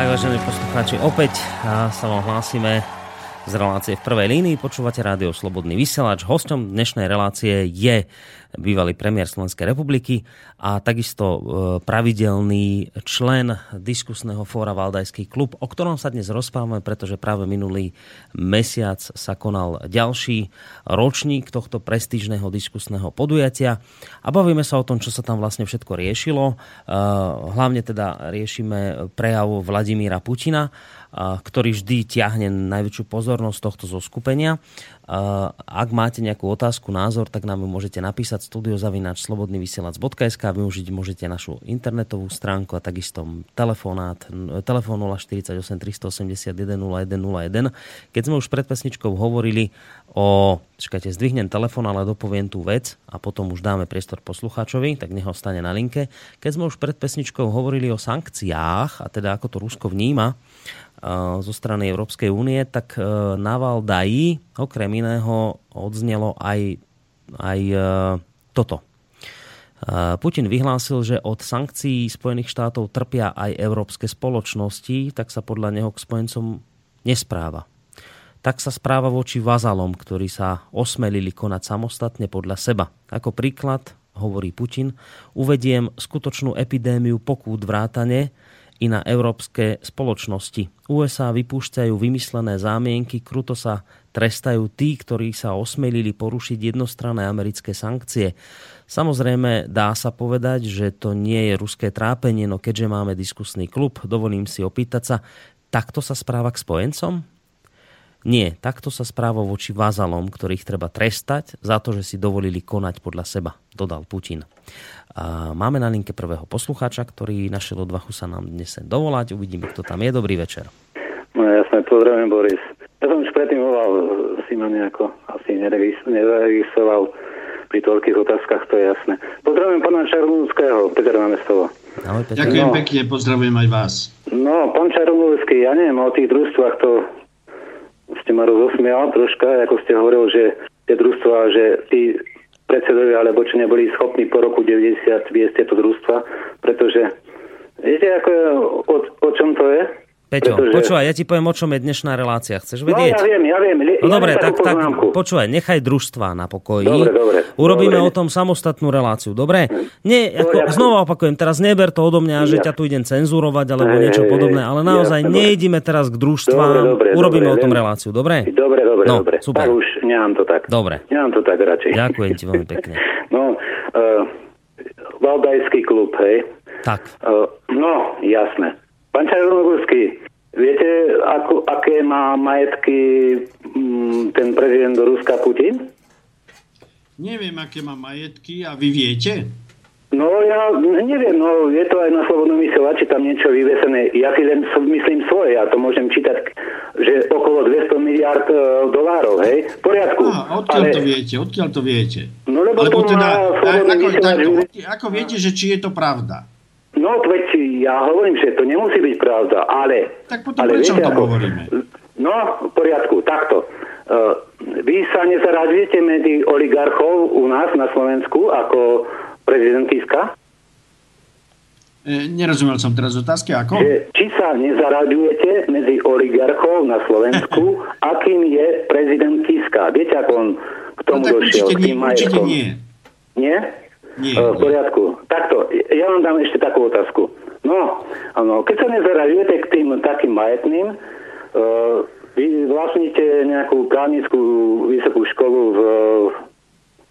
Tak, vážení poslucháči, opäť sa vám hlásime z relácie v prvej línii. Počúvate rádio Slobodný vysielač. Hostom dnešnej relácie je bývalý premiér Slovenskej republiky a takisto e, pravidelný člen diskusného fóra Valdajský klub, o ktorom sa dnes rozprávame, pretože práve minulý mesiac sa konal ďalší ročník tohto prestížneho diskusného podujatia a bavíme sa o tom, čo sa tam vlastne všetko riešilo. E, hlavne teda riešime prejav Vladimíra Putina ktorý vždy ťahne najväčšiu pozornosť tohto zoskupenia. Ak máte nejakú otázku, názor, tak nám ju môžete napísať studiozavinač slobodnyvysielac.sk využiť môžete našu internetovú stránku a takisto telefonát, telefón 048 381 0101. Keď sme už pred pesničkou hovorili o... Čakajte, zdvihnem telefón, ale dopoviem tú vec a potom už dáme priestor poslucháčovi, tak nech ho stane na linke. Keď sme už pred pesničkou hovorili o sankciách a teda ako to Rusko vníma, zo strany Európskej únie, tak e, na Valdaji okrem iného odznelo aj, aj e, toto. Putin vyhlásil, že od sankcií Spojených štátov trpia aj európske spoločnosti, tak sa podľa neho k spojencom nespráva. Tak sa správa voči vazalom, ktorí sa osmelili konať samostatne podľa seba. Ako príklad, hovorí Putin, uvediem skutočnú epidémiu pokút vrátane, i na európske spoločnosti. USA vypúšťajú vymyslené zámienky, kruto sa trestajú tí, ktorí sa osmelili porušiť jednostranné americké sankcie. Samozrejme, dá sa povedať, že to nie je ruské trápenie, no keďže máme diskusný klub, dovolím si opýtať sa, takto sa správa k spojencom? Nie, takto sa správa voči vazalom, ktorých treba trestať za to, že si dovolili konať podľa seba, dodal Putin. A máme na linke prvého poslucháča, ktorý našiel odvahu sa nám dnes sem dovolať. Uvidíme, kto tam je. Dobrý večer. No jasne, pozdravím Boris. Ja som už predtým volal, si ma nejako asi neregistroval pri toľkých otázkach, to je jasné. Pozdravujem pána Čarnúckého, Peter Námestovo. Ďakujem no, pekne, pozdravujem aj vás. No, pán Čarnúcky, ja neviem, o tých družstvách to ste ma rozosmial troška, ako ste hovoril, že tie družstva, že tí predsedovia, alebo čo neboli schopní po roku 90 viesť tieto družstva, pretože viete, ako, o, o čom to je? Peťo, Pretože... počúvaj, ja ti poviem, o čom je dnešná relácia. Chceš vedieť? No, ja viem, ja viem. No ja dobre, tak, tak počúvaj, nechaj družstva na pokoji. Dobre, dobre. Urobíme dobre. o tom samostatnú reláciu, dobre? Nie, ako, znova opakujem, teraz neber to odo mňa, ja. že ťa tu idem cenzurovať alebo hej, niečo podobné, ale naozaj ja, nejdime teraz k družstvám, dobre, dobre, Urobíme dobre, o tom viem. reláciu, dobre? Dobre, dobre, no, dobre. Super. Tak už nemám to tak. Dobre. Nemám to tak radšej. Ďakujem ti veľmi pekne. no, uh, Valdajský klub, hej? Tak. Uh, no, jasné. Pán Čajovnogorský, Viete, ako, aké má majetky m, mm, ten prezident Ruska Putin? Neviem, aké má majetky a vy viete? No ja neviem, no je to aj na slobodnom vysielači tam niečo vyvesené. Ja si len myslím svoje, ja to môžem čítať, že okolo 200 miliard e, dolárov, hej? V poriadku. Aha, odkiaľ ale... to viete, odkiaľ to viete? No lebo Alebo to teda, ako, tak, ako viete, že či je to pravda? No, veď ja hovorím, že to nemusí byť pravda, ale... Tak potom ale prečo viete, ako, hovoríme? No, v poriadku, takto. Uh, vy sa nezaraďujete medzi oligarchov u nás na Slovensku ako prezident Kiska? E, nerozumel som teraz otázky, ako? Že, či sa nezaraďujete medzi oligarchov na Slovensku, akým je prezident Kiska? Viete, ako on k tomu no, došiel? Určite, nie, určite nie. Nie? Nie, v poriadku. Takto, ja vám dám ešte takú otázku. No, áno, keď sa nezaražujete k tým takým majetným, uh, vy vlastníte nejakú právnickú vysokú školu v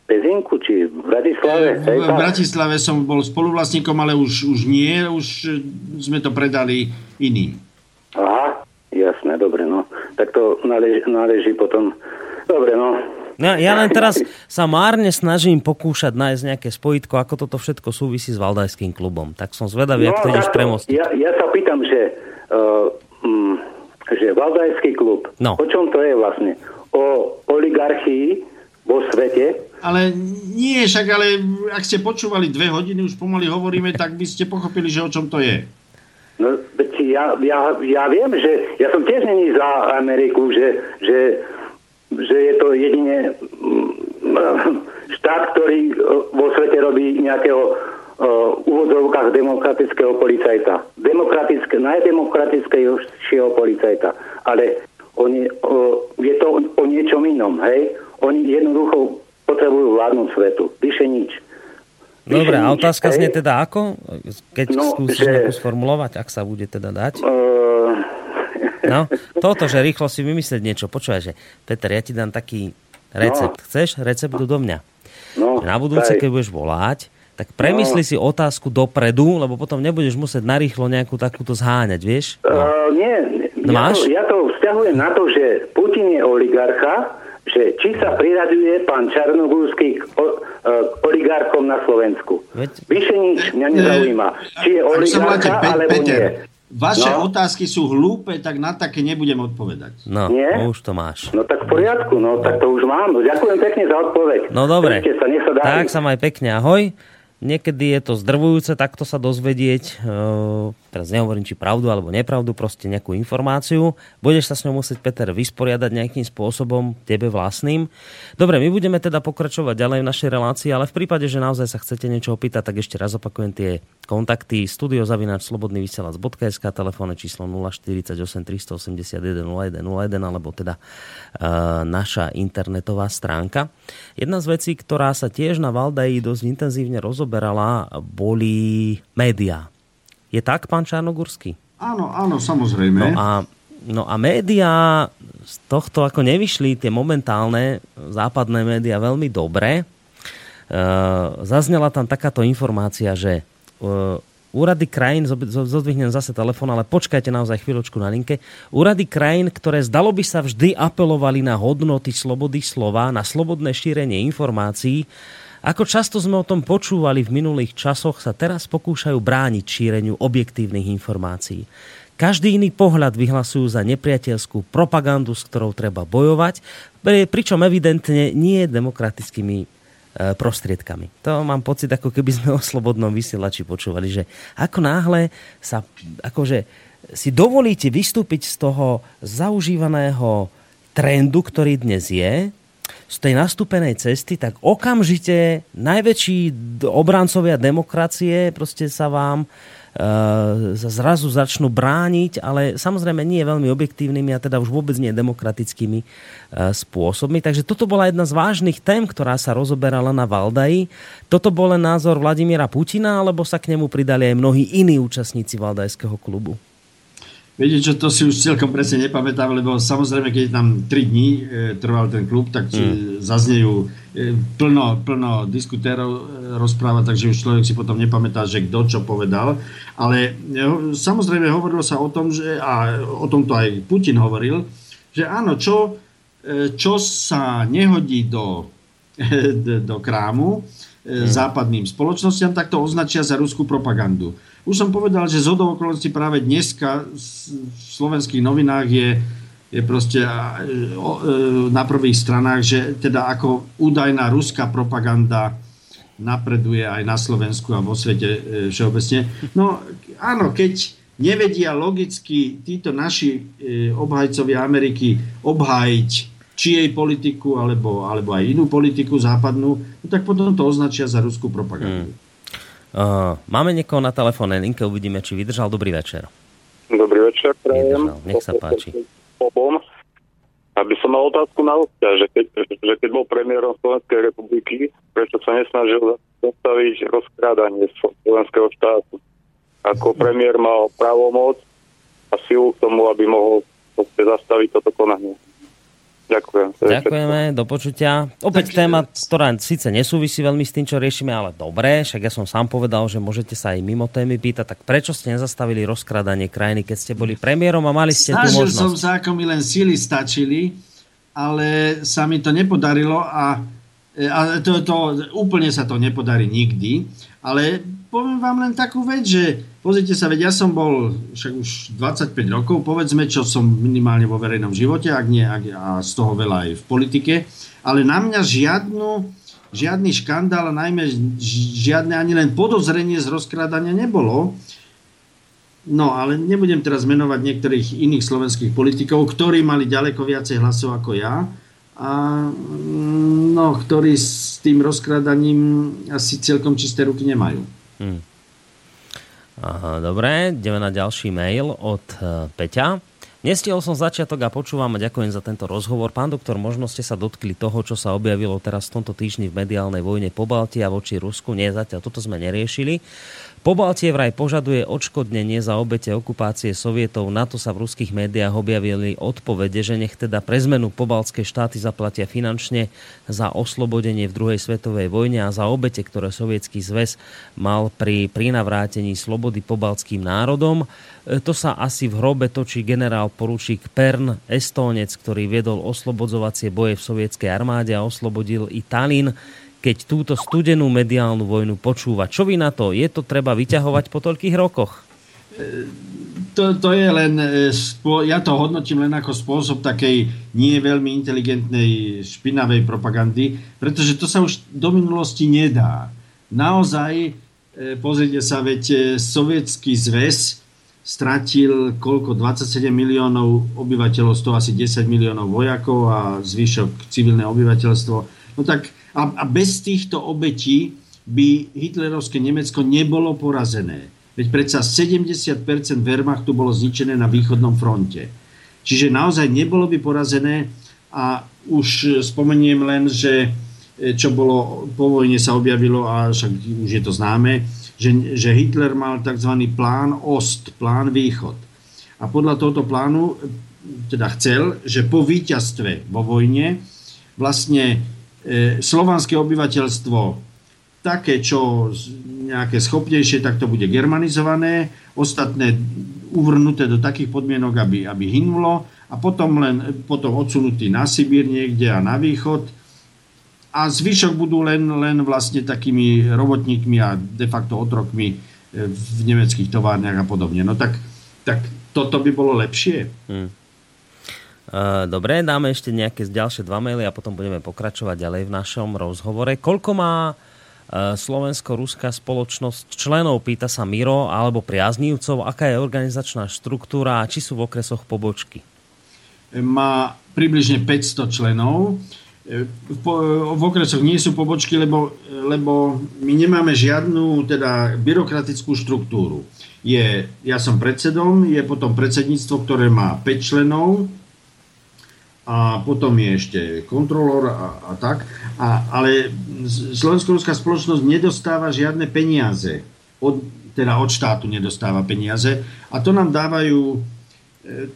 Pezinku, či v Bratislave? V, v Bratislave som bol spoluvlastníkom, ale už, už nie, už sme to predali iným. Aha, jasné, dobre, no. Tak to náleží, náleží potom... Dobre, no, No, ja len teraz sa márne snažím pokúšať nájsť nejaké spojitko, ako toto všetko súvisí s Valdajským klubom. Tak som zvedavý, no, ak to ideš premostiť. Ja, ja sa pýtam, že, uh, že Valdajský klub, no. o čom to je vlastne? O oligarchii vo svete? Ale nie, však ale ak ste počúvali dve hodiny, už pomaly hovoríme, tak by ste pochopili, že o čom to je. No, ja, ja, ja viem, že ja som tiež není za Ameriku, že, že že je to jedine mm, štát, ktorý e, vo svete robí nejakého v úvodzovkách demokratického policajta. Demokratické, najdemokratickejšieho policajta. Ale oni, o, je to o, niečom inom, hej? Oni jednoducho potrebujú vládnuť svetu. Vyše nič. Dobre, Vyše a nič, otázka hej? znie teda ako? Keď No, skúsiš že- sformulovať, ak sa bude teda dať. Uh, No, toto, že rýchlo si vymyslieť niečo. Počúvaj, že Peter, ja ti dám taký recept. Chceš? Recept do mňa. no, Na budúce, daj. keď budeš volať, tak premysli si otázku dopredu, lebo potom nebudeš musieť narýchlo nejakú takúto zháňať, vieš? No. Uh, nie, No ja, máš? to, ja to vzťahujem na to, že Putin je oligarcha, že či sa priraďuje pán Čarnogórsky k o, uh, oligarchom na Slovensku. Veď- Vyše nič mňa nezaujíma. Či je oligarcha, alebo Peter, nie. Vaše No. otázky sú hlúpe, tak na také nebudem odpovedať. No, Nie? no už to máš. No tak v poriadku, no tak to už mám. Ďakujem pekne za odpoveď. No dobre. Držte sa, nech sa. Tak sa maj pekne, ahoj. Niekedy je to zdrvujúce takto sa dozvedieť, e, teraz nehovorím, či pravdu alebo nepravdu, proste nejakú informáciu. Budeš sa s ňou musieť, Peter, vysporiadať nejakým spôsobom, tebe vlastným. Dobre, my budeme teda pokračovať ďalej v našej relácii, ale v prípade, že naozaj sa chcete niečo opýtať, tak ešte raz opakujem tie kontakty studiozavináčslobodnyvysielac.sk, telefónne číslo 048 381 0101 alebo teda e, naša internetová stránka. Jedna z vecí, ktorá sa tiež na Valdaji dosť intenzívne rozoberala, boli médiá. Je tak, pán Čarnogurský? Áno, áno, samozrejme. No a, no a médiá z tohto ako nevyšli tie momentálne západné médiá veľmi dobre. E, zaznela tam takáto informácia, že úrady krajín, zodvihnem zase telefón, ale počkajte naozaj chvíľočku na linke, úrady krajín, ktoré zdalo by sa vždy apelovali na hodnoty slobody slova, na slobodné šírenie informácií, ako často sme o tom počúvali v minulých časoch, sa teraz pokúšajú brániť šíreniu objektívnych informácií. Každý iný pohľad vyhlasujú za nepriateľskú propagandu, s ktorou treba bojovať, pri- pričom evidentne nie demokratickými prostriedkami. To mám pocit, ako keby sme o slobodnom vysielači počúvali, že ako náhle sa, akože si dovolíte vystúpiť z toho zaužívaného trendu, ktorý dnes je, z tej nastúpenej cesty, tak okamžite najväčší obrancovia demokracie proste sa vám e, zrazu začnú brániť, ale samozrejme nie veľmi objektívnymi a teda už vôbec nie demokratickými e, spôsobmi. Takže toto bola jedna z vážnych tém, ktorá sa rozoberala na Valdaji. Toto bol názor Vladimíra Putina, alebo sa k nemu pridali aj mnohí iní účastníci Valdajského klubu? Viete čo, to si už celkom presne nepamätám, lebo samozrejme, keď tam 3 dní e, trval ten klub, tak mm. zaznejú e, plno, plno diskutérov e, rozpráva, takže už človek si potom nepamätá, že kto čo povedal. Ale e, samozrejme hovorilo sa o tom, že, a o tomto aj Putin hovoril, že áno, čo, e, čo sa nehodí do, do krámu e, západným spoločnostiam, tak to označia za ruskú propagandu. Už som povedal, že z okolností práve dneska v slovenských novinách je, je proste e, na prvých stranách, že teda ako údajná ruská propaganda napreduje aj na Slovensku a vo svete e, všeobecne. No áno, keď nevedia logicky títo naši e, obhajcovia Ameriky obhájiť či jej politiku, alebo, alebo aj inú politiku západnú, no tak potom to označia za ruskú propagandu. Uh, máme niekoho na telefónnej linke, uvidíme, či vydržal. Dobrý večer. Dobrý večer, prajem. Vydržal, nech sa páči. Obom. Aby som mal otázku na hostia, že keď, že keď bol premiérom Slovenskej republiky, prečo sa nesnažil zastaviť rozkrádanie slovenského štátu. Ako premiér mal právomoc a silu k tomu, aby mohol zastaviť toto konanie. Ďakujem. Ďakujeme, do počutia. Opäť Tak, téma, ktorá síce nesúvisí veľmi s tým, čo riešime, ale dobre, však ja som sám povedal, že môžete sa aj mimo témy pýtať, tak prečo ste nezastavili rozkradanie krajiny, keď ste boli premiérom a mali ste tú Snažil som možnosť? sa, ako mi len síly stačili, ale sa mi to nepodarilo a, a to, to, úplne sa to nepodarí nikdy. Ale poviem vám len takú vec, že pozrite sa, veď ja som bol však už 25 rokov, povedzme, čo som minimálne vo verejnom živote, ak nie, ak, a z toho veľa aj v politike, ale na mňa žiadnu, žiadny škandál najmä žiadne ani len podozrenie z rozkrádania nebolo. No, ale nebudem teraz menovať niektorých iných slovenských politikov, ktorí mali ďaleko viacej hlasov ako ja a mm, no, ktorí s tým rozkrádaním asi celkom čisté ruky nemajú. Aha, dobre, ideme na ďalší mail od uh, Peťa. Nestiel som začiatok a počúvam a ďakujem za tento rozhovor. Pán doktor, možno ste sa dotkli toho, čo sa objavilo teraz v tomto týždni v mediálnej vojne po Baltii a voči Rusku. Nie, zatiaľ toto sme neriešili. Pobaltie vraj požaduje odškodnenie za obete okupácie sovietov. Na to sa v ruských médiách objavili odpovede, že nech teda pre zmenu pobaltské štáty zaplatia finančne za oslobodenie v druhej svetovej vojne a za obete, ktoré sovietský zväz mal pri prinavrátení slobody pobaltským národom. E, to sa asi v hrobe točí generál poručík Pern, estónec, ktorý viedol oslobodzovacie boje v sovietskej armáde a oslobodil i Tallinn keď túto studenú mediálnu vojnu počúva. Čo vy na to? Je to treba vyťahovať po toľkých rokoch? To, to je len, e, ja to hodnotím len ako spôsob takej nie veľmi inteligentnej špinavej propagandy, pretože to sa už do minulosti nedá. Naozaj, e, pozrite sa, veď e, sovietský zväz stratil koľko? 27 miliónov obyvateľov, z toho asi 10 miliónov vojakov a zvyšok civilné obyvateľstvo. No tak a, a bez týchto obetí by hitlerovské Nemecko nebolo porazené. Veď predsa 70% Wehrmachtu bolo zničené na východnom fronte. Čiže naozaj nebolo by porazené a už spomeniem len, že e, čo bolo po vojne sa objavilo a však už je to známe, že, že Hitler mal tzv. plán Ost, plán Východ. A podľa tohoto plánu teda chcel, že po víťazstve vo vojne vlastne E, slovanské obyvateľstvo také, čo nejaké schopnejšie, tak to bude germanizované, ostatné uvrnuté do takých podmienok, aby, aby hynulo a potom len potom odsunutí na Sibír niekde a na východ a zvyšok budú len, len vlastne takými robotníkmi a de facto otrokmi e, v nemeckých továrniach a podobne. No tak, tak toto by bolo lepšie. Hmm. Dobre, dáme ešte nejaké ďalšie dva maily a potom budeme pokračovať ďalej v našom rozhovore. Koľko má slovensko-ruská spoločnosť členov, pýta sa Miro, alebo priaznívcov, aká je organizačná štruktúra a či sú v okresoch pobočky? Má približne 500 členov. V okresoch nie sú pobočky, lebo, lebo my nemáme žiadnu teda byrokratickú štruktúru. Je, ja som predsedom, je potom predsedníctvo, ktoré má 5 členov, a potom je ešte kontrolór a, a tak. A, ale Slovensko-Ruská spoločnosť nedostáva žiadne peniaze. Od, teda od štátu nedostáva peniaze. A to nám dávajú, e,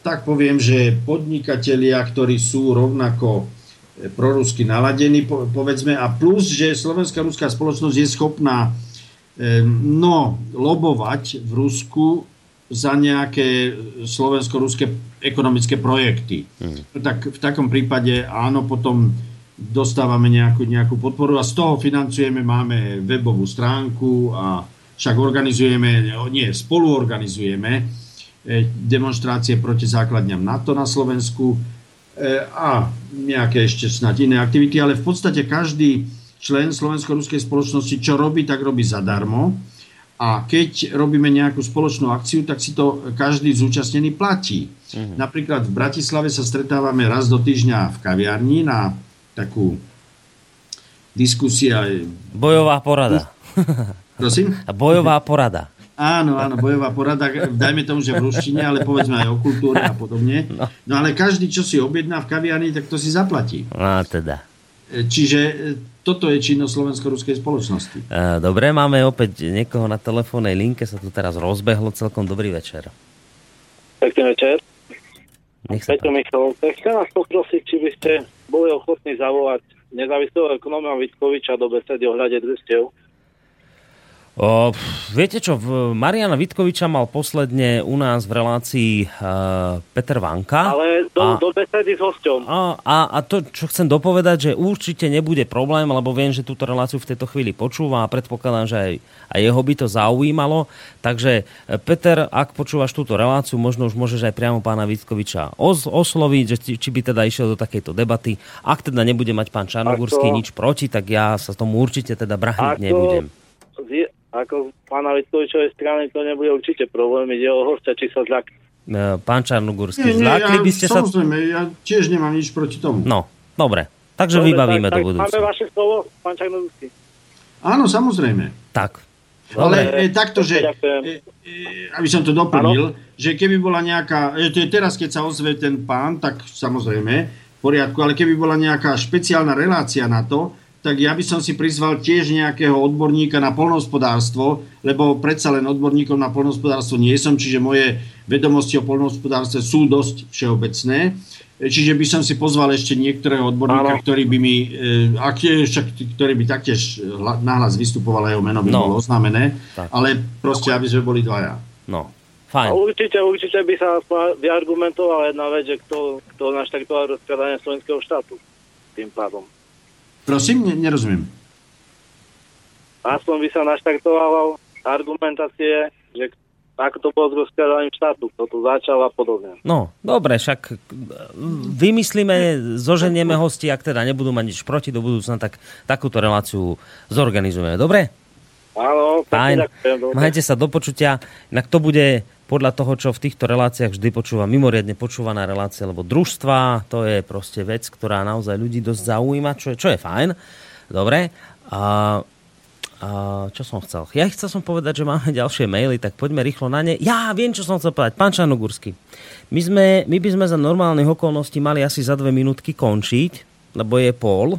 tak poviem, že podnikatelia, ktorí sú rovnako e, prorusky naladení, po, povedzme, a plus, že Slovenská ruská spoločnosť je schopná e, no, lobovať v Rusku za nejaké slovensko-ruské ekonomické projekty. Hmm. Tak v takom prípade áno, potom dostávame nejakú, nejakú podporu a z toho financujeme, máme webovú stránku a však organizujeme, nie, spoluorganizujeme e, demonstrácie proti základňam NATO na Slovensku e, a nejaké ešte snad iné aktivity, ale v podstate každý člen slovensko-ruskej spoločnosti, čo robí, tak robí zadarmo a keď robíme nejakú spoločnú akciu, tak si to každý zúčastnený platí. Uh-huh. Napríklad v Bratislave sa stretávame raz do týždňa v kaviarni na takú diskusia. Bojová porada. Prosím? Bojová porada. Áno, áno, bojová porada, dajme tomu, že v ruštine, ale povedzme aj o kultúre a podobne. No. no ale každý, čo si objedná v kaviarni, tak to si zaplatí. No teda. Čiže toto je činnosť slovensko-ruskej spoločnosti. Dobre, máme opäť niekoho na telefónnej linke, sa tu teraz rozbehlo celkom. Dobrý večer. Pekný večer. Nech sa Peťo Michal, chcem vás poprosiť, či by ste boli ochotní zavolať nezávislého ekonóma Vitkoviča do besedy ohľade družstiev. O, viete čo, Mariana Vitkoviča mal posledne u nás v relácii uh, Peter Vanka. Ale do, a, do besedy s hosťom. A, a, a to, čo chcem dopovedať, že určite nebude problém, lebo viem, že túto reláciu v tejto chvíli počúva a predpokladám, že aj, aj jeho by to zaujímalo. Takže e, Peter, ak počúvaš túto reláciu, možno už môžeš aj priamo pána Vitkoviča os, osloviť, že či, či by teda išiel do takejto debaty. Ak teda nebude mať pán Čarnogurský nič proti, tak ja sa tomu určite teda brahniť nebudem ako pána Vitkovičovej strany to nebude určite problém, ide o hostia, či sa zľak. E, pán Čarnogurský, zľakli ja, by ste sa... Samozrejme, ja tiež nemám nič proti tomu. No, dobre. Takže dobre, vybavíme tak, do budúcna. Máme vaše slovo, pán Čarnogurský. Áno, samozrejme. Tak. Ale e, takto, že, e, e, aby som to doplnil, že keby bola nejaká, e, to je teraz, keď sa ozve ten pán, tak samozrejme, v poriadku, ale keby bola nejaká špeciálna relácia na to, tak ja by som si prizval tiež nejakého odborníka na polnohospodárstvo, lebo predsa len odborníkom na polnohospodárstvo nie som, čiže moje vedomosti o polnohospodárstve sú dosť všeobecné. Čiže by som si pozval ešte niektorého odborníka, Áno. ktorý by mi, e, však, ktorý by taktiež hla- nahlas vystupoval, jeho meno by No. bolo oznámené, Tak. ale proste, aby sme boli dvaja. No, A fajn. určite, určite by sa vyargumentovala jedna vec, že kto, kto naštartoval rozkladanie slovenského štátu tým pádom. Prosím, ne, nerozumiem. Aspoň by sa naštartovala argumentácie, že ako to bolo s rozkladaním štátu, kto to začal a podobne. No, dobre, však vymyslíme, zoženieme hosti, ak teda nebudú mať nič proti do budúcna, tak takúto reláciu zorganizujeme. Dobre? Áno, Fajn. pekne ďakujem. dobre. Majte sa do počutia. Inak to bude podľa toho, čo v týchto reláciách vždy počúva mimoriadne počúvaná relácia, lebo družstva, to je proste vec, ktorá naozaj ľudí dosť zaujíma, čo je, čo je fajn. Dobre. A, a čo som chcel? Ja chcel som povedať, že máme ďalšie maily, tak poďme rýchlo na ne. Ja viem, čo som chcel povedať. Pán Čarnogurský, my, sme, my by sme za normálnych okolností mali asi za dve minútky končiť, lebo je pol.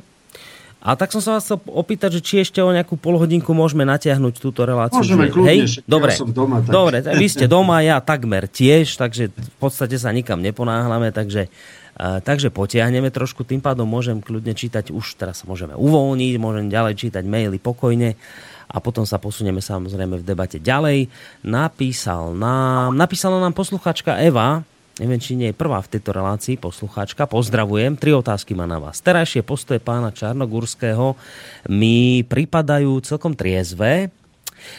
A tak som sa vás chcel opýtať, že či ešte o nejakú polhodinku môžeme natiahnuť túto reláciu. Môžeme Že- Hej? však ja Dobre, som doma, tak- Dobre, vy ste doma, ja takmer tiež, takže v podstate sa nikam neponáhľame, takže, uh, takže potiahneme trošku, tým pádom môžem kľudne čítať, už teraz sa môžeme uvoľniť, môžem ďalej čítať maily pokojne a potom sa posunieme samozrejme v debate ďalej. Napísal nám, napísala nám posluchačka Eva, neviem, či nie je prvá v tejto relácii, poslucháčka, pozdravujem, tri otázky má na vás. Terajšie postoje pána Čarnogurského mi pripadajú celkom triezvé,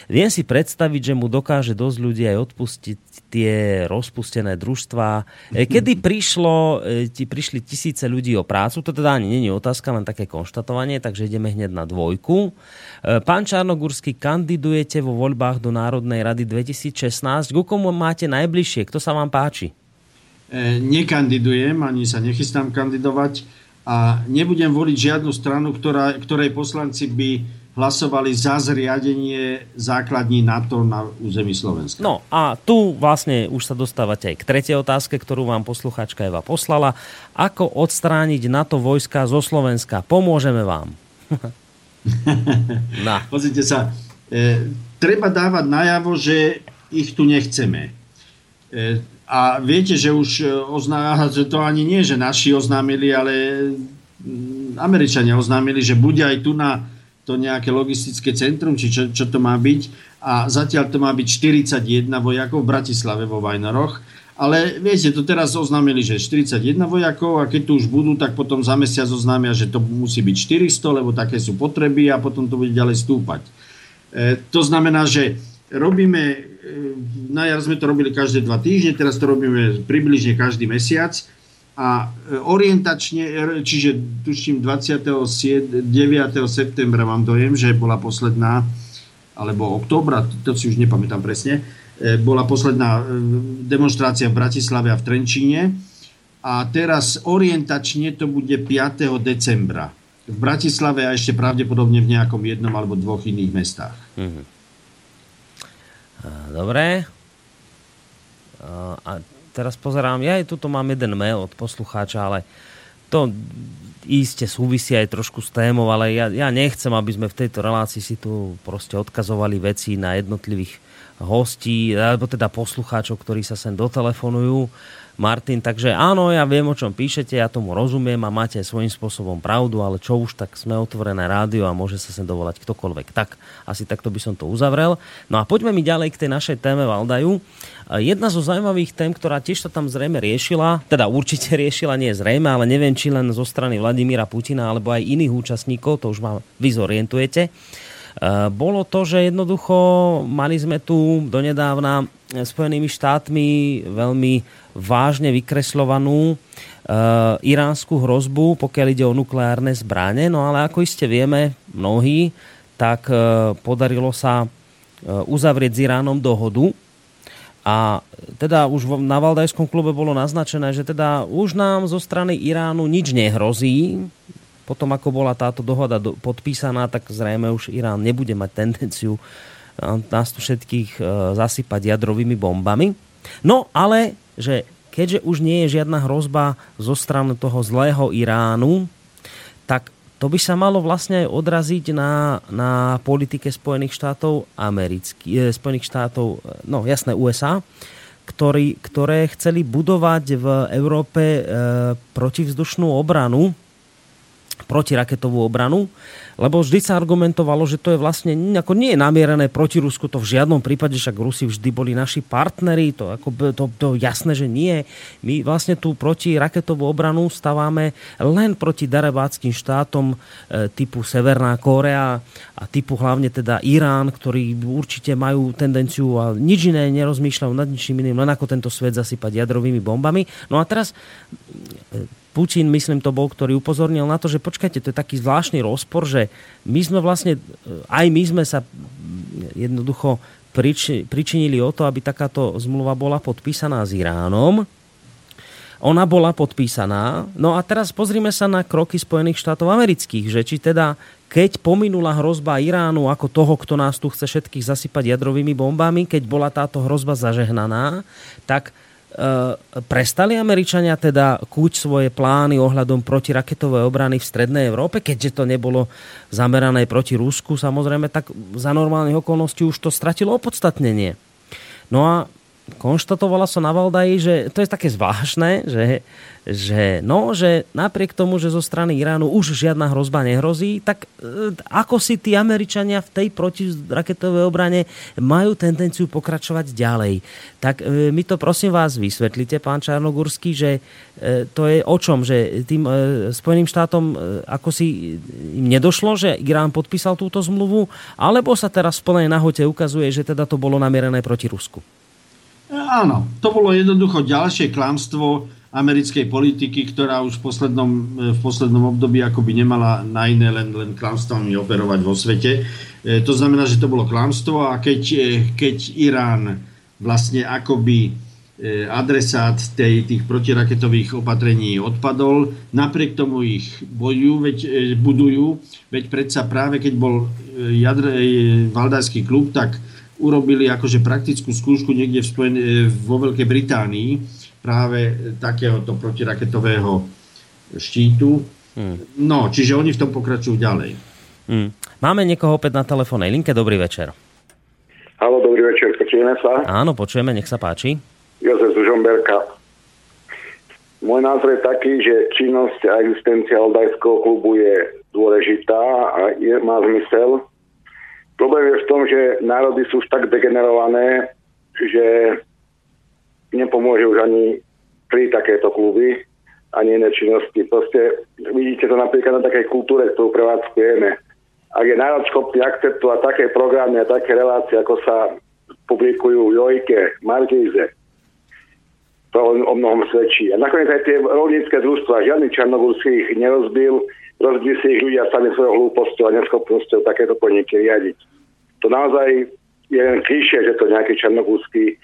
Viem si predstaviť, že mu dokáže dosť ľudí aj odpustiť tie rozpustené družstvá. E, Kedy prišlo, e, ti prišli tisíce ľudí o prácu, to teda ani je otázka, len také konštatovanie, takže ideme hneď na dvojku. E, Pán Čarnogurský, kandidujete vo voľbách do Národnej rady 2016. Ku komu máte najbližšie? Kto sa vám páči? E, nekandidujem, ani sa nechystám kandidovať a nebudem voliť žiadnu stranu, ktorá, ktorej poslanci by hlasovali za zriadenie základní NATO na území Slovenska. No a tu vlastne už sa dostávate aj k tretej otázke, ktorú vám posluchačka Eva poslala. Ako odstrániť NATO vojska zo Slovenska? Pomôžeme vám. Na. Pozrite sa, e, treba dávať najavo, že ich tu nechceme. E, a viete, že už e, ozná, to ani nie, že naši oznámili, ale mm, Američania oznámili, že bude aj tu na to nejaké logistické centrum, či čo, čo to má byť. A zatiaľ to má byť 41 vojakov v Bratislave vo Vajnoroch. Ale viete, to teraz oznámili, že 41 vojakov a keď tu už budú, tak potom za mesiac oznámia, že to musí byť 400, lebo také sú potreby a potom to bude ďalej stúpať. E, to znamená, že robíme, na jar sme to robili každé dva týždne, teraz to robíme približne každý mesiac a e, orientačne, e, čiže tuším 29. septembra mám dojem, že bola posledná, alebo októbra, to si už nepamätám presne, e, bola posledná demonstrácia v Bratislave a v Trenčíne a teraz orientačne to bude 5. decembra v Bratislave a ešte pravdepodobne v nejakom jednom alebo dvoch iných mestách. Dobre. A teraz pozerám, ja aj tuto mám jeden mail od poslucháča, ale to iste súvisí aj trošku s témou, ale ja, ja nechcem, aby sme v tejto relácii si tu proste odkazovali veci na jednotlivých hostí, alebo teda poslucháčov, ktorí sa sem dotelefonujú. Martin, takže áno, ja viem, o čom píšete, ja tomu rozumiem a máte svojím spôsobom pravdu, ale čo už, tak sme otvorené rádio a môže sa sem dovolať ktokoľvek. Tak, asi takto by som to uzavrel. No a poďme mi ďalej k tej našej téme Valdaju. Jedna zo zaujímavých tém, ktorá tiež sa tam zrejme riešila, teda určite riešila, nie zrejme, ale neviem, či len zo strany Vladimíra Putina alebo aj iných účastníkov, to už ma vy zorientujete, bolo to, že jednoducho mali sme tu donedávna Spojenými štátmi veľmi vážne vykresľovanú iránsku hrozbu, pokiaľ ide o nukleárne zbranie. No ale ako iste vieme, mnohí, tak podarilo sa uzavrieť s Iránom dohodu, a teda už na Valdajskom klube bolo naznačené, že teda už nám zo strany Iránu nič nehrozí. Potom ako bola táto dohoda podpísaná, tak zrejme už Irán nebude mať tendenciu nás tu všetkých zasypať jadrovými bombami. No ale, že keďže už nie je žiadna hrozba zo strany toho zlého Iránu, tak to by sa malo vlastne aj odraziť na, na politike Spojených štátov amerických, eh, Spojených štátov, eh, no jasné USA, ktorý, ktoré chceli budovať v Európe e, protivzdušnú obranu, protiraketovú obranu, lebo vždy sa argumentovalo, že to je vlastne ako nie je namierené proti Rusku, to v žiadnom prípade, však Rusi vždy boli naši partneri, to, ako, to, to jasné, že nie. My vlastne tú proti raketovú obranu staváme len proti darebáckým štátom e, typu Severná Kórea a typu hlavne teda Irán, ktorí určite majú tendenciu a nič iné nerozmýšľajú nad ničím iným, len ako tento svet zasypať jadrovými bombami. No a teraz e, Putin, myslím, to bol, ktorý upozornil na to, že počkajte, to je taký zvláštny rozpor, že my sme vlastne, aj my sme sa jednoducho pričinili o to, aby takáto zmluva bola podpísaná s Iránom. Ona bola podpísaná. No a teraz pozrime sa na kroky Spojených štátov amerických, že či teda keď pominula hrozba Iránu ako toho, kto nás tu chce všetkých zasypať jadrovými bombami, keď bola táto hrozba zažehnaná, tak E, prestali Američania teda kúť svoje plány ohľadom protiraketovej obrany v Strednej Európe, keďže to nebolo zamerané proti Rusku, samozrejme, tak za normálnych okolností už to stratilo opodstatnenie. No a konštatovala sa na Valdaji, že to je také zvláštne, že že, no, že napriek tomu, že zo strany Iránu už žiadna hrozba nehrozí, tak e, ako si tí Američania v tej protiraketovej obrane majú tendenciu pokračovať ďalej. Tak e, mi to prosím vás vysvetlite, pán Čarnogurský, že e, to je o čom, že tým Spojeným štátom ako si im nedošlo, že Irán podpísal túto zmluvu, alebo sa teraz v plnej nahote ukazuje, že teda to bolo namierené proti Rusku? Áno, to bolo jednoducho ďalšie klamstvo, americkej politiky, ktorá už v poslednom, v poslednom období akoby nemala na iné len, len klamstvami operovať vo svete. E, to znamená, že to bolo klamstvo a keď, e, keď Irán vlastne akoby e, adresát tej, tých protiraketových opatrení odpadol. Napriek tomu ich bojujú, veď, budujú, veď predsa práve keď bol jadre, Valdajský klub, tak urobili akože praktickú skúšku niekde v Spojen- vo Veľkej Británii práve takéhoto protiraketového štítu. Hmm. No, čiže oni v tom pokračujú ďalej. Hmm. Máme niekoho opäť na telefónnej linke. Dobrý večer. Halo, dobrý večer, počujeme sa? Áno, počujeme, nech sa páči. Jozef Žomberka. Môj názor je taký, že činnosť a existencia Oldajského klubu je dôležitá a je, má zmysel. Problém je v tom, že národy sú už tak degenerované, že nepomôže už ani pri takéto kluby, ani iné činnosti. Proste vidíte to napríklad na takej kultúre, ktorú prevádzkujeme. Ak je národ schopný akceptovať také programy a také relácie, ako sa publikujú v Jojke, Markíze, to o mnohom svedčí. A nakoniec aj tie rolnícke družstva, žiadny Čarnogórsky ich nerozbil, rozbil si ich ľudia sami svojou hlúposťou a neschopnosťou takéto podniky riadiť. To naozaj je len klíše, že to nejaký Čarnogórsky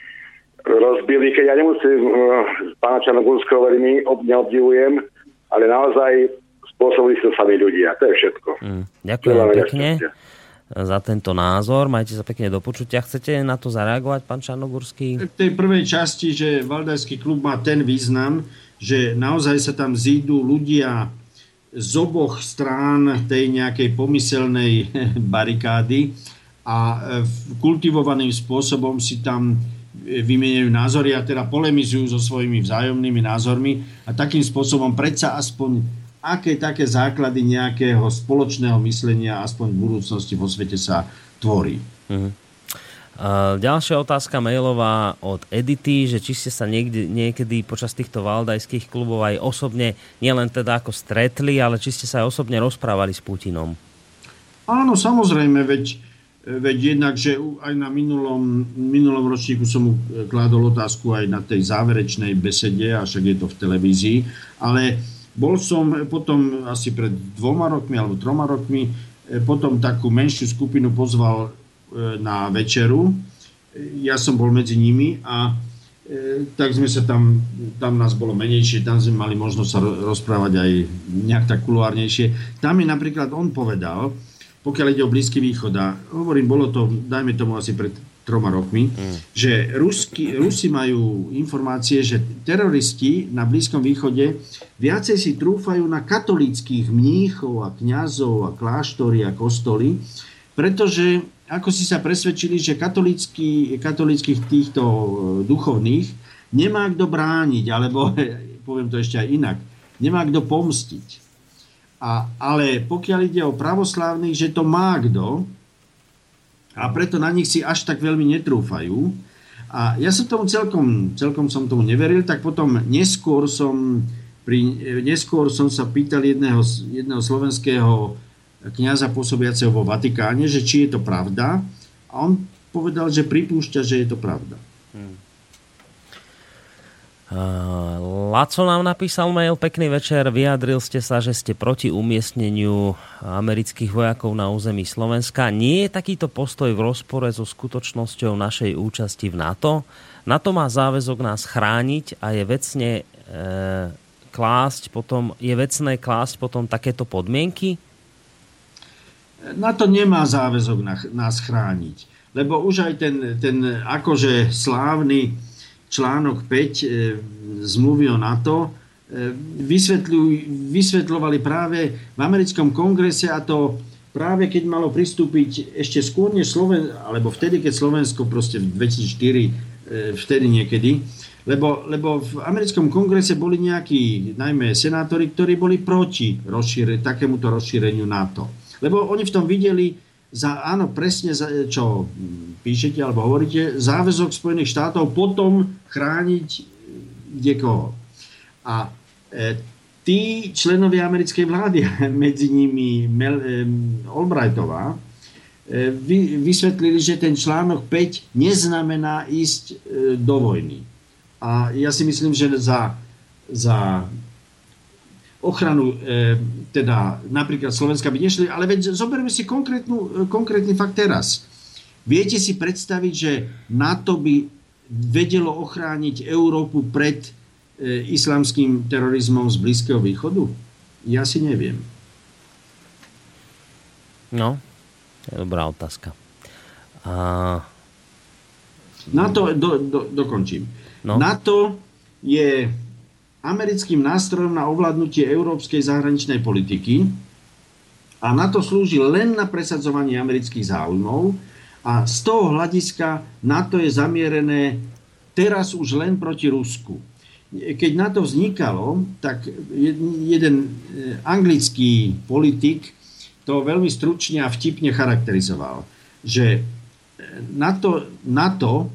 rozbili, keď ja nemusím uh, pána Čarnogórského veľmi ob, neobdivujem, ale naozaj spôsobili sa sami ľudia. To je všetko. Mm, ďakujem pekne za tento názor. Majte sa pekne do počutia. Chcete na to zareagovať, pán Čarnogórský? V tej prvej časti, že Valdajský klub má ten význam, že naozaj sa tam zídu ľudia z oboch strán tej nejakej pomyselnej barikády a kultivovaným spôsobom si tam vymieňajú názory a teda polemizujú so svojimi vzájomnými názormi a takým spôsobom predsa aspoň aké také základy nejakého spoločného myslenia aspoň v budúcnosti vo svete sa tvorí. Uh-huh. Ďalšia otázka mailová od Edity, že či ste sa niekde, niekedy počas týchto valdajských klubov aj osobne, nielen teda ako stretli, ale či ste sa aj osobne rozprávali s Putinom? Áno, samozrejme, veď Veď jednak, že aj na minulom, minulom ročníku som mu kládol otázku aj na tej záverečnej besede, a však je to v televízii, ale bol som potom asi pred dvoma rokmi alebo troma rokmi, e, potom takú menšiu skupinu pozval na večeru. Ja som bol medzi nimi a e, tak sme sa tam, tam nás bolo menejšie, tam sme mali možnosť sa rozprávať aj nejak tak kuloárnejšie. Tam mi napríklad on povedal, pokiaľ ide o Blízky východ. A hovorím, bolo to, dajme tomu asi pred troma rokmi, mm. že Rusky, Rusi majú informácie, že teroristi na Blízkom východe viacej si trúfajú na katolických mníchov a kňazov a kláštory a kostoly, pretože ako si sa presvedčili, že katolických týchto e, duchovných nemá kto brániť, alebo poviem to ešte aj inak, nemá kto pomstiť. A, ale pokiaľ ide o pravoslávnych, že to má kto, a preto na nich si až tak veľmi netrúfajú. A ja som tomu celkom, celkom som tomu neveril, tak potom neskôr som, pri, neskôr som sa pýtal jedného, jedného slovenského kniaza pôsobiaceho vo Vatikáne, že či je to pravda. A on povedal, že pripúšťa, že je to pravda. Hmm. Laco nám napísal mail, pekný večer, vyjadril ste sa, že ste proti umiestneniu amerických vojakov na území Slovenska. Nie je takýto postoj v rozpore so skutočnosťou našej účasti v NATO? NATO má záväzok nás chrániť a je vecne e, klásť potom, je vecné klásť potom takéto podmienky? NATO nemá záväzok nás chrániť, lebo už aj ten, ten akože slávny článok 5 e, zmluvy o NATO e, vysvetľovali práve v americkom kongrese a to práve keď malo pristúpiť ešte skôr než Slovensko, alebo vtedy, keď Slovensko proste v 2004, e, vtedy niekedy, lebo, lebo v americkom kongrese boli nejakí, najmä senátori, ktorí boli proti rozšíre, takémuto rozšíreniu NATO. Lebo oni v tom videli za, áno, presne, za, čo píšete alebo hovoríte, záväzok Spojených štátov potom chrániť niekoho. A e, tí členovia americkej vlády, medzi nimi Mel, e, Albrightová, e, vy, vysvetlili, že ten článok 5 neznamená ísť e, do vojny. A ja si myslím, že za, za ochranu e, teda napríklad Slovenska by nešli, ale veď zoberme si konkrétnu, konkrétny fakt teraz. Viete si predstaviť, že NATO by vedelo ochrániť Európu pred e, islamským terorizmom z Blízkeho východu? Ja si neviem. No, to je dobrá otázka. A... NATO, do, do, dokončím. No. NATO je americkým nástrojom na ovládnutie európskej zahraničnej politiky a na to slúži len na presadzovanie amerických záujmov a z toho hľadiska NATO je zamierené teraz už len proti Rusku. Keď na to vznikalo, tak jeden e, anglický politik to veľmi stručne a vtipne charakterizoval, že NATO, NATO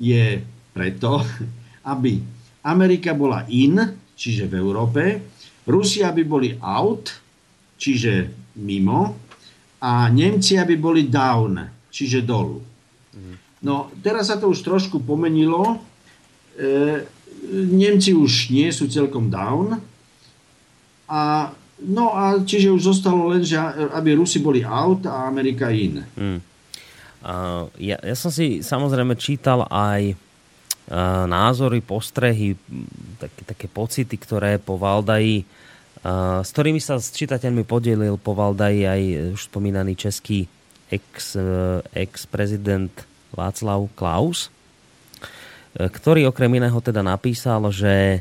je preto, aby Amerika bola in, čiže v Európe, Rusia by boli out, čiže mimo, a Nemci by boli down, čiže dolu. No, teraz sa to už trošku pomenilo. E, Nemci už nie sú celkom down. A, no a čiže už zostalo len, že aby Rusi boli out a Amerika in. Hmm. Uh, ja, ja som si samozrejme čítal aj názory, postrehy, také, také pocity, ktoré po Valdaji, s ktorými sa s čitateľmi podelil po Valdaji aj už spomínaný český ex, e, ex-prezident Václav Klaus, e, ktorý okrem iného teda napísal, že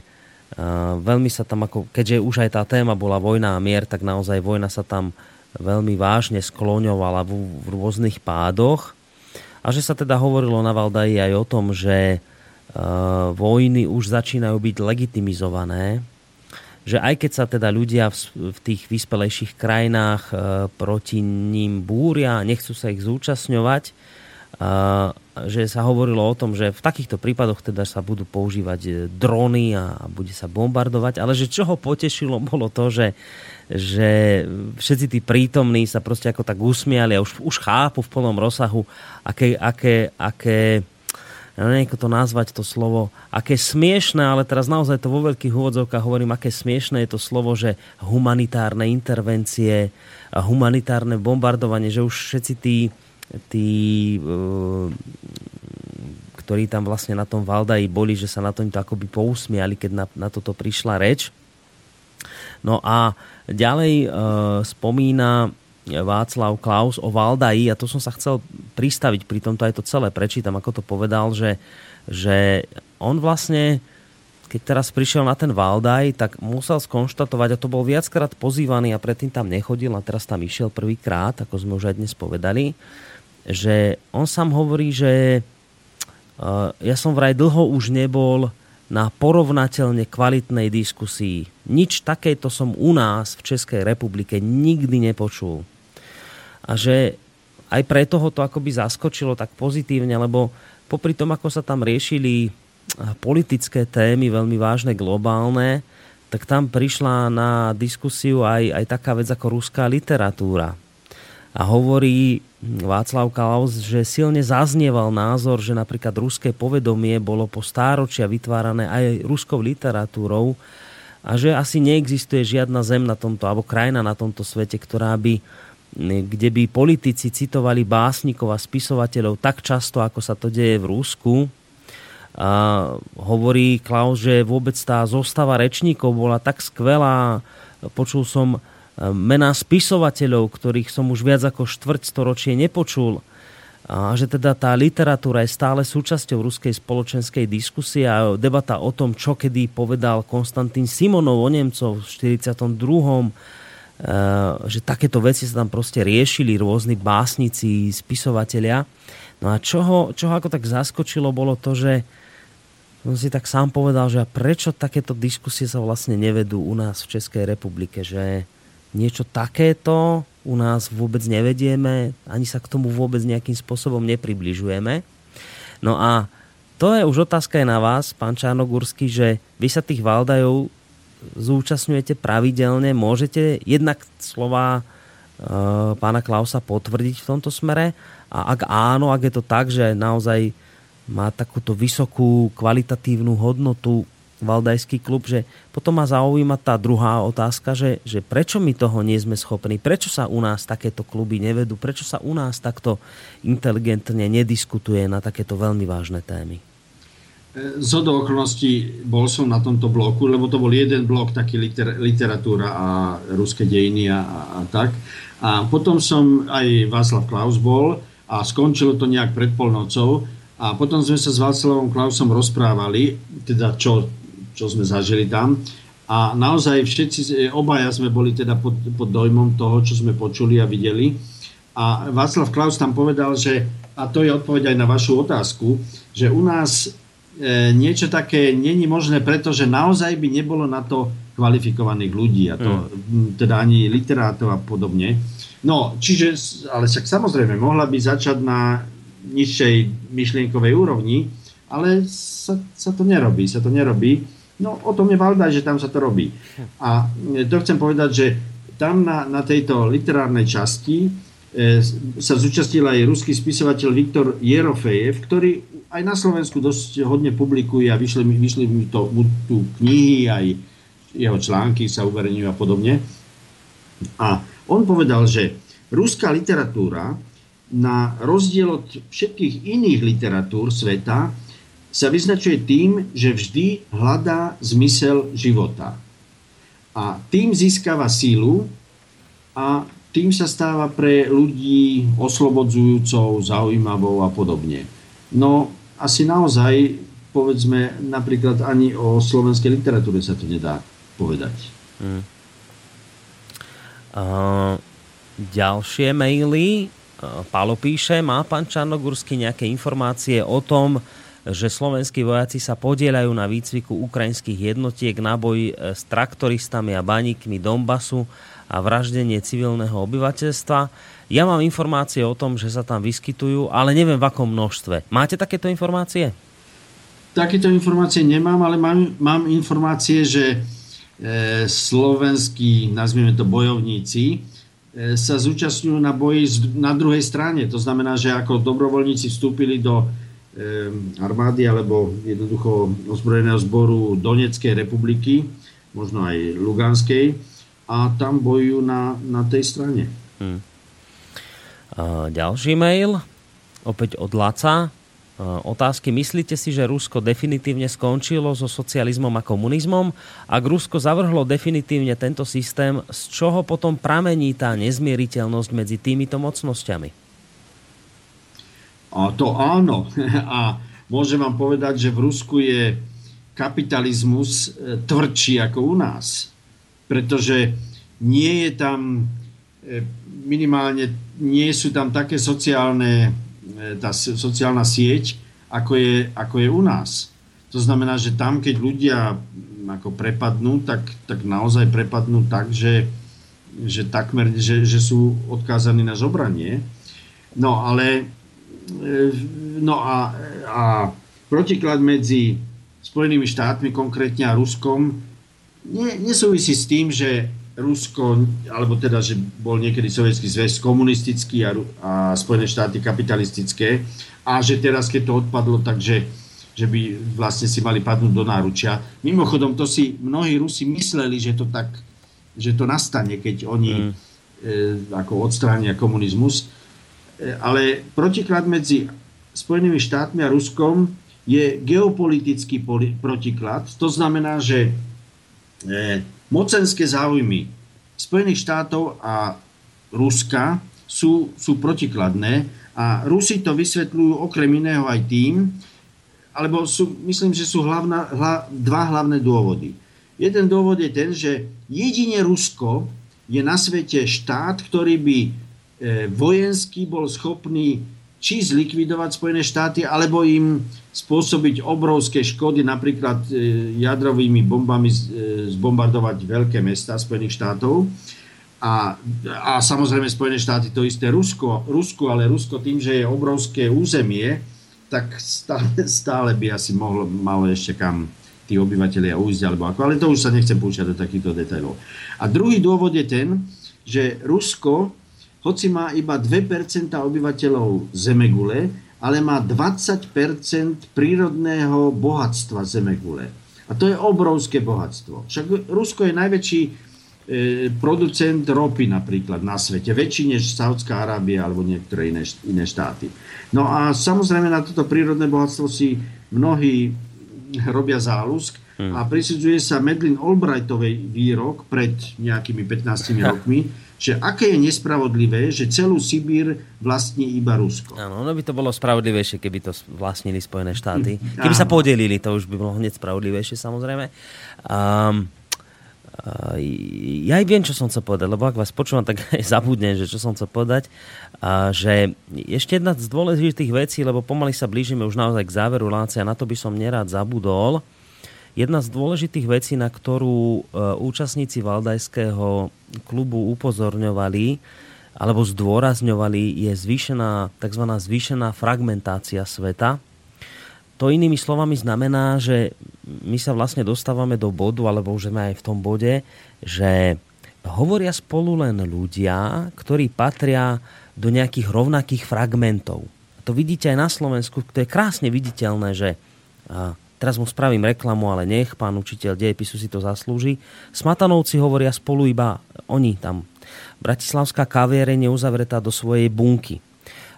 veľmi sa tam ako, keďže už aj tá téma bola vojna a mier, tak naozaj vojna sa tam veľmi vážne skloňovala v, v rôznych pádoch. A že sa teda hovorilo na Valdaji aj o tom, že vojny už začínajú byť legitimizované, že aj keď sa teda ľudia v, tých vyspelejších krajinách e, proti ním búria, nechcú sa ich zúčastňovať, e, že sa hovorilo o tom, že v takýchto prípadoch teda sa budú používať drony a bude sa bombardovať, ale že čo ho potešilo bolo to, že, že všetci tí prítomní sa proste ako tak usmiali a už, už chápu v plnom rozsahu, aké, aké, aké ja neviem, ako to nazvať to slovo, aké smiešné, ale teraz naozaj to vo veľkých úvodzovkách hovorím, aké smiešné je to slovo, že humanitárne intervencie, humanitárne bombardovanie, že už všetci tí, tí e, ktorí tam vlastne na tom Valdaji boli, že sa na to akoby pousmiali, keď na, na toto prišla reč. No a ďalej e, spomína Václav Klaus o Valdaji a to som sa chcel pristaviť, pri tomto aj to celé prečítam, ako to povedal, že, že on vlastne keď teraz prišiel na ten Valdaj, tak musel skonštatovať, a to bol viackrát pozývaný a predtým tam nechodil a teraz tam išiel prvýkrát, ako sme už aj dnes povedali, že on sám hovorí, že uh, ja som vraj dlho už nebol na porovnateľne kvalitnej diskusii. Nič takéto som u nás v Českej republike nikdy nepočul. A že aj preto ho to akoby zaskočilo tak pozitívne, lebo popri tom, ako sa tam riešili politické témy, veľmi vážne, globálne, tak tam prišla na diskusiu aj, aj taká vec ako ruská literatúra. A hovorí Václav Klaus, že silne zaznieval názor, že napríklad ruské povedomie bolo po stáročia vytvárané aj ruskou literatúrou a že asi neexistuje žiadna zem na tomto, alebo krajina na tomto svete, ktorá by kde by politici citovali básnikov a spisovateľov tak často, ako sa to deje v Rusku, a hovorí Klaus, že vôbec tá zostava rečníkov bola tak skvelá. Počul som e, mená spisovateľov, ktorých som už viac ako štvrť storočie nepočul. A že teda tá literatúra je stále súčasťou ruskej spoločenskej diskusie a debata o tom, čo kedy povedal Konstantín Simonov o Nemcov v 42. E, že takéto veci sa tam proste riešili, rôzni básnici, spisovatelia. No a čo ho, ako tak zaskočilo, bolo to, že som si tak sám povedal, že prečo takéto diskusie sa vlastne nevedú u nás v Českej republike, že niečo takéto u nás vôbec nevedieme, ani sa k tomu vôbec nejakým spôsobom nepribližujeme. No a to je už otázka aj na vás, pán Čarnogurský, že vy sa tých Valdajov zúčastňujete pravidelne, môžete jednak slova e, pána Klausa potvrdiť v tomto smere? A ak áno, ak je to tak, že naozaj má takúto vysokú kvalitatívnu hodnotu Valdajský klub, že potom ma zaujíma tá druhá otázka, že, že prečo my toho nie sme schopní, prečo sa u nás takéto kluby nevedú, prečo sa u nás takto inteligentne nediskutuje na takéto veľmi vážne témy. Z do okolností bol som na tomto bloku, lebo to bol jeden blok, taký liter, literatúra a ruské dejiny a, a tak. A potom som aj Václav Klaus bol a skončilo to nejak pred polnocou a potom sme sa s Václavom Klausom rozprávali, teda čo, čo sme zažili tam. A naozaj všetci, obaja sme boli teda pod, pod dojmom toho, čo sme počuli a videli. A Václav Klaus tam povedal, že, a to je odpoveď aj na vašu otázku, že u nás e, niečo také není možné, pretože naozaj by nebolo na to kvalifikovaných ľudí, a to mm. teda ani literátov a podobne. No, čiže, ale však samozrejme, mohla by začať na nižšej myšlienkovej úrovni, ale sa, sa to nerobí, sa to nerobí. No o tom je Valdaj, že tam sa to robí. A e, to chcem povedať, že tam na, na tejto literárnej časti e, sa zúčastnil aj ruský spisovateľ Viktor Jerofejev, ktorý aj na Slovensku dosť hodne publikuje a vyšli, vyšli mi to tu knihy, aj jeho články sa uverejňujú a podobne. A on povedal, že ruská literatúra na rozdiel od všetkých iných literatúr sveta, sa vyznačuje tým, že vždy hľadá zmysel života. A tým získava sílu a tým sa stáva pre ľudí oslobodzujúcou, zaujímavou a podobne. No asi naozaj, povedzme, napríklad ani o slovenskej literatúre sa to nedá povedať. Hmm. Uh, ďalšie maily Pálo píše, má pán Čarnogurský nejaké informácie o tom, že slovenskí vojaci sa podielajú na výcviku ukrajinských jednotiek na boj e, s traktoristami a baníkmi Donbasu a vraždenie civilného obyvateľstva. Ja mám informácie o tom, že sa tam vyskytujú, ale neviem v akom množstve. Máte takéto informácie? Takéto informácie nemám, ale mám, mám informácie, že e, slovenskí, nazvime to bojovníci, E, sa zúčastňujú na boji na druhej strane. To znamená, že ako dobrovoľníci vstúpili do armády alebo jednoducho ozbrojeného zboru Doneckej republiky, možno aj Luganskej, a tam bojujú na, na tej strane. Hmm. A ďalší mail, opäť od Laca. otázky. Myslíte si, že Rusko definitívne skončilo so socializmom a komunizmom? Ak Rusko zavrhlo definitívne tento systém, z čoho potom pramení tá nezmieriteľnosť medzi týmito mocnosťami? A to áno. A môžem vám povedať, že v Rusku je kapitalizmus e, tvrdší ako u nás. Pretože nie je tam minimálne, nie sú tam také sociálne E, tá sociálna sieť, ako je, ako je u nás. To znamená, že tam, keď ľudia ako prepadnú, tak, tak naozaj prepadnú tak, že, že takmer, že, že sú odkázaní na zobranie. No ale e, no a, a protiklad medzi Spojenými štátmi konkrétne a Ruskom nie, nesúvisí s tým, že Rusko, alebo teda, že bol niekedy Sovietský zväz komunistický a, a Spojené štáty kapitalistické a že teraz, keď to odpadlo, takže že by vlastne si mali padnúť do náručia. Mimochodom, to si mnohí Rusi mysleli, že to tak, že to nastane, keď oni mm. e, ako odstránia komunizmus. E, ale protiklad medzi Spojenými štátmi a Ruskom je geopolitický poli- protiklad. To znamená, že e, mocenské záujmy Spojených štátov a Ruska sú, sú protikladné a Rusi to vysvetľujú okrem iného aj tým, alebo sú, myslím, že sú hlavná, hla, dva hlavné dôvody. Jeden dôvod je ten, že jedine Rusko je na svete štát, ktorý by e, vojensky bol schopný či zlikvidovať Spojené štáty, alebo im spôsobiť obrovské škody, napríklad e, jadrovými bombami e, zbombardovať veľké mesta Spojených štátov. A, a samozrejme Spojené štáty to isté Rusko, Rusko, ale Rusko tým, že je obrovské územie, tak stále, stále by asi mohlo, malo ešte kam tí obyvateľia ujsť alebo ako, ale to už sa nechcem púšťať do takýchto detailov. A druhý dôvod je ten, že Rusko hoci má iba 2% obyvateľov Zemegule, ale má 20% prírodného bohatstva Zemegule. A to je obrovské bohatstvo. Však Rusko je najväčší e, producent ropy napríklad na svete, väčší než Saudská Arábia alebo niektoré iné, iné štáty. No a samozrejme na toto prírodné bohatstvo si mnohí robia zálusk hmm. a prisudzuje sa Medlin Albrightovej výrok pred nejakými 15 rokmi, že aké je nespravodlivé, že celú Sibír vlastní iba Rusko. Áno, ono by to bolo spravodlivejšie, keby to vlastnili Spojené štáty. Keby Áno. sa podelili, to už by bolo hneď spravodlivejšie samozrejme. Um, ja aj viem, čo som chcel povedať, lebo ak vás počúvam, tak aj zabudnem, že čo som chcel povedať. A že ešte jedna z dôležitých vecí, lebo pomaly sa blížime už naozaj k záveru láce a na to by som nerád zabudol, Jedna z dôležitých vecí, na ktorú e, účastníci Valdajského klubu upozorňovali alebo zdôrazňovali, je zvýšená, tzv. zvýšená fragmentácia sveta. To inými slovami znamená, že my sa vlastne dostávame do bodu, alebo už sme aj v tom bode, že hovoria spolu len ľudia, ktorí patria do nejakých rovnakých fragmentov. To vidíte aj na Slovensku, to je krásne viditeľné, že teraz mu spravím reklamu, ale nech, pán učiteľ dejepisu si to zaslúži. Smatanovci hovoria spolu iba oni tam. Bratislavská kaviareň je uzavretá do svojej bunky.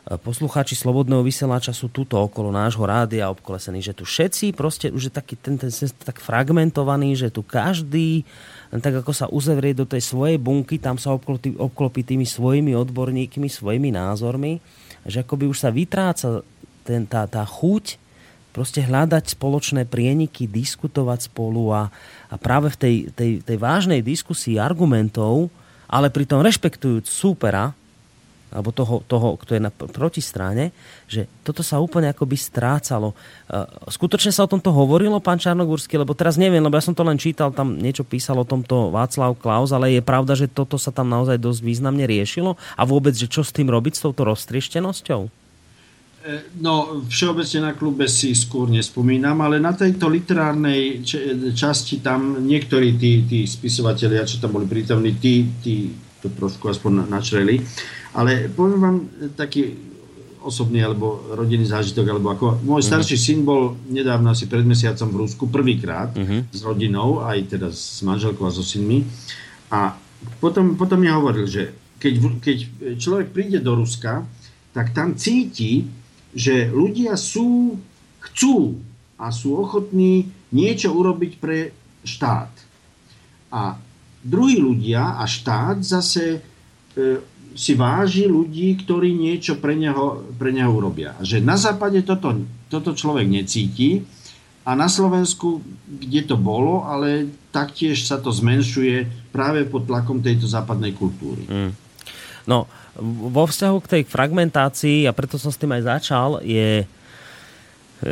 Poslucháči Slobodného vysielača sú tuto okolo nášho rádia obkolesení, že tu všetci proste už je taký ten, ten, ten tak fragmentovaný, že tu každý tak ako sa uzavrie do tej svojej bunky, tam sa obklopí, obklopí tými svojimi odborníkmi, svojimi názormi, že akoby už sa vytráca ten, tá, tá chuť proste hľadať spoločné prieniky, diskutovať spolu a, a práve v tej, tej, tej vážnej diskusii argumentov, ale pritom rešpektujúc súpera, alebo toho, toho, kto je na protistrane, že toto sa úplne akoby strácalo. E, skutočne sa o tomto hovorilo, pán Čarnogórsky, lebo teraz neviem, lebo ja som to len čítal, tam niečo písal o tomto Václav Klaus, ale je pravda, že toto sa tam naozaj dosť významne riešilo a vôbec, že čo s tým robiť, s touto roztrieštenosťou? E, no, všeobecne na klube si skôr nespomínam, ale na tejto literárnej časti tam niektorí tí, tí spisovatelia, čo tam boli prítomní, tí, tí to trošku aspoň načreli. Ale poviem vám taký osobný alebo rodinný zážitok, alebo ako môj mhm. starší uh-huh. syn bol nedávno asi pred mesiacom v Rusku prvýkrát uh-huh. s rodinou, aj teda s manželkou a so synmi. A potom, potom mi hovoril, že keď, keď človek príde do Ruska, tak tam cíti, že ľudia sú, chcú a sú ochotní niečo urobiť pre štát. A druhí ľudia a štát zase e, si váži ľudí, ktorí niečo pre neho, pre neho urobia. Že na západe toto, toto človek necíti a na Slovensku, kde to bolo, ale taktiež sa to zmenšuje práve pod tlakom tejto západnej kultúry. Mm. No, vo vzťahu k tej fragmentácii, a preto som s tým aj začal, je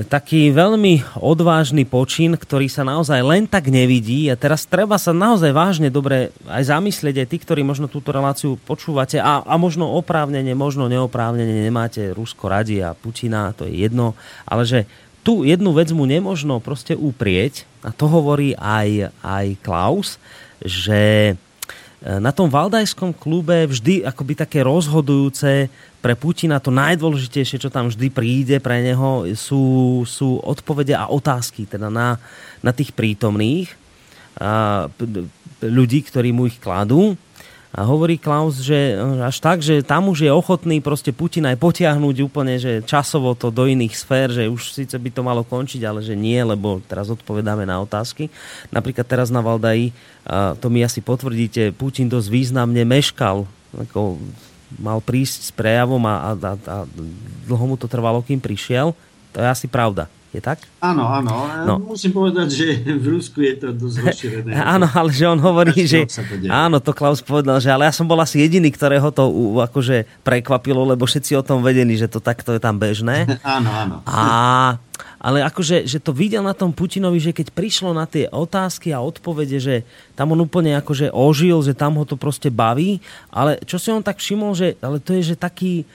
taký veľmi odvážny počin, ktorý sa naozaj len tak nevidí. A teraz treba sa naozaj vážne dobre aj zamyslieť aj tí, ktorí možno túto reláciu počúvate a, a možno oprávnene, možno neoprávnene nemáte Rusko radi a Putina, to je jedno, ale že tu jednu vec mu nemožno proste uprieť a to hovorí aj, aj Klaus, že na tom Valdajskom klube vždy akoby také rozhodujúce pre Putina to najdôležitejšie, čo tam vždy príde pre neho, sú, sú odpovede a otázky teda na, na tých prítomných a, ľudí, ktorí mu ich kladú. A hovorí Klaus, že až tak, že tam už je ochotný proste Putin aj potiahnuť úplne, že časovo to do iných sfér, že už síce by to malo končiť, ale že nie, lebo teraz odpovedáme na otázky. Napríklad teraz na Valdaji, to mi asi potvrdíte, Putin dosť významne meškal ako mal prísť s prejavom a, a, a dlho mu to trvalo, kým prišiel. To je asi pravda. Je tak? Áno, áno. No. Musím povedať, že v Rusku je to dosť rozšírené. áno, ale že on hovorí, že... To áno, to Klaus povedal, že ale ja som bol asi jediný, ktorého to akože prekvapilo, lebo všetci o tom vedeli, že to takto je tam bežné. áno, áno. A, ale akože že to videl na tom Putinovi, že keď prišlo na tie otázky a odpovede, že tam on úplne akože ožil, že tam ho to proste baví, ale čo si on tak všimol, že ale to je, že taký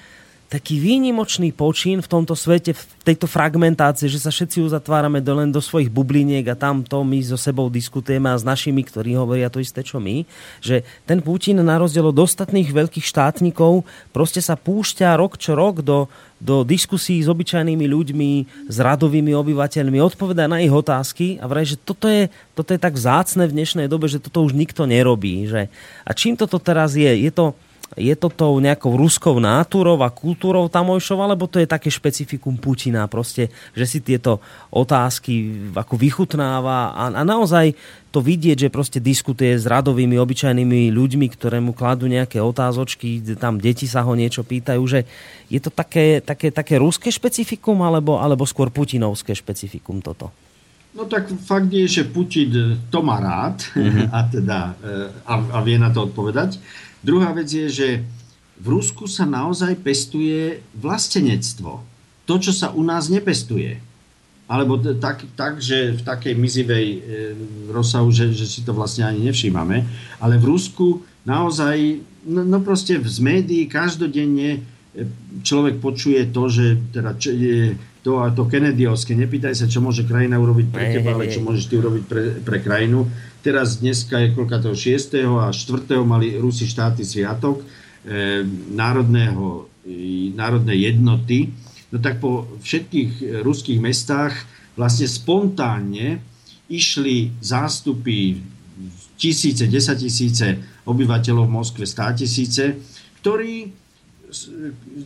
taký výnimočný počin v tomto svete, v tejto fragmentácii, že sa všetci uzatvárame do, len do svojich bubliniek a tam to my so sebou diskutujeme a s našimi, ktorí hovoria to isté, čo my, že ten Putin na rozdiel od ostatných veľkých štátnikov proste sa púšťa rok čo rok do, do diskusí s obyčajnými ľuďmi, s radovými obyvateľmi, odpovedá na ich otázky a vraj, že toto je, toto je tak zácne v dnešnej dobe, že toto už nikto nerobí. Že, a čím toto teraz je? Je to, je to tou nejakou ruskou náturou a kultúrou tamojšou, alebo to je také špecifikum Putina proste, že si tieto otázky ako vychutnáva a, a naozaj to vidieť, že proste diskutuje s radovými, obyčajnými ľuďmi, ktorému kladú nejaké otázočky, tam deti sa ho niečo pýtajú, že je to také, také, také ruské špecifikum alebo, alebo skôr putinovské špecifikum toto? No tak fakt je, že Putin to má rád mm-hmm. a, teda, e, a, a vie na to odpovedať. Druhá vec je, že v Rusku sa naozaj pestuje vlastenectvo. To, čo sa u nás nepestuje. Alebo tak, tak že v takej mizivej e, rozsahu, že, že si to vlastne ani nevšímame. Ale v Rusku naozaj, no, no proste z médií každodenne e, človek počuje to, že teda čo je to, to Kennedyovské, nepýtaj sa, čo môže krajina urobiť pre teba, ale čo môžeš ty urobiť pre, pre krajinu. Teraz dneska je koľka toho 6. a 4. mali Rusi štáty sviatok e, národného, e, národnej jednoty. No tak po všetkých ruských mestách vlastne spontánne išli zástupy tisíce, desatisíce obyvateľov v Moskve, stá tisíce, ktorí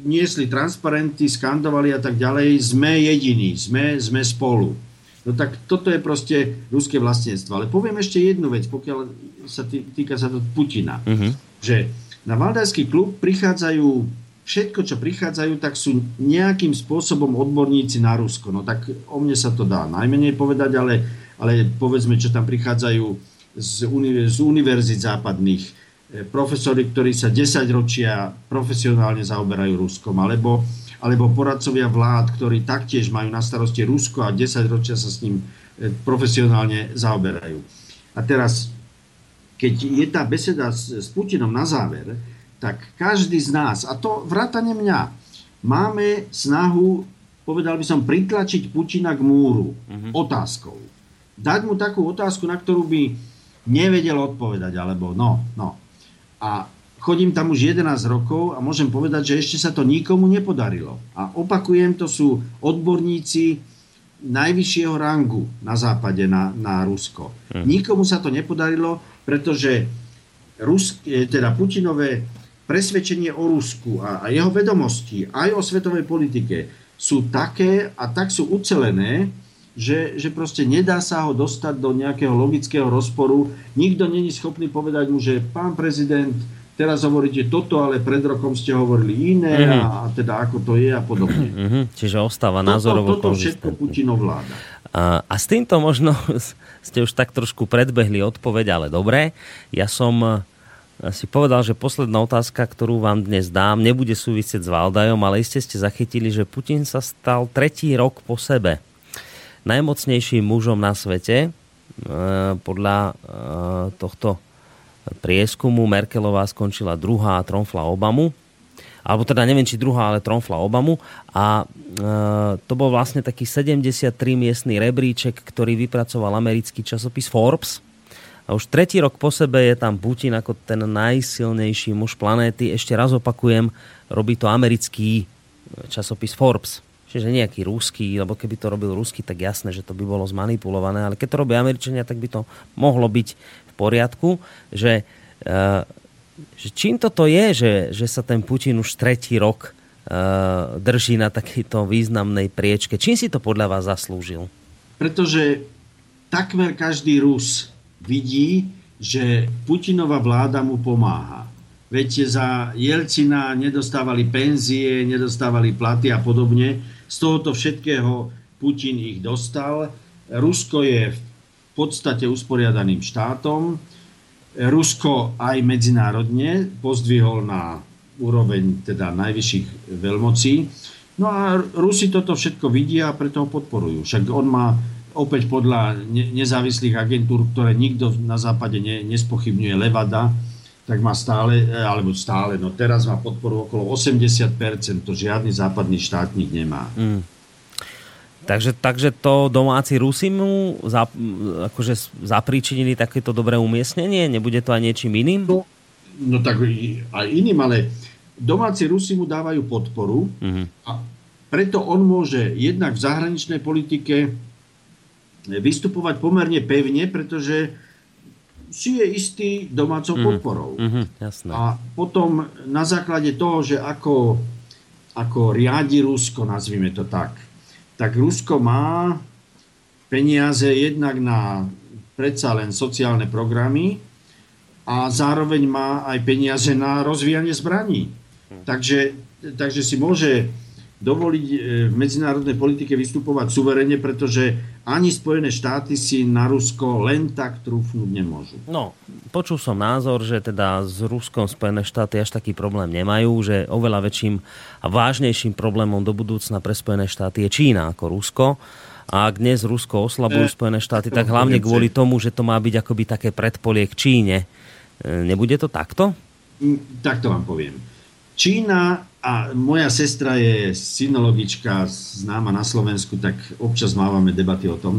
niesli transparenty, skandovali a tak ďalej, sme jediní, sme, sme spolu. No tak toto je proste ruské vlastníctvo. Ale poviem ešte jednu vec, pokiaľ sa tý, týka sa to Putina. Uh-huh. Že na Valdajský klub prichádzajú, všetko, čo prichádzajú, tak sú nejakým spôsobom odborníci na Rusko. No tak o mne sa to dá najmenej povedať, ale, ale povedzme, čo tam prichádzajú z, uni- z univerzit západných, profesori, ktorí sa 10 ročia profesionálne zaoberajú Ruskom, alebo alebo poradcovia vlád, ktorí taktiež majú na starosti Rusko a 10 ročia sa s ním e, profesionálne zaoberajú. A teraz, keď je tá beseda s, s Putinom na záver, tak každý z nás, a to vrátane mňa, máme snahu, povedal by som, pritlačiť Putina k múru uh-huh. otázkou. Dať mu takú otázku, na ktorú by nevedel odpovedať, alebo no, no. A Chodím tam už 11 rokov a môžem povedať, že ešte sa to nikomu nepodarilo. A opakujem, to sú odborníci najvyššieho rangu na západe, na, na Rusko. Hm. Nikomu sa to nepodarilo, pretože Rus, e, teda Putinové presvedčenie o Rusku a, a jeho vedomosti aj o svetovej politike sú také a tak sú ucelené, že, že proste nedá sa ho dostať do nejakého logického rozporu. Nikto není schopný povedať mu, že pán prezident, teraz hovoríte toto, ale pred rokom ste hovorili iné Mhm. a, a teda ako to je a podobne. Mhm, čiže ostáva názorovo toto, toto všetko. Putinov vláda. A, a s týmto možno ste už tak trošku predbehli odpoveď, ale dobré. Ja som e, si povedal, že posledná otázka, ktorú vám dnes dám, nebude súvisieť s Valdajom, ale iste ste zachytili, že Putin sa stal tretí rok po sebe najmocnejším mužom na svete. E, Podľa e, tohto prieskumu Merkelová skončila druhá a tromfla Obamu alebo teda neviem, či druhá, ale tromfla Obamu. A e, to bol vlastne taký 73 miestný rebríček, ktorý vypracoval americký časopis Forbes. A už tretí rok po sebe je tam Putin ako ten najsilnejší muž planéty. Ešte raz opakujem, robí to americký časopis Forbes. Čiže nejaký ruský, lebo keby to robil ruský, tak jasné, že to by bolo zmanipulované, ale keď to robia Američania, tak by to mohlo byť v poriadku, že e, že čím toto je, že, že sa ten Putin už tretí rok uh, drží na takejto významnej priečke? Čím si to podľa vás zaslúžil? Pretože takmer každý Rus vidí, že Putinová vláda mu pomáha. Veď za Jelcina nedostávali penzie, nedostávali platy a podobne. Z tohoto všetkého Putin ich dostal. Rusko je v podstate usporiadaným štátom. Rusko aj medzinárodne pozdvihol na úroveň teda najvyšších veľmocí. No a Rusi toto všetko vidia a preto ho podporujú. Však on má opäť podľa ne- nezávislých agentúr, ktoré nikto na západe ne- nespochybňuje Levada, tak má stále, e, alebo stále, no teraz má podporu okolo 80%, to žiadny západný štátnik nemá. Mm. Takže, takže to domáci Rusi mu za, akože zapríčinili takéto dobré umiestnenie? Nebude to aj niečím iným? No, no tak aj iným, ale domáci Rusi mu dávajú podporu Mhm. a preto on môže jednak v zahraničnej politike vystupovať pomerne pevne, pretože si je istý domácou Mhm. podporou. Mhm, jasné. A potom na základe toho, že ako, ako riadi Rusko, nazvime to tak, tak Rusko má peniaze jednak na predsa len sociálne programy a zároveň má aj peniaze na rozvíjanie zbraní. Takže, takže si môže dovoliť e, v medzinárodnej politike vystupovať suverene, pretože ani Spojené štáty si na Rusko len tak trúfnúť nemôžu. No, počul som názor, že teda s Ruskom Spojené štáty až taký problém nemajú, že oveľa väčším a vážnejším problémom do budúcna pre Spojené štáty je Čína ako Rusko. A ak dnes Rusko oslabujú Eh, Spojené štáty, tak hlavne kvôli tomu, že to má byť akoby také predpolie k Číne. E, Nebude to takto? Mm, Tak to vám poviem. Čína a moja sestra je synologička známa na Slovensku, tak občas mávame debaty o tom.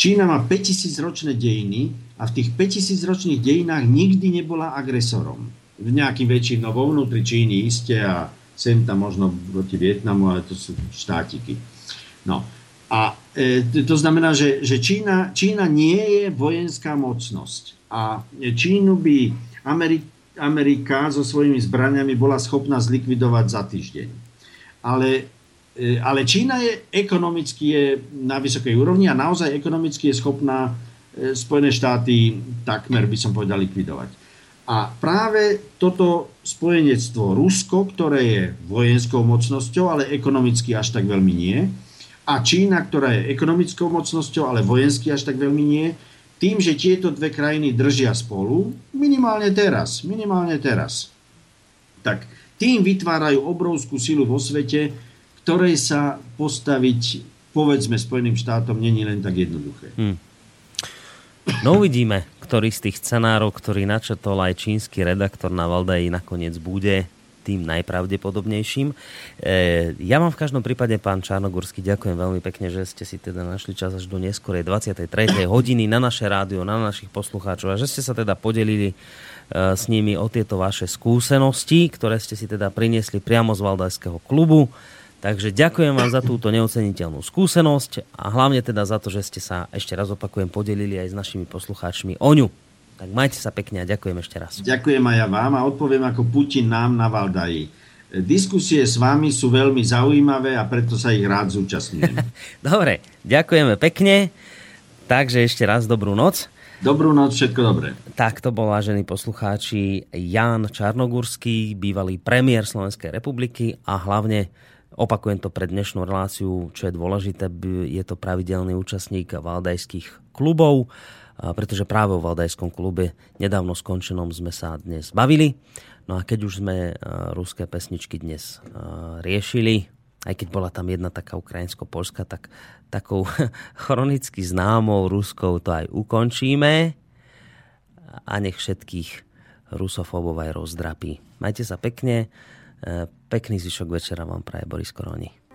Čína má 5000 ročné dejiny a v tých 5000 ročných dejinách nikdy nebola agresorom. V nejakým väčším, no vo vnútri Číny iste a sem tam možno proti Vietnamu, ale to sú štátiky. No. A e, to- znamená, že, že Čína, Čína nie je vojenská mocnosť. A Čínu by Ameri- Amerika so svojimi zbraniami bola schopná zlikvidovať za týždeň. Ale, e, ale Čína je ekonomicky je na vysokej úrovni a naozaj ekonomicky je schopná e, Spojené štáty takmer, by som povedal, likvidovať. A práve toto spojenectvo Rusko, ktoré je vojenskou mocnosťou, ale ekonomicky až tak veľmi nie, a Čína, ktorá je ekonomickou mocnosťou, ale vojensky až tak veľmi nie, tým, že tieto dve krajiny držia spolu, minimálne teraz, minimálne teraz, tak tým vytvárajú obrovskú silu vo svete, ktorej sa postaviť, povedzme, Spojeným štátom není len tak jednoduché. No uvidíme, ktorý z tých scenárov, ktorý načetol aj čínsky redaktor na Valdaji nakoniec bude tým najpravdepodobnejším. E, ja vám v každom prípade, pán Čarnogórsky, ďakujem veľmi pekne, že ste si teda našli čas až do neskorej 23. hodiny na naše rádio, na našich poslucháčov a že ste sa teda podelili e, s nimi o tieto vaše skúsenosti, ktoré ste si teda priniesli priamo z Valdajského klubu. Takže ďakujem vám za túto neoceniteľnú skúsenosť a hlavne teda za to, že ste sa, ešte raz opakujem, podelili aj s našimi poslucháčmi o ňu. Tak majte sa pekne a ďakujem ešte raz. Ďakujem aj ja vám a odpoviem ako Putin nám na Valdaji. diskusie s vami sú veľmi zaujímavé a preto sa ich rád zúčastňujem. Dobre, ďakujeme pekne. Takže ešte raz dobrú noc. Dobrú noc, všetko dobré. Tak to bol, vážení poslucháči, Jan Čarnogurský, bývalý premiér Slovenskej republiky a hlavne Opakujem to pre dnešnú reláciu, čo je dôležité, je to pravidelný účastník valdajských klubov, pretože práve o valdajskom klube nedávno skončenom sme sa dnes bavili. No a keď už sme ruské pesničky dnes riešili, aj keď bola tam jedna taká ukrajinsko-polská, tak takou chronicky známou ruskou to aj ukončíme a nech všetkých rusofóbov aj rozdrapí. Majte sa pekne. Pekný zvyšok večera vám praje Boris Koroni.